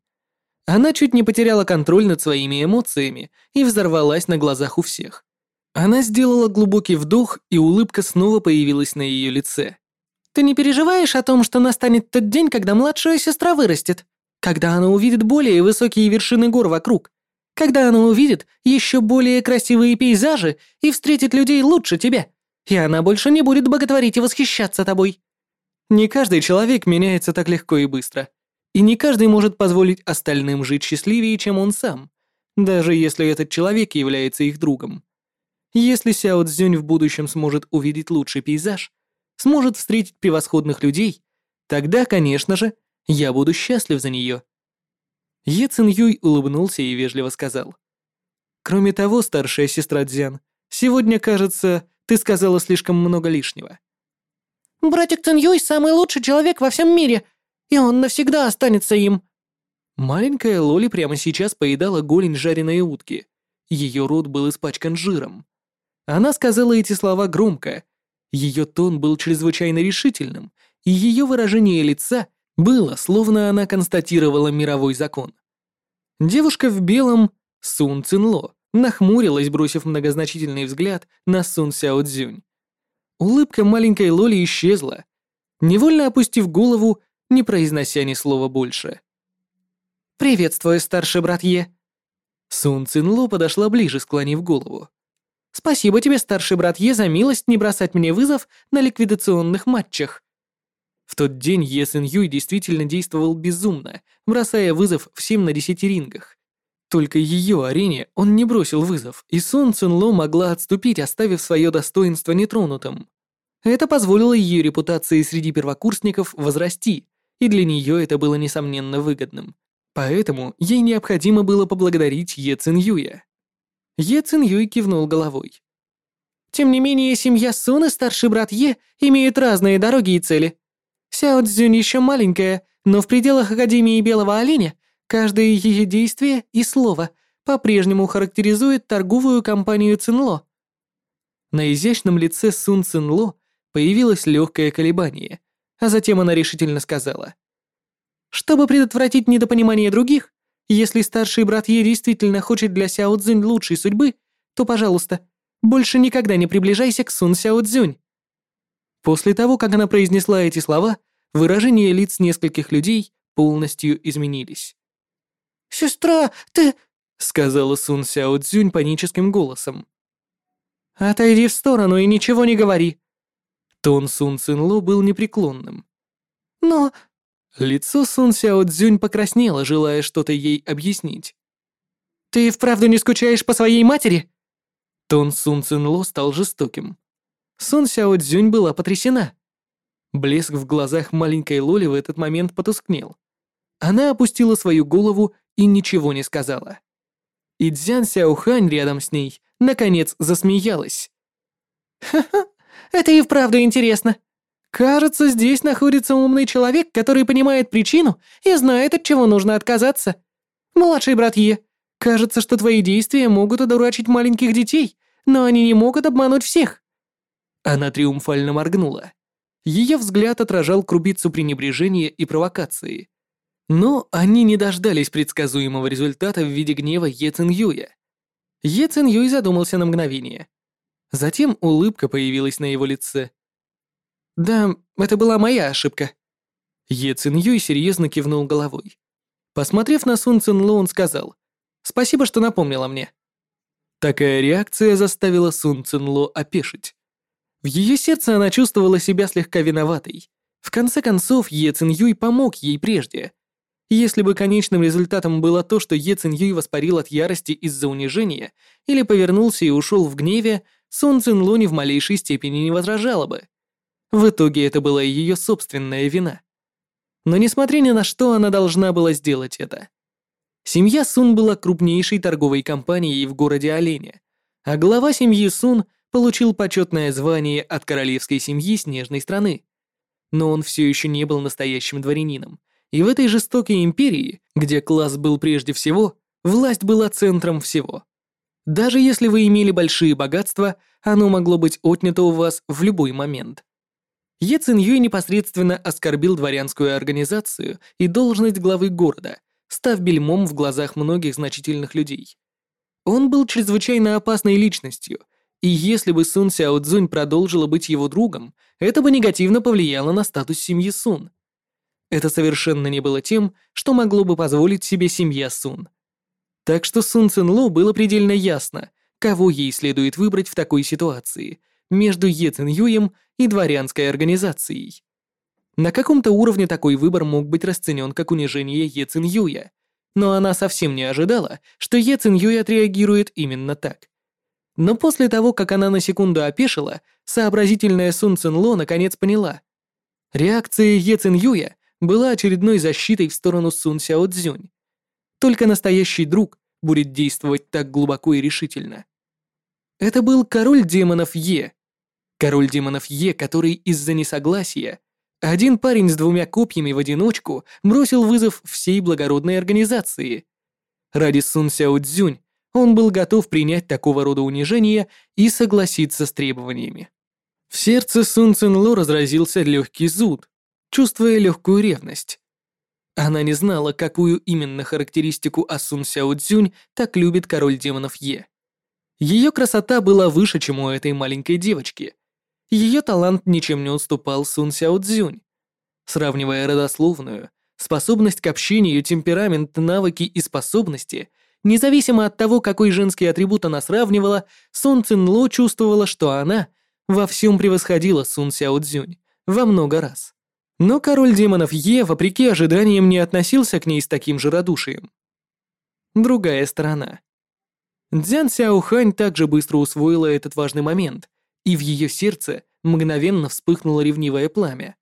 Она чуть не потеряла контроль над своими эмоциями и взорвалась на глазах у всех. Она сделала глубокий вдох, и улыбка снова появилась на ее лице. «Ты не переживаешь о том, что настанет тот день, когда младшая сестра вырастет? Когда она увидит более высокие вершины гор вокруг? Когда она увидит еще более красивые пейзажи и встретит людей лучше тебя, и она больше не будет боготворить и восхищаться тобой. Не каждый человек меняется так легко и быстро. И не каждый может позволить остальным жить счастливее, чем он сам, даже если этот человек является их другом. Если Сяо Цзюнь в будущем сможет увидеть лучший пейзаж, сможет встретить превосходных людей, тогда, конечно же, я буду счастлив за нее. Е Цин Юй улыбнулся и вежливо сказал. «Кроме того, старшая сестра Дзян, сегодня, кажется, ты сказала слишком много лишнего». «Братик Цин Юй самый лучший человек во всем мире, и он навсегда останется им». Маленькая Лоли прямо сейчас поедала голень жареной утки. Ее рот был испачкан жиром. Она сказала эти слова громко. Ее тон был чрезвычайно решительным, и ее выражение лица было, словно она констатировала мировой закон. Девушка в белом, Сун Цинло, нахмурилась, бросив многозначительный взгляд на Сун Сяо Цзюнь. Улыбка маленькой Лоли исчезла, невольно опустив голову, не произнося ни слова больше. «Приветствую, старший брат Е». Сун Цинло подошла ближе, склонив голову. «Спасибо тебе, старший брат Е, за милость не бросать мне вызов на ликвидационных матчах. В тот день Е Сэн Юй действительно действовал безумно, бросая вызов всем на десяти рингах. Только ее арене он не бросил вызов, и Сун Цин Ло могла отступить, оставив свое достоинство нетронутым. Это позволило ее репутации среди первокурсников возрасти, и для нее это было несомненно выгодным. Поэтому ей необходимо было поблагодарить Е Цин Юя. Е Цин Юй кивнул головой. Тем не менее, семья Сун и старший брат Е имеют разные дороги и цели. Сяо Цзюнь еще маленькая, но в пределах Академии Белого Оленя каждое ее действие и слово по-прежнему характеризует торговую компанию Цинло. На изящном лице Сун Цинло появилось легкое колебание, а затем она решительно сказала. «Чтобы предотвратить недопонимание других, если старший брат Е действительно хочет для Сяо Цзюнь лучшей судьбы, то, пожалуйста, больше никогда не приближайся к Сун Сяо Цзюнь. После того, как она произнесла эти слова, выражения лиц нескольких людей полностью изменились. «Сестра, ты...» — сказала Сун Сяо Цзюнь паническим голосом. «Отойди в сторону и ничего не говори». Тон Сун Цинло был непреклонным. «Но...» Лицо Сун Сяо Цзюнь покраснело, желая что-то ей объяснить. «Ты вправду не скучаешь по своей матери?» Тон Сун Цинло стал жестоким. Сун Сяо Цзюнь была потрясена. Блеск в глазах маленькой Лоли в этот момент потускнел. Она опустила свою голову и ничего не сказала. И Цзян Сяохань рядом с ней, наконец, засмеялась. «Ха-ха, это и вправду интересно. Кажется, здесь находится умный человек, который понимает причину и знает, от чего нужно отказаться. Младший брат Е, кажется, что твои действия могут одурачить маленьких детей, но они не могут обмануть всех. Она триумфально моргнула. Ее взгляд отражал крупицу пренебрежения и провокации. Но они не дождались предсказуемого результата в виде гнева Е Цин Юя. Е Цин Юй задумался на мгновение. Затем улыбка появилась на его лице. «Да, это была моя ошибка». Е Цин Юй серьезно кивнул головой. Посмотрев на Сун Цин Ло, он сказал, «Спасибо, что напомнила мне». Такая реакция заставила Сун Цин Ло опешить. В ее сердце она чувствовала себя слегка виноватой. В конце концов, Е Цин Юй помог ей прежде. Если бы конечным результатом было то, что Е Цин Юй воспарил от ярости из-за унижения или повернулся и ушел в гневе, Сон Цин Ло ни в малейшей степени не возражала бы. В итоге это была ее собственная вина. Но несмотря ни на что, она должна была сделать это. Семья Сун была крупнейшей торговой компанией в городе Оленя, а глава семьи Сун — получил почетное звание от королевской семьи Снежной страны. Но он все еще не был настоящим дворянином, и в этой жестокой империи, где класс был прежде всего, власть была центром всего. Даже если вы имели большие богатства, оно могло быть отнято у вас в любой момент. Е Цин Юй непосредственно оскорбил дворянскую организацию и должность главы города, став бельмом в глазах многих значительных людей. Он был чрезвычайно опасной личностью, и если бы Сун Сяо Цзунь продолжила быть его другом, это бы негативно повлияло на статус семьи Сун. Это совершенно не было тем, что могло бы позволить себе семья Сун. Так что Сун Цинло было предельно ясно, кого ей следует выбрать в такой ситуации между Е Цин Юем и дворянской организацией. На каком-то уровне такой выбор мог быть расценен как унижение Е Цин Юя, но она совсем не ожидала, что Е Цин Юй отреагирует именно так. Но после того, как она на секунду опешила, сообразительная Сун Цинло наконец поняла. Реакция Е Цин Юя была очередной защитой в сторону Сун Сяо Цзюнь. Только настоящий друг будет действовать так глубоко и решительно. Это был король демонов Е. Король демонов Е, который из-за несогласия один парень с двумя копьями в одиночку бросил вызов всей благородной организации. Ради Сун Сяо Цзюнь он был готов принять такого рода унижение и согласиться с требованиями. В сердце Сун Цинло разразился легкий зуд, чувствуя легкую ревность. Она не знала, какую именно характеристику Асун Сяо Цзюнь так любит король демонов Е. Ее красота была выше, чем у этой маленькой девочки. Ее талант ничем не уступал Сун Сяо Цзюнь. Сравнивая родословную, способность к общению, темперамент, навыки и способности, независимо от того, какой женский атрибут она сравнивала, Сун Цинло чувствовала, что она во всем превосходила Сун Сяо Цзюнь во много раз. Но король демонов Е, вопреки ожиданиям, не относился к ней с таким же радушием. Другая сторона. Дзян Сяохань также быстро усвоила этот важный момент, и в ее сердце мгновенно вспыхнуло ревнивое пламя.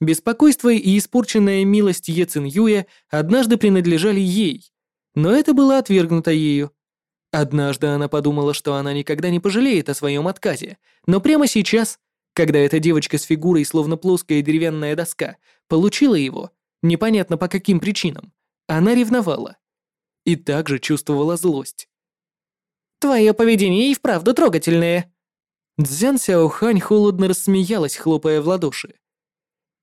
Беспокойство и испорченная милость Е Цин Юя однажды принадлежали ей, но это было отвергнуто ею. Однажды она подумала, что она никогда не пожалеет о своем отказе, но прямо сейчас когда эта девочка с фигурой, словно плоская деревянная доска, получила его, непонятно по каким причинам, она ревновала. И также чувствовала злость. «Твое поведение и вправду трогательное!» Цзян Сяохань холодно рассмеялась, хлопая в ладоши.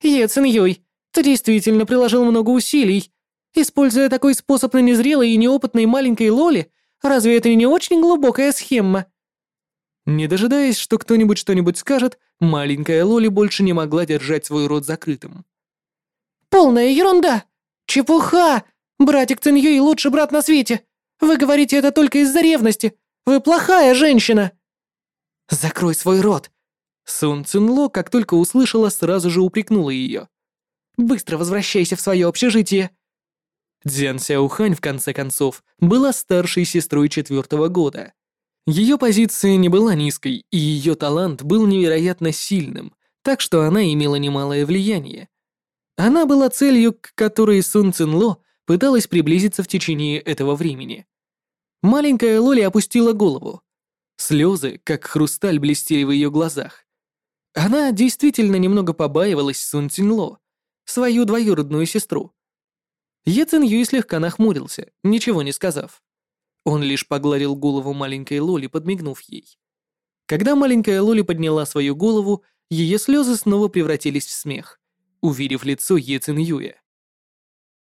«Е Цин Юй, ты действительно приложил много усилий. Используя такой способ на незрелой и неопытной маленькой Лоли, разве это не очень глубокая схема?» Не дожидаясь, что кто-нибудь что-нибудь скажет, маленькая Лоли больше не могла держать свой рот закрытым. «Полная ерунда! Чепуха! Братик Циньюй лучший брат на свете! Вы говорите это только из-за ревности! Вы плохая женщина!» «Закрой свой рот!» Сун Цинло, как только услышала, сразу же упрекнула ее. «Быстро возвращайся в свое общежитие!» Дзян Сяохань, в конце концов, была старшей сестрой четвертого года. Ее позиция не была низкой, и ее талант был невероятно сильным, так что она имела немалое влияние. Она была целью, к которой Сун Цинло пыталась приблизиться в течение этого времени. Маленькая Лоли опустила голову. Слезы, как хрусталь, блестели в ее глазах. Она действительно немного побаивалась Сун Цинло, свою двоюродную сестру. Е Цин Юй слегка нахмурился, ничего не сказав. Он лишь погладил голову маленькой Лоли, подмигнув ей. Когда маленькая Лоли подняла свою голову, ее слезы снова превратились в смех, увидев лицо Е Цин Юя.